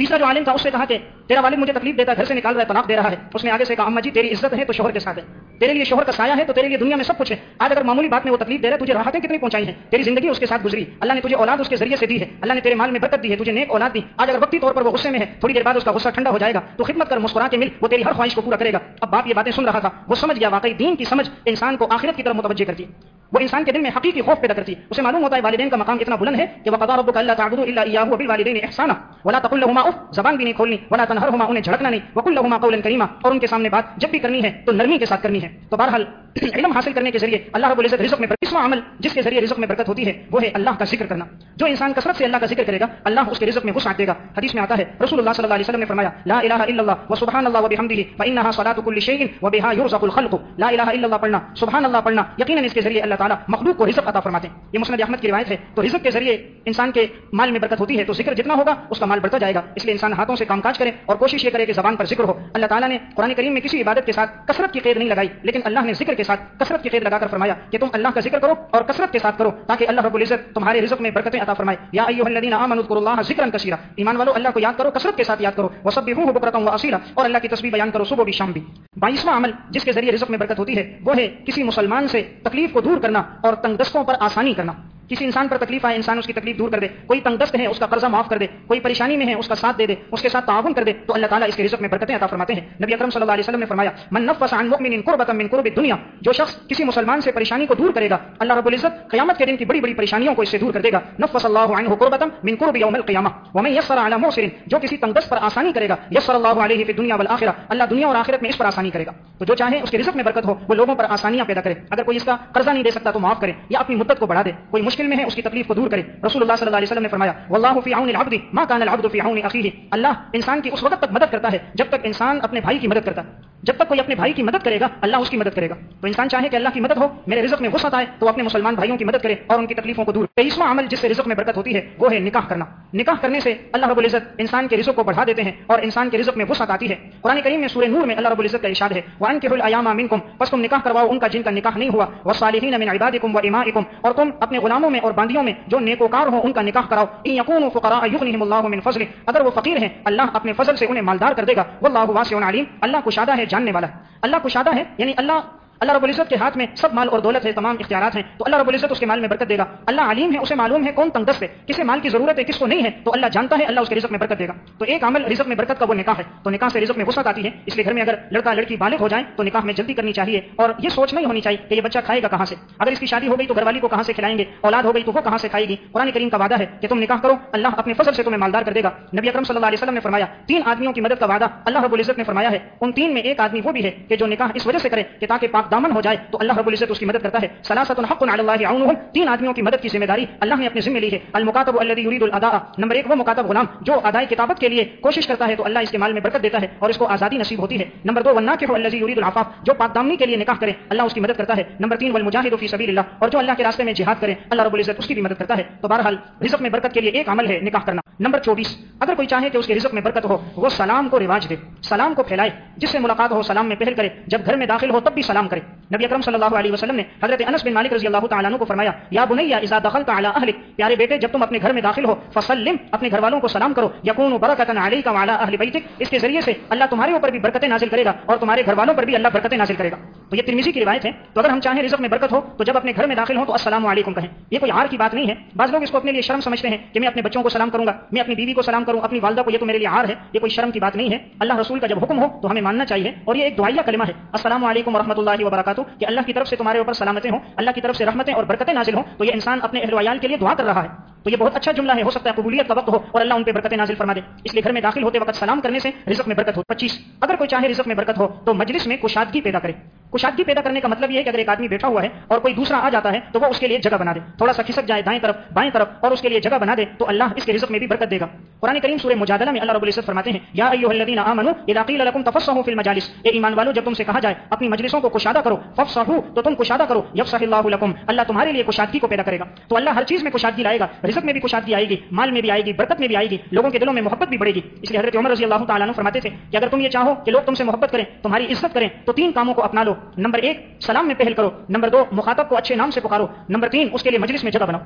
تیسرا جو عالم تھا، اس سے کہا کہ تیرا والد مجھے تکلیف دیتا ہے، گھر سے نکال رہا ہے، طلاق دے رہا ہے۔ اس نے آگے سے کہا، اما جی تیری عزت ہے تو شوہر کے ساتھ ہے۔ تیرے لیے شوہر کا سایہ ہے تو تیرے لیے دنیا میں سب کچھ ہے۔ آج اگر معمولی بات میں وہ تکلیف دے رہا ہے، تجھے راحتیں کتنی پہنچائی ہیں؟ تیری زندگی اس کے ساتھ گزری۔ اللہ نے تجھے اولاد اس کے ذریعے سے دی ہے۔ اللہ نے تیرے مال میں برکت دی ہے، تجھے نیک اولاد دی۔ آج اگر وقتی طور پر وہ غصے میں ہے، تھوڑی دیر بعد اس کا غصہ ٹھنڈا ہو جائے گا۔ تو خدمت کر، مسکرا کے مل، وہ تیری ہر خواہش کو پورا کرے گا۔ اب باپ یہ باتیں سن رہا تھا۔ وہ سمجھ گیا، واقعی دین کی سمجھ انسان کو آخرت کی طرف متوجہ کرتی ہے۔ وہ انسان کے دل میں حقیقی خوف پیدا کرتی ہے۔ اسے معلوم ہوتا ہے، والدین کا مقام اتنا بلند ہے کہ وقضى ربك الا تعبدوا الا اياه وبالوالدين احسانا ولا تقل لهما اف زبان بھی نہیں کھولنی، ولا تنهرهما انہیں جھڑکنا نہیں۔ وقل لهما قولا كريما اور ان کے سامنے بات جب بھی کرنی ہے تو نرمی کے ساتھ کرنی ہے۔ تو بہرحال علم حاصل کرنے کے ذریعے اللہ رب العزت رزق میں اسما عمل جس کے ذریعے رزق میں برکت ہوتی ہے، وہ ہے اللہ کا ذکر کرنا۔ جو انسان کثرت سے اللہ کا ذکر کرے گا، اللہ اس کے رزق میں وسعت دے گا۔ حدیث میں آتا ہے رسول اللہ صلی اللہ علیہ وسلم نے فرمایا، لا الہ الا اللہ وسبحان اللہ وبحمده فانها صلاه كل شيء وبها يرزق الخلق۔ لا الہ الا اللہ پڑھنا سبحان اللہ پڑھنا، یقینا اس کے ذریعے اللہ تعالی مخلوق کو رزق عطا فرماتے ہیں۔ یہ مسند احمد کی روایت ہے۔ تو رزق کے ذریعے انسان کے مال میں برکت ہوتی ہے تو ذکر جتنا ہوگا، اس کا مال بڑھتا جائے گا۔ اس لیے انسان ہاتھوں سے کام کاج کرے اور کوشش یہ کرے کہ زبان پر ذکر ہو۔ اللہ تعالیٰ نے قرآن کریم میں کسی عبادت کے ساتھ کثرت کی قید نہیں لگائی، لیکن اللہ نے ذکر کے ساتھ کثرت کی قید لگا کر فرمایا کہ تم اللہ کا ذکر کرو اور کثرت کے ساتھ کرو تاکہ اللہ رب العزت تمہارے رزق میں برکتیں عطا فرمائے۔ یا ایھا الذین آمنوا اذکروا اللہ ذکرا کثیرا۔ ایمان والو، اللہ کو یاد کرو، کثرت کے ساتھ یاد کرو۔ وسبحوه بکرۃ واصیلا اور اللہ کی تسبیح بیان کرو، صبح بھی شام بھی۔ 22واں عمل جس کے ذریعے رزق میں برکت ہوتی ہے، وہ ہے کسی مسلمان سے تکلیف کو دور کرنا اور تنگ دستوں پر آسانی کرنا۔ کسی انسان پر تکلیف آئے، انسان اس کی تکلیف دور کر دے۔ کوئی تنگ دست ہے، اس کا قرضہ معاف کر دے۔ کوئی پریشانی میں ہے، اس کا ساتھ دے دے۔ اس کے ساتھ تعاون کر دے۔ تو اللہ تعالیٰ اس کے رزق میں برکتیں عطا فرماتے ہیں۔ نبی اکرم صلی اللہ علیہ وسلم نے فرمایا، من نفس عن مؤمن قربۃ من قرب الدنيا جو شخص کسی مسلمان سے پریشانی کو دور کرے گا، اللہ رب العزت قیامت کے دن کی بڑی بڑی پریشانیوں کو اس سے دور کر دے گا۔ نفس اللہ عنه قربۃ من قرب يوم القيامه ومن يسر على موسر، جو کسی تنگ دست پر آسانی کرے گا، یسر اللہ علیہ فی الدنيا والآخرہ۔ اللہ دنیا اور آخرت میں اس پر آسانی کرے گا۔ تو جو چاہے اس کے رزق میں برکت ہو، وہ لوگوں پر آسانیاں پیدا کرے۔ اگر کوئی اس کا قرضہ نہیں دے سکتا تو معاف کرے، یا اپنی مدت کو بڑھا دے۔ کوئی مشکل مشکل میں ہے، اس کی تکلیف کو دور کرے۔ رسول اللہ صلی اللہ علیہ وسلم نے فرمایا، واللہ فی عون العبد، ما كان العبد فی عون اخیہ۔ اللہ انسان کی اس وقت تک مدد کرتا ہے، جب تک انسان اپنے بھائی کی مدد کرتا۔ ہے جب تک کوئی اپنے بھائی کی مدد کرے گا، اللہ اس کی مدد کرے گا۔ تو انسان چاہے کہ اللہ کی مدد ہو، میرے رزق میں وسعت آئے تو اپنے مسلمان بھائیوں کی مدد کرے اور ان کی تکلیفوں کو دور۔ تیسواں عمل جس سے رزق میں برکت ہوتی ہے، وہ ہے نکاح کرنا۔ نکاح کرنے سے اللہ رب العزت انسان کے رزق کو بڑھا دیتے ہیں اور انسان کے رزق میں وسعت آتی ہے۔ قرآن کریم میں سورہ نور میں اللہ رب العزت کا ارشاد ہے وان کے الایام منکم پس تم نکاح کرواؤ، ان کا جن کا نکاح نہیں ہوا۔ والصالحین من عبادکم وامائکم اور تم اپنے غلاموں میں اور باندیوں میں جو نیکوکار ہو ان کا نکاح کراؤ۔ ان یکونوا فقراء یغنیہم اللہ من فضل اگر وہ فقیر ہیں، اللہ اپنے فضل سے انہیں مالدار کر دے گا۔ واللہ واسع علیم۔ اللہ کشادہ ہے، جاننے والا اللہ کشادہ ہے یعنی اللہ اللہ رب العزت کے ہاتھ میں سب مال اور دولت ہے، تمام اختیارات ہیں، تو اللہ رب العزت اس کے مال میں برکت دے گا۔ اللہ علیم ہے، اسے معلوم ہے کون تنگ دست ہے۔ کسے مال کی ضرورت ہے، کس کو نہیں ہے، تو اللہ جانتا ہے، اللہ اس کے رزق میں برکت دے گا۔ تو ایک عمل رزق میں برکت کا وہ نکاح ہے۔ تو نکاح سے رزق میں وسعت آتی ہے، اس لیے گھر میں اگر لڑکا لڑکی بالغ ہو جائیں، تو نکاح میں جلدی کرنی چاہیے۔ اور یہ سوچ نہیں ہونی چاہیے کہ یہ بچہ کھائے گا کہاں سے۔ اگر اس کی شادی ہو گئی تو گھر والی کو کہاں سے کھلائیں گے؟ اولاد ہو گئی تو وہ کہاں سے کھائے گی؟ قرآن کریم کا وعدہ ہے کہ تم نکاح کرو، اللہ اپنے فصل سے تمہیں مالدار کر دے گا۔ نبی اکرم صلی اللہ علیہ وسلم نے فرمایا، تین آدمیوں کی مدد کا وعدہ اللہ رب العزت نے فرمایا ہے۔ ان تین میں ایک آدمی وہ بھی ہے کہ جو نکاح اس وجہ سے کرے کہ تاکہ پاک دامن ہو جائے تو اللہ رب العزت اس کی مدد کرتا ہے۔ سلاست حق علی اللہ عونهم۔ تین آدمیوں کی مدد کی ذمہ داری۔ اللہ نے اپنے ذمہ لی ہے۔ المکاتب الذي يريد الاداء۔ نمبر ایک وہ مکاتب غلام جو ادائی کتابت کے لیے کوشش کرتا ہے تو اللہ اس کے مال میں برکت دیتا ہے اور اس کو آزادی نصیب ہوتی ہے۔ نمبر دو، والناکح الذي يريد العفاف۔ جو پاک دامنی کے لیے نکاح کرے، اللہ اس کی مدد کرتا ہے۔ نمبر تین، والمجاہد فی سبیل اللہ اور جو اللہ کے راستے میں جہاد کرے، اللہ رب العزت اس کی بھی مدد کرتا ہے۔ تو بہرحال، رزق میں برکت کے لیے ایک عمل ہے نکاح کرنا۔ نمبر چوبیس، اگر کوئی چاہے کہ اس کے رزق میں برکت ہو، وہ سلام کو رواج دے، سلام کو پھیلائے، جس سے ملاقات ہو، سلام میں پہل کرے۔ جب گھر میں داخل ہو، تب بھی سلام کرے۔ نبی اکرم صلی اللہ علیہ وسلم نے حضرت انس بن مالک رضی اللہ تعالیٰ عنہ کو فرمایا، یا بنیا اذا دخلت على اهلك پیارے بیٹے، جب تم اپنے گھر میں داخل ہو، فسلم، اپنے گھر والوں کو سلام کرو یکون برکتا علیک وعلى اهل بیتک۔ اس کے ذریعے سے اللہ تمہارے اوپر بھی برکتیں نازل کرے گا اور تمہارے گھر والوں پر بھی اللہ برکتیں نازل کرے گا۔ تو یہ ترمذی کی روایت ہے۔ تو اگر ہم چاہیں رزق میں برکت ہو، تو جب اپنے گھر میں داخل ہو تو السلام علیکم کہیں۔ یہ کوئی عار کی بات نہیں ہے۔ بعض لوگ اس کو اپنے لیے شرم سمجھتے ہیں کہ میں اپنے بچوں کو سلام کروں گا، میں اپنی بیوی کو سلام کروں، اپنی والدہ کو، یہ تو میرے لیے عار ہے۔ یہ کوئی شرم کی بات نہیں ہے۔ اللہ رسول کا جب حکم ہو، تو ہمیں ماننا چاہیے اور یہ ایک دعائیہ کلمہ ہے۔ السلام علیکم ورحمۃ اللہ وبرکاتہ، کہ اللہ کی طرف سے تمہارے اوپر سلامتیں ہوں، اللہ کی طرف سے رحمتیں اور برکتیں نازل ہوں، تو یہ انسان اپنے اہل ویال کے لیے دعا کر رہا ہے۔ تو یہ بہت اچھا جملہ ہے، ہو سکتا ہے قبولیت کا وقت ہو اور اللہ ان پہ برکتیں نازل فرما دے۔ اس لیے گھر میں داخل ہوتے وقت سلام کرنے سے رزق میں برکت ہو۔ پچیس، اگر کوئی چاہے رزق میں برکت ہو، تو مجلس میں کشادگی پیدا کرے۔ کشادگی پیدا کرنے کا مطلب یہ ہے کہ اگر ایک آدمی بیٹھا ہوا ہے اور کوئی دوسرا آ جاتا ہے تو وہ اس کے لیے جگہ بنا دے۔ تھوڑا سا کھسک جائے دائیں طرف، بائیں طرف اور اس کے لیے جگہ بنا دے تو اللہ اس کے رزق میں بھی برکت دے گا۔ قرآن کریم سورہ مجادلہ میں اللہ رب العزت فرماتے ہیں، یا ایھا الذین آمنوا، اذا قیل تفصحوا فی المجالس۔ اے ایمان والو، جب تم سے کہا جائے اپنی مجلسوں کو کشادہ کرو ففصحوا تو تم کشادہ کرو۔ یفصح اللہ لكم اللہ تمہارے لیے کشادگی کو پیدا کرے گا۔ تو اللہ ہر چیز میں کشادگی لائے گا، رزق میں بھی کشادگی آئے گی، مال میں بھی آئے گی، برکت میں بھی آئے گی، لوگوں کے دلوں میں محبت بھی بڑھے گی۔ اس لیے حضرت عمر رضی اللہ تعالیٰ عنہ فرماتے تھے کہ اگر تم یہ چاہو کہ لوگ تم سے محبت کریں، تمہاری عزت کریں، تو تین کاموں کو اپنا لو۔ نمبر ایک، سلام میں پہل کرو. نمبر دو، مخاطب کو اچھے نام سے پکارو. نمبر تین، اس کے لیے مجلس میں جگہ بناؤ.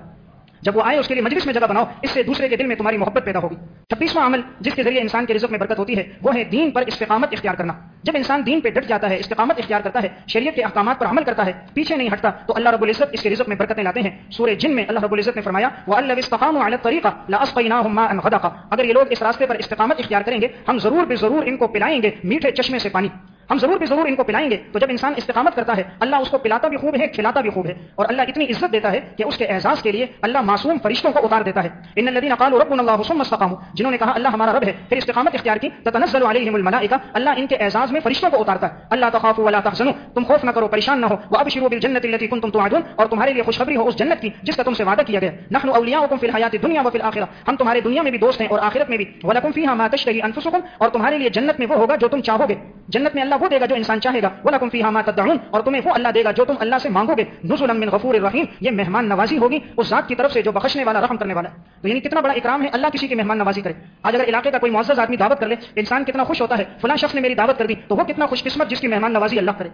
جب وہ آئے، اس کے لیے مجلس میں جگہ بناؤ، اس سے دوسرے کے دل میں تمہاری محبت پیدا ہوگی. چھبیسواں عمل، جس کے ذریعے انسان کے رزق میں برکت ہوتی ہے، وہ ہے دین پر استقامت اختیار کرنا. جب انسان دین پہ ڈٹ جاتا ہے، استقامت اختیار کرتا ہے، شریعت کے احکامات پر عمل کرتا ہے، پیچھے نہیں ہٹتا، تو اللہ رب العزت اس کے رزق میں برکتیں لاتے ہیں. سورہ جن میں اللہ رب العزت نے فرمایا وہ اللہ استقام علی الطریقہ لاسقیناهم غدقا اگر یہ لوگ اس راستے پر استقامت اختیار کریں گے، ہم ضرور بے ضرور ان کو پلائیں گے میٹھے چشمے سے پانی. ہم ضرور بھی ضرور ان کو پلائیں گے۔ تو جب انسان استقامت کرتا ہے، اللہ اس کو پلاتا بھی خوب ہے، کھلاتا بھی خوب ہے، اور اللہ اتنی عزت دیتا ہے کہ اس کے اعزاز کے لیے اللہ معصوم فرشتوں کو اتار دیتا ہے۔ ان الذين قالوا ربنا الله ثم استقاموا۔ جنہوں نے کہا، اللہ ہمارا رب ہے، پھر استقامت اختیار کی۔ تتنزل عليهم الملائکہ، اللہ ان کے اعزاز میں فرشتوں کو اتارتا ہے۔ اللہ تخافوا ولا تحزنوا، تم خوف نہ کرو، پریشان نہ ہو۔ وابشروا بالجنه التي كنتم توعدون، اور تمہارے لیے خوشخبری ہو اس جنت کی، جس کا تم سے وعدہ کیا گیا۔ نحن اولیاؤکم فی الحیات الدنیا وفی الاخرہ۔ ہم تمہارے دنیا میں بھی دوست ہیں اور آخرت میں بھی۔ ولکم فیها ما تشتهي انفسکم اور تمہارے لیے جنت میں وہ ہوگا جو تم چاہو گے۔ جنت میں اللہ اللہ وہ دے گا جو انسان چاہے گا۔ وَلَكُمْ فِيهَا مَا تَدْعُونَ۔ اور تمہیں وہ اللہ دے گا جو تم اللہ سے مانگو گے۔ نزلا من غفور الرحیم یہ مہمان نوازی ہوگی اس ذات کی طرف سے جو بخشنے والا، رحم کرنے والا ہے۔ تو یعنی کتنا بڑا اکرام ہے اللہ کسی کی مہمان نوازی کرے۔ آج اگر علاقے کا کوئی معزز آدمی دعوت کر لے، انسان کتنا خوش ہوتا ہے، فلاں شخص نے میری دعوت کر دی، تو وہ کتنا خوش قسمت جس کی مہمان نوازی اللہ کرے۔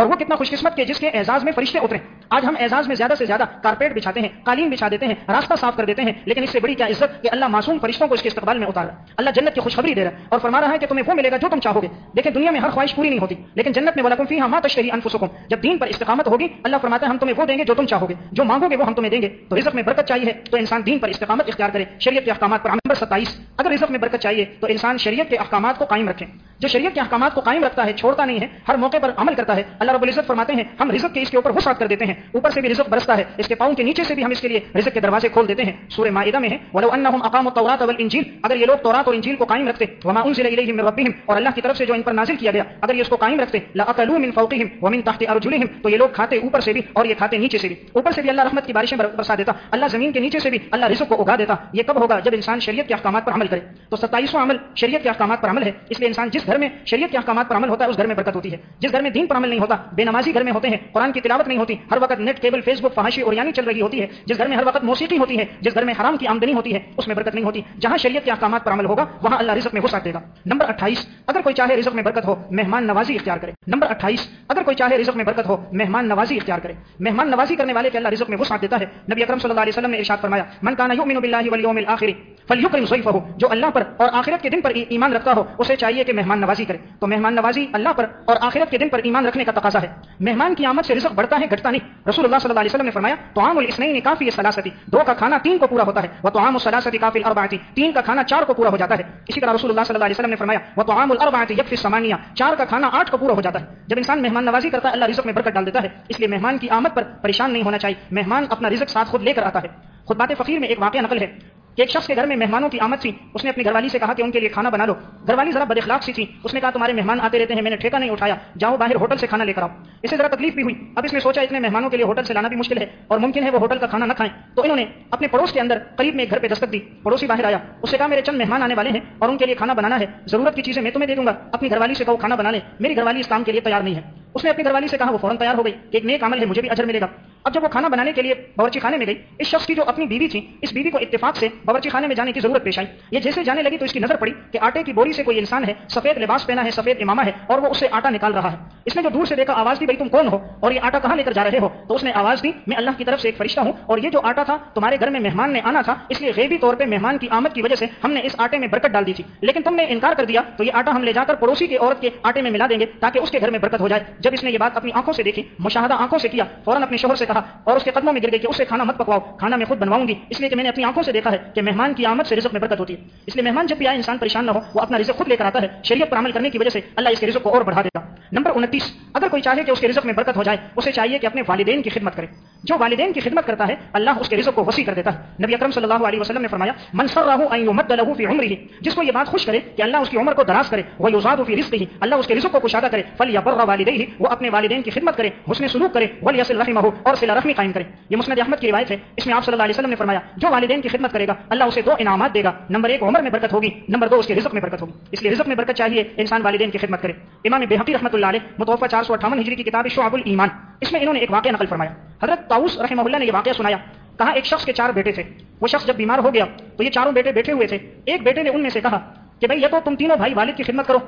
اور وہ کتنا خوش قسمت کے جس کے اعزاز میں فرشتے اترے۔ آج ہم اعزاز میں زیادہ سے زیادہ کارپیٹ بچھاتے ہیں، قالین بچھا دیتے ہیں، راستہ صاف کر دیتے ہیں، لیکن اس سے بڑی کیا عزت کہ اللہ معصوم فرشتوں کو اس کے استقبال میں اتارا اللہ جنت کی خوشخبری دے رہا ہے اور فرما رہا ہے کہ تمہیں وہ ملے گا جو تم چاہو گے۔ دیکھیں، دنیا میں ہر خواہش پوری نہیں ہوتی، لیکن جنت میں ولکم فیہا ما تشتہی انفسکم جب دین پر استقامت ہوگی، اللہ فرماتا ہے، ہم تمہیں وہ دیں گے جو تم چاہو گے۔ جو مانگو گے وہ ہم تمہیں دیں گے۔ تو رزق میں برکت چاہیے تو انسان دین پر استقامت اختیار کرے۔ شریعت کے احکامات پر نمبر ستائیس۔ اگر رزق میں برکت چاہیے تو انسان شریعت کے احکامات کو قائم رکھے۔ جو شریعت کے احکامات کو قائم رکھتا ہے، چھوڑتا نہیں ہے، ہر موقع پر عمل کرتا ہے۔ اللہ اللہ رب العزت فرماتے ہیں، ہم رزق کے اس کے اوپر وسعت کر دیتے ہیں۔ اوپر سے بھی رزق برستا ہے، اس کے پاؤں کے نیچے سے بھی ہم اس کے لیے رزق کے دروازے کھول دیتے ہیں۔ سورہ معاہدہ میں ہے، ولو انہم اقاموا التوراۃ والانجیل اگر یہ لوگ تورات اور انجیل کو قائم رکھتے، وما انزل الیہم من ربہم اور اللہ کی طرف سے جو ان پر نازل کیا گیا، اگر یہ اس کو قائم رکھتے لاکلوا من فوقہم ومن تحت ارجلہم تو یہ لوگ کھاتے اوپر سے بھی اور یہ کھاتے نیچے سے بھی۔ اوپر سے بھی اللہ رحمت کی بارشیں برسا دیتا۔ اللہ زمین کے نیچے سے بھی اللہ رزق کو اگا دیتا۔ یہ کب ہوگا؟ جب انسان شریعت کے احکامات پر عمل کرے۔ تو ستائیسواں عمل شریعت کے احکامات پر عمل ہے۔ اس لیے انسان جس گھر میں شریعت کے احکامات پر عمل ہوتا ہے، اس گھر میں برکت ہوتی ہے۔ جس گھر میں دین پر عمل نہیں ہوتا ہوگا بے نمازی گھر میں ہوتے ہیں۔ قرآن کی تلاوت نہیں ہوتی۔ ہر وقت نیٹ، کیبل فیس بک فحاشی اور یعنی چل رہی ہوتی ہے۔ جس گھر میں ہر وقت موسیقی ہوتی ہے، جس گھر میں حرام کی آمدنی ہوتی ہے، اس میں برکت نہیں ہوتی۔ جہاں شریعت کے احکامات پر عمل ہوگا، وہاں اللہ رزق میں وسعت دے گا۔ نمبر اٹھائیس، اگر کوئی چاہے رزق میں برکت ہو، مہمان نوازی اختیار کرے۔ نمبر اٹھائیس، اگر کوئی چاہے رزق میں برکت ہو، مہمان نوازی اختیار کرے۔ مہمان نوازی کرنے والے کے اللہ رزق میں وسعت دیتا ہے۔ نبی اکرم صلی اللہ علیہ وسلم نے ارشاد فرمایا، من کان یؤمن بالله والیوم الاخر فلیکرم ضیفه جو اللہ پر اور آخرت کے دن پر ایمان رکھتا ہو، اسے چاہیے کہ مہمان نوازی کرے۔ تو مہمان نوازی اللہ پر اور آخرت کے دن پر ایمان رکھنے کا تقاضا ہے۔ مہمان کی آمد سے رزق بڑھتا ہے، گھٹتا نہیں۔ رسول اللہ صلی اللہ علیہ وسلم نے فرمایا تو عام الاسنین کافی الثلاثه دو کا کھانا تین کو پورا ہوتا ہے۔ وہ تو عام الثلاثه کافی الاربعه تین کا کھانا چار کو پورا ہو جاتا ہے۔ اسی طرح رسول اللہ صلی اللہ علیہ وسلم نے فرمایا وہ تو عام الاربعه يكفي الثمانيه چار کا کھانا آٹھ کو پورا ہو جاتا ہے۔ جب انسان مہمان نوازی کرتا ہے، اللہ رزق میں برکت ڈال دیتا ہے۔ اس لیے مہمان کی آمد پر پریشان نہیں ہونا چاہیے۔ مہمان اپنا رزق ساتھ خود لے کر آتا ہے۔ خود بات فقیر میں ایک واقعہ نقل ہے۔ کہ ایک شخص کے گھر میں مہمانوں کی آمد تھی، اس نے اپنی گھر والی سے کہا کہ ان کے لیے کھانا بنا لو۔ گھر والی ذرا بد اخلاق سی تھی، اس نے کہا تمہارے مہمان آتے رہتے ہیں، میں نے ٹھیکہ نہیں اٹھایا، جاؤ باہر ہوٹل سے کھانا لے کر آؤ۔ اسے ذرا تکلیف بھی ہوئی۔ اب اس نے سوچا اتنے مہمانوں کے لیے ہوٹل سے لانا بھی مشکل ہے اور ممکن ہے وہ ہوٹل کا کھانا نہ کھائیں۔ تو انہوں نے اپنے پڑوس کے اندر قریب میں ایک گھر پہ دستک دی۔ پڑوسی باہر آیا۔ اس سے کہا، میرے چند مہمان آنے والے ہیں اور ان کے لیے کھانا بنانا ہے۔ ضرورت کی چیزیں میں تمہیں دے دوں گا۔ اپنی گھر والی سے کہو، کھانا بنا لیں۔ میری گھر والی اس کام کے لیے تیار نہیں ہے۔ اس نے اپنی گھر والی سے کہا، وہ فوراً تیار ہو گئی کہ ایک نیک عمل ہے، مجھے بھی اجر ملے گا۔ اب جب وہ کھانا بنانے کے لیے باورچی خانے میں گئی، اس شخص کی جو اپنی بیوی تھی، اس بیوی کو اتفاق سے باورچی خانے میں جانے کی ضرورت پیش آئی۔ یہ جیسے جانے لگی تو اس کی نظر پڑی کہ آٹے کی بوری سے کوئی انسان ہے، سفید لباس پہنا ہے، سفید امامہ ہے اور وہ اس سے آٹا نکال رہا ہے۔ اس نے جو دور سے دیکھا، آواز دی بھائی تم کون ہو؟ اور یہ آٹا کہاں لے کر جا رہے ہو؟ تو اس نے آواز دی، میں اللہ کی طرف سے ایک فرشتہ ہوں اور یہ جو آٹا تھا، تمہارے گھر میں مہمان نے آنا تھا، اس لیے غیبی طور پہ مہمان کی آمد کی وجہ سے ہم نے اس آٹے میں برکت ڈال دی تھی۔ لیکن تم نے انکار کر دیا، تو یہ آٹا ہم لے جا کر پڑوسی کی عورت کے آٹے میں ملا دیں گے تاکہ اس کے گھر میں برکت ہو جائے۔ جب اس نے یہ بات اپنی آنکھوں سے دیکھی، مشاہدہ آنکھوں سے کیا، فوراً اپنے شوہر سے کہا اور اس کے قدموں میں گر گئی کہ اسے کھانا مت پکواؤ، کھانا میں خود بنواؤں گی۔ اس لیے کہ میں نے اپنی آنکھوں سے دیکھا ہے۔ کہ مہمان کی آمد سے رزق میں برکت ہوتی ہے۔ اس لیے مہمان جب بھی آئے، انسان پریشان نہ ہو، وہ اپنا رزق خود لے کر آتا ہے، شریعت پر عمل کرنے کی وجہ سے اللہ اس کے رزق کو اور بڑھا دیتا۔ نمبر انتیس، اگر کوئی چاہے کہ اس کے رزق میں برکت ہو جائے، اسے چاہیے کہ اپنے والدین کی خدمت کرے۔ جو والدین کی خدمت کرتا ہے، اللہ اس کے رزق کو وسیع کر دیتا ہے۔ نبی اکرم صلی اللہ علیہ وسلم نے فرمایا، من سرہ ان یمد فی جس کو یہ بات خوش کرے کہ اللہ اس کی عمر کو دراز کرے وہ یزاد فی رزقه اللہ اس کے رزق کو کشادہ کرے۔ فلیبر والدیہ، وہ اپنے والدین کی خدمت کرے، حسن سلوک کرے، ولیصل رحمہ اور صلہ رحمی قائم کرے۔ یہ مسند احمد کی روایت ہے۔ اس میں آپ صلی اللہ علیہ وسلم نے فرمایا، جو والدین کی خدمت کرے گا اللہ اسے دو انعامات دے گا۔ نمبر ایک، عمر میں برکت ہوگی۔ نمبر دو، اس کے رزق میں برکت ہوگی۔ اس لیے رزق میں برکت چاہیے، انسان والدین کی خدمت کرے۔ امام بہقی رحمۃ اللہ علیہ متوفہ چار سو اٹھاون ہجری کی کتاب شعب الایمان، اس میں انہوں نے ایک واقعہ نقل فرمایا۔ حضرت طاؤس رحمہ اللہ نے یہ واقعہ سنایا۔ کہا، ایک شخص کے چار بیٹے تھے۔ وہ شخص جب بیمار ہو گیا، تو یہ چاروں بیٹے بیٹھے ہوئے تھے۔ ایک بیٹے نے ان میں سے کہا کہ بھائی، یہ تو تم تینوں بھائی والد کی خدمت کرو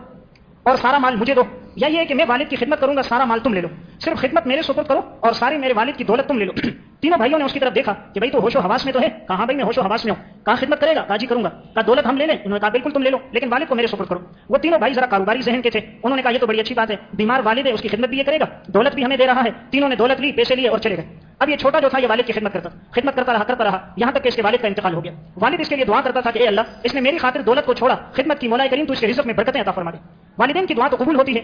اور سارا مال مجھے دو۔ یا یہ کہ میں والد کی خدمت کروں گا، سارا مال تم لے لو۔ صرف خدمت میرے سپرد کرو اور ساری میرے والد کی دولت تم لے لو۔ تینوں بھائیوں نے اس کی طرف دیکھا کہ بھائی تو ہوش و حواس میں تو ہے۔ کہاں بھائی میں ہوش و حواس میں ہوں؟ کہاں خدمت کرے گا؟ کہا جی کروں گا؟ کہا دولت ہم لے لیں؟ انہوں نے کہا بالکل تم لے لو، لیکن والد کو میرے سپرد کرو۔ وہ تینوں بھائی ذرا کاروباری ذہن کے تھے۔ انہوں نے کہا یہ تو بڑی اچھی بات ہے۔ بیمار والد ہے، اس کی خدمت بھی یہ کرے گا۔ دولت بھی ہمیں دے رہا ہے۔ تینوں نے دولت لی، پیسے لیے اور چلے گئے۔ اب یہ چھوٹا جو تھا، یہ والد کی خدمت کرتا۔ خدمت کرتا رہا کرتا رہا۔ یہاں تک کہ اس کے والد کا انتقال ہو گیا۔ والد اس کے لیے دعا کرتا تھا کہ اے اللہ، اس نے میری خاطر دولت کو چھوڑا۔ خدمت کی مولا کریم، تو اس کے رزق میں برکتیں عطا فرما دے۔ والدین کی دعا تو قبول ہوتی ہے۔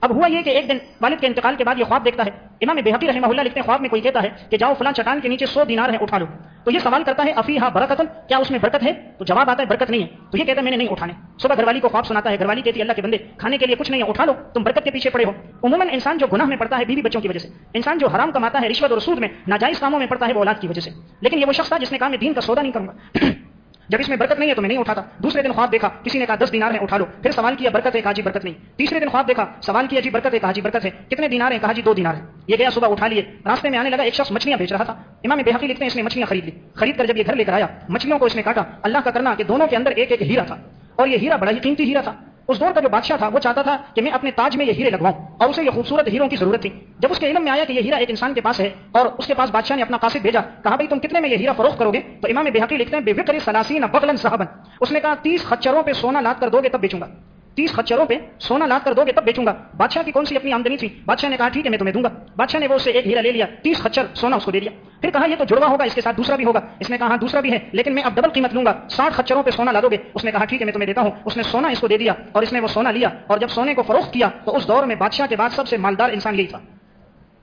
اب ہوا یہ کہ ایک دن والد کے انتقال کے بعد یہ خواب دیکھتا ہے۔ امام بحقی رحمہ اللہ لکھتے ہیں، خواب میں کوئی کہتا ہے کہ جاؤ فلاں چٹان کے نیچے سو دینار ہے اٹھا لو۔ تو یہ سوال کرتا ہے افی ہاں برکت کیا اس میں برکت ہے؟ تو جواب آتا ہے، برکت نہیں ہے۔ تو یہ کہتا ہے، میں نے نہیں اٹھانے۔ صبح گھر والی کو خواب سناتا ہے، گھر والی کہتی ہے، اللہ کے بندے، کھانے کے لیے کچھ نہیں ہے، اٹھا لو، تم برکت کے پیچھے پڑے ہو۔ عموماً انسان جو گناہ میں پڑتا ہے، بیوی بچوں کی وجہ سے۔ انسان جو حرام کماتا ہے، رشوت اور سود میں، ناجائز کاموں میں پڑتا ہے، وہ اولاد کی وجہ سے۔ لیکن یہ وہ شخص تھا جس نے کہا، میں دین کا سودا نہیں کروں گا۔ جب اس میں برکت نہیں ہے تو میں نہیں اٹھاتا۔ دوسرے دن خواب دیکھا، کسی نے کہا، دس دینار ہیں اٹھا لو۔ پھر سوال کیا، برکت ہے؟ کہا جی برکت نہیں۔ تیسرے دن خواب دیکھا، سوال کیا جی برکت ہے؟ کہا جی برکت ہے۔ کتنے دینار ہیں؟ کہا جی دو دینار ہے یہ گیا صبح اٹھا لیے۔ راستے میں آنے لگا، ایک شخص مچھلیاں بیچ رہا تھا۔ امام بحقی لکھتے ہیں، اس نے مچھلیاں خرید لی۔ خرید کر جب یہ گھر لے کر آیا، مچھلیوں کو اس نے کاٹا۔ اللہ کا کرنا کہ دونوں کے اندر ایک ایک ہیرا تھا۔ اور یہ ہیرا بڑا ہی قیمتی ہیرا تھا۔ اس دور کا جو بادشاہ تھا، وہ چاہتا تھا کہ میں اپنے تاج میں یہ ہیرے لگواؤں، اور اسے یہ خوبصورت ہیروں کی ضرورت تھی۔ جب اس کے علم میں آیا کہ یہ ہیرا ایک انسان کے پاس ہے، اور اس کے پاس بادشاہ نے اپنا قاصد بھیجا، کہا، بھائی، تم کتنے میں یہ ہیرا فروخت کرو گے؟ تو امام بحقی لکھتے ہیں، بے فکر سلاسین بغلن صاحبن اس نے کہا، تیس خچروں پہ سونا لاد کر دو گے، تب بیچوں گا۔ تیس خچروں پہ سونا لاد کر دو گے تب بیچوں گا۔ بادشاہ کی کون سی اپنی آمدنی تھی؟ بادشاہ نے کہا، ٹھیک ہے، میں تمہیں دوں گا۔ بادشاہ نے وہ اسے ایک ہیرا لے لیا۔ تیس خچر سونا اس کو دے دیا۔ پھر کہا، یہ تو جڑوا ہوگا، اس کے ساتھ دوسرا بھی ہوگا۔ اس نے کہا ہاں دوسرا بھی ہے، لیکن میں اب ڈبل قیمت لوں گا۔ ساٹھ خچروں پہ سونا لا دو گے۔ اس نے کہا، ٹھیک ہے، میں تمہیں دیتا ہوں۔ اس نے سونا اس کو دے دیا اور اس نے وہ سونا لیا اور جب سونے کو فروخت کیا تو اس دور میں بادشاہ کے بعد سب سے مالدار انسان یہی تھا۔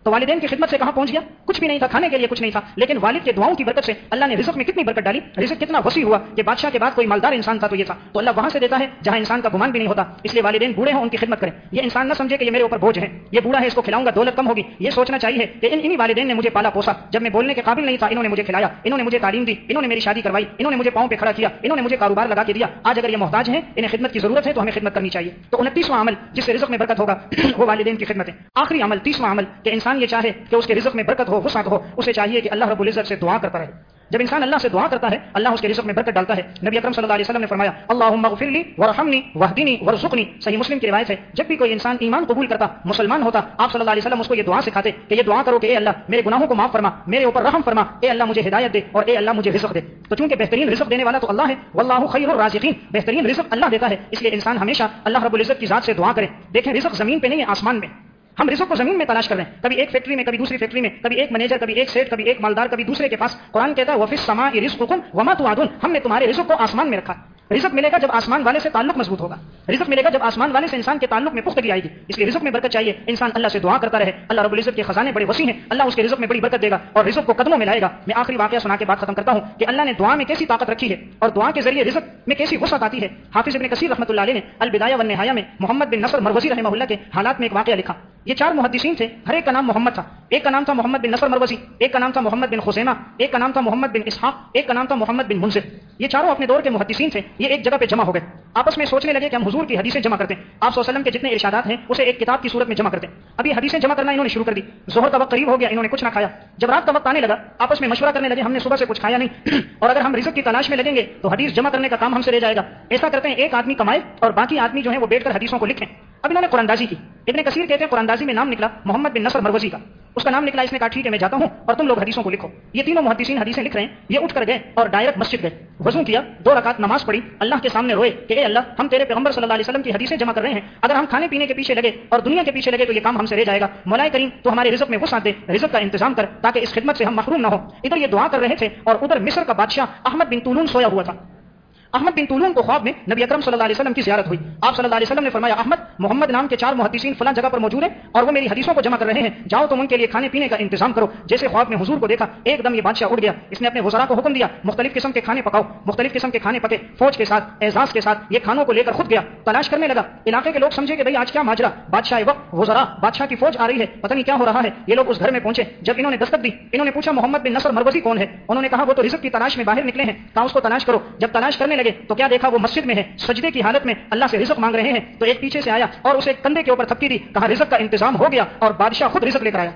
تو والدین کی خدمت سے کہاں پہنچ گیا؟ کچھ بھی نہیں تھا، کھانے کے لیے کچھ نہیں تھا، لیکن والد کے دعاؤں کی برکت سے اللہ نے رزق میں کتنی برکت ڈالی، رزق کتنا وسیع ہوا کہ بادشاہ کے بعد کوئی مالدار انسان تھا تو یہ تھا۔ تو اللہ وہاں سے دیتا ہے جہاں انسان کا گمان بھی نہیں ہوتا، اس لیے والدین بوڑھے ہوں، ان کی خدمت کریں۔ یہ انسان نہ سمجھے کہ یہ میرے اوپر بوجھ ہے، یہ بوڑھا ہے، اس کو کھلاؤں گا، دولت کم ہوگی۔ یہ سوچنا چاہیے کہ ان والدین نے مجھے پالا پوسا۔ جب میں بولنے کے قابل نہیں تھا، انہوں نے مجھے کھلایا، انہوں نے مجھے تعلیم دی، انہوں نے میری شادی کروائی، انہوں نے مجھے پاؤں پہ کھڑا کیا، انہوں نے مجھے کاروبار لگا کے دیا۔ آج اگر یہ محتاج ہیں، انہیں خدمت کی ضرورت ہے تو ہمیں خدمت کرنی چاہیے۔ تو انتیسواں عمل جس سے رزق میں برکت ہوگا، وہ والدین کی خدمت ہے آخری عمل، تیسواں عمل کہ انسان انسان یہ چاہے کہ اس کے رزق میں برکت ہو وسعت ہو، اسے چاہیے کہ اللہ رب العزت سے دعا کرتا رہے۔ جب انسان اللہ سے دعا کرتا ہے، اللہ اس کے رزق میں برکت ڈالتا ہے۔ نبی اکرم صلی اللہ علیہ وسلم نے فرمایا اللهم اغفر لي وارحمني واهدني وارزقني صحیح مسلم کی روایت ہے، جب بھی کوئی انسان ایمان قبول کرتا، مسلمان ہوتا، آپ صلی اللہ علیہ وسلم اس کو یہ دعا سکھاتے کہ یہ دعا کرو کہ اے اللہ، میرے گناہوں کو معاف فرما، میرے اوپر رحم فرما، اے اللہ مجھے ہدایت دے اور اے اللہ مجھے رزق دے۔ تو چونکہ بہترین رزق دینے والا تو اللہ ہے، واللہ خیر الرازقین۔ بہترین رزق اللہ دیتا ہے، اس لیے انسان ہمیشہ اللہ رب العزت کی ذات سے دعا کرے۔ دیکھیں، رزق زمین پہ نہیں ہے، آسمان میں۔ ہم رزق کو زمین میں تلاش کر رہے ہیں۔ کبھی ایک فیکٹری میں، کبھی دوسری فیکٹری میں، کبھی ایک مینیجر کبھی ایک سیٹ کبھی ایک مالدار، کبھی دوسرے کے پاس۔ قرآن کہتا ہے وفیس سما رزق حکم وما تو ہم نے تمہارے رزق کو آسمان میں رکھا۔ رزق ملے گا جب آسمان والے سے تعلق مضبوط ہوگا۔ رزق ملے گا جب آسمان والے سے انسان کے تعلق میں پختگی آئے گی۔ اس لیے رزق میں برکت چاہیے۔ انسان اللہ سے دعا کرتا رہے۔ اللہ رب العزت کے خزانے بڑے وسیع ہیں۔ اللہ اس کے رزق میں بڑی برکت دے گا اور رزق کو قدموں میں لائے گا۔ میں آخری واقعہ سنا کے بعد ختم کرتا ہوں کہ اللہ نے دعا میں کیسی طاقت رکھی ہے اور دعا کے ذریعے رزق میں کیسی وسعت آتی ہے۔ حافظ ابن کثیر رحمۃ اللہ علیہ نے البدایہ والنہایہ میں محمد بن نصر مروزی رحمہ اللہ کے حالات میں ایک واقعہ لکھا۔ یہ چار محدثین تھے۔ ہر ایک کا نام محمد تھا۔ ایک کا نام تھا محمد بن نصر مروزی۔ ایک کا نام تھا محمد بن خسیمہ ایک کا نام تھا محمد بن اسحاق۔ ایک کا نام تھا محمد بن منصر یہ چاروں اپنے دور کے محدثین تھے۔ یہ ایک جگہ پہ جمع ہو گئے۔ آپس میں سوچنے لگے کہ ہم حضور کی حدیثیں جمع کرتے ہیں۔ آپ وسلم کے جتنے ارشادات ہیں، اسے ایک کتاب کی صورت میں جمع کرتے ہیں۔ ابھی حدیثیں جمع کرنا انہوں نے شروع کر دی۔ ظہر کا وقت قریب ہو گیا، انہوں نے کچھ نہ کھایا۔ جب رات کا وقت آنے لگا، آپس میں مشورہ کرنے لگے، ہم نے صبح سے کچھ کھایا نہیں۔ اور اگر ہم رزق کی تلاش میں لگیں گے، تو حدیث جمع کرنے کا کام ہم سے رہ جائے گا۔ ایسا کرتے ہیں، ایک آدمی کمائے اور باقی آدمی جو ہے وہ بیٹھ کر حدیثوں کو لکھیں۔ اب انہوں نے قرآن کی ابن کثیر کہتے ہیں قرآن میں نام نکلا محمد بن نصر مروزی کا۔ اس کا نام نکلا اس نے کہا، ٹھیک ہے، میں جاتا ہوں اور تم لوگ حدیثوں کو لکھو۔ یہ تینوں محدثین حدیثیں لکھ رہے ہیں۔ یہ اٹھ کر گئے اور ڈائریکٹ مسجد گئے۔ وضو کیا، دو رکعت نماز پڑھی۔ اللہ کے سامنے روئے کہ اے اللہ، ہم تیرے پیغمبر صلی اللہ علیہ وسلم کی حدیثیں جمع کر رہے ہیں۔ اگر ہم کھانے پینے کے پیچھے لگے اور دنیا کے پیچھے لگے تو یہ کام ہم سے رہ جائے گا۔ مولائے کریم، تو ہمارے رزق میں وہ ساتھ دے، رزق کا انتظام کر تاکہ اس خدمت سے ہم محروم نہ ہو ادھر یہ دعا کر رہے تھے اور ادھر مصر کا بادشاہ احمد بن طولون سویا ہوا تھا۔ احمد بن طولون کو خواب میں نبی اکرم صلی اللہ علیہ وسلم کی زیارت ہوئی۔ آپ صلی اللہ علیہ وسلم نے فرمایا، احمد، محمد نام کے چار محدثین فلاں جگہ پر موجود ہیں اور وہ میری حدیثوں کو جمع کر رہے ہیں۔ جاؤ تم ان کے لیے کھانے پینے کا انتظام کرو۔ جیسے خواب میں حضور کو دیکھا، ایک دم یہ بادشاہ اٹھ گیا۔ اس نے اپنے وزراء کو حکم دیا، مختلف قسم کے کھانے پکاؤ، مختلف قسم کے کھانے پکے، فوج کے ساتھ، اعزاز کے ساتھ، یہ کھانوں کو لے کر خود گیا۔ تلاش کرنے لگا۔ علاقے کے لوگ سمجھے کہ بھائی آج کیا ماجرا۔ بادشاہ وقت، وزراء، بادشاہ کی فوج آ رہی ہے، پتہ نہیں کیا ہو رہا ہے۔ یہ لوگ اس گھر میں پہنچے۔ جب انہوں نے دستک دی، انہوں نے پوچھا، محمد بن نصر مروزی کون ہے؟ انہوں نے کہا، وہ تو رزق کی تلاش میں باہر نکلے ہیں۔ کہا، اس کو تلاش کرو۔ جب تلاش کرنے لگے، تو کیا دیکھا وہ مسجد میں ہے؟ سجدے کی حالت میں اللہ سے رزق مانگ رہے ہیں۔ تو ایک پیچھے سے آیا اور اسے کندھے کے اوپر تھپکی دی، کہا، رزق کا انتظام ہو گیا اور بادشاہ خود رزق لے کر آیا۔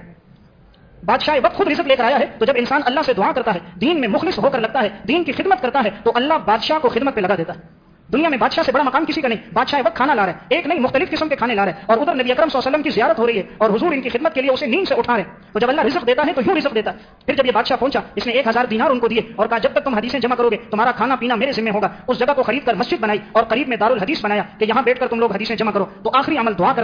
بادشاہ وقت خود رزق لے کر آیا ہے، تو جب انسان اللہ سے دعا کرتا ہے، دین میں مخلص ہو کر لگتا ہے، دین کی خدمت کرتا ہے، تو اللہ بادشاہ کو خدمت پہ لگا دیتا ہے۔ دنیا میں بادشاہ سے بڑا مقام کسی کا نہیں، بادشاہ وقت کھانا لا رہا ہے، ایک نہیں، مختلف قسم کے کھانے لا رہا ہے۔ اور ادھر نبی اکرم صلی اللہ علیہ وسلم کی زیارت ہو رہی ہے، اور حضور ان کی خدمت کے لیے اسے نیند سے اٹھا رہے ہیں۔ تو جب اللہ رزق دیتا ہے تو یوں رزق دیتا ہے۔ پھر جب یہ بادشاہ پہنچا، اس نے ایک ہزار دینار ان کو دیے، اور کہا، جب تک تم حدیثیں جمع کرو گے، تمہارا کھانا پینا میرے ذمہ ہوگا۔ اس جگہ کو خرید کر مسجد بنائی، اور قریب میں دار الحدیث بنایا کہ یہاں بیٹھ کر تم لوگ حدیثیں جمع کرو۔ تو آخری عمل دعا کرنا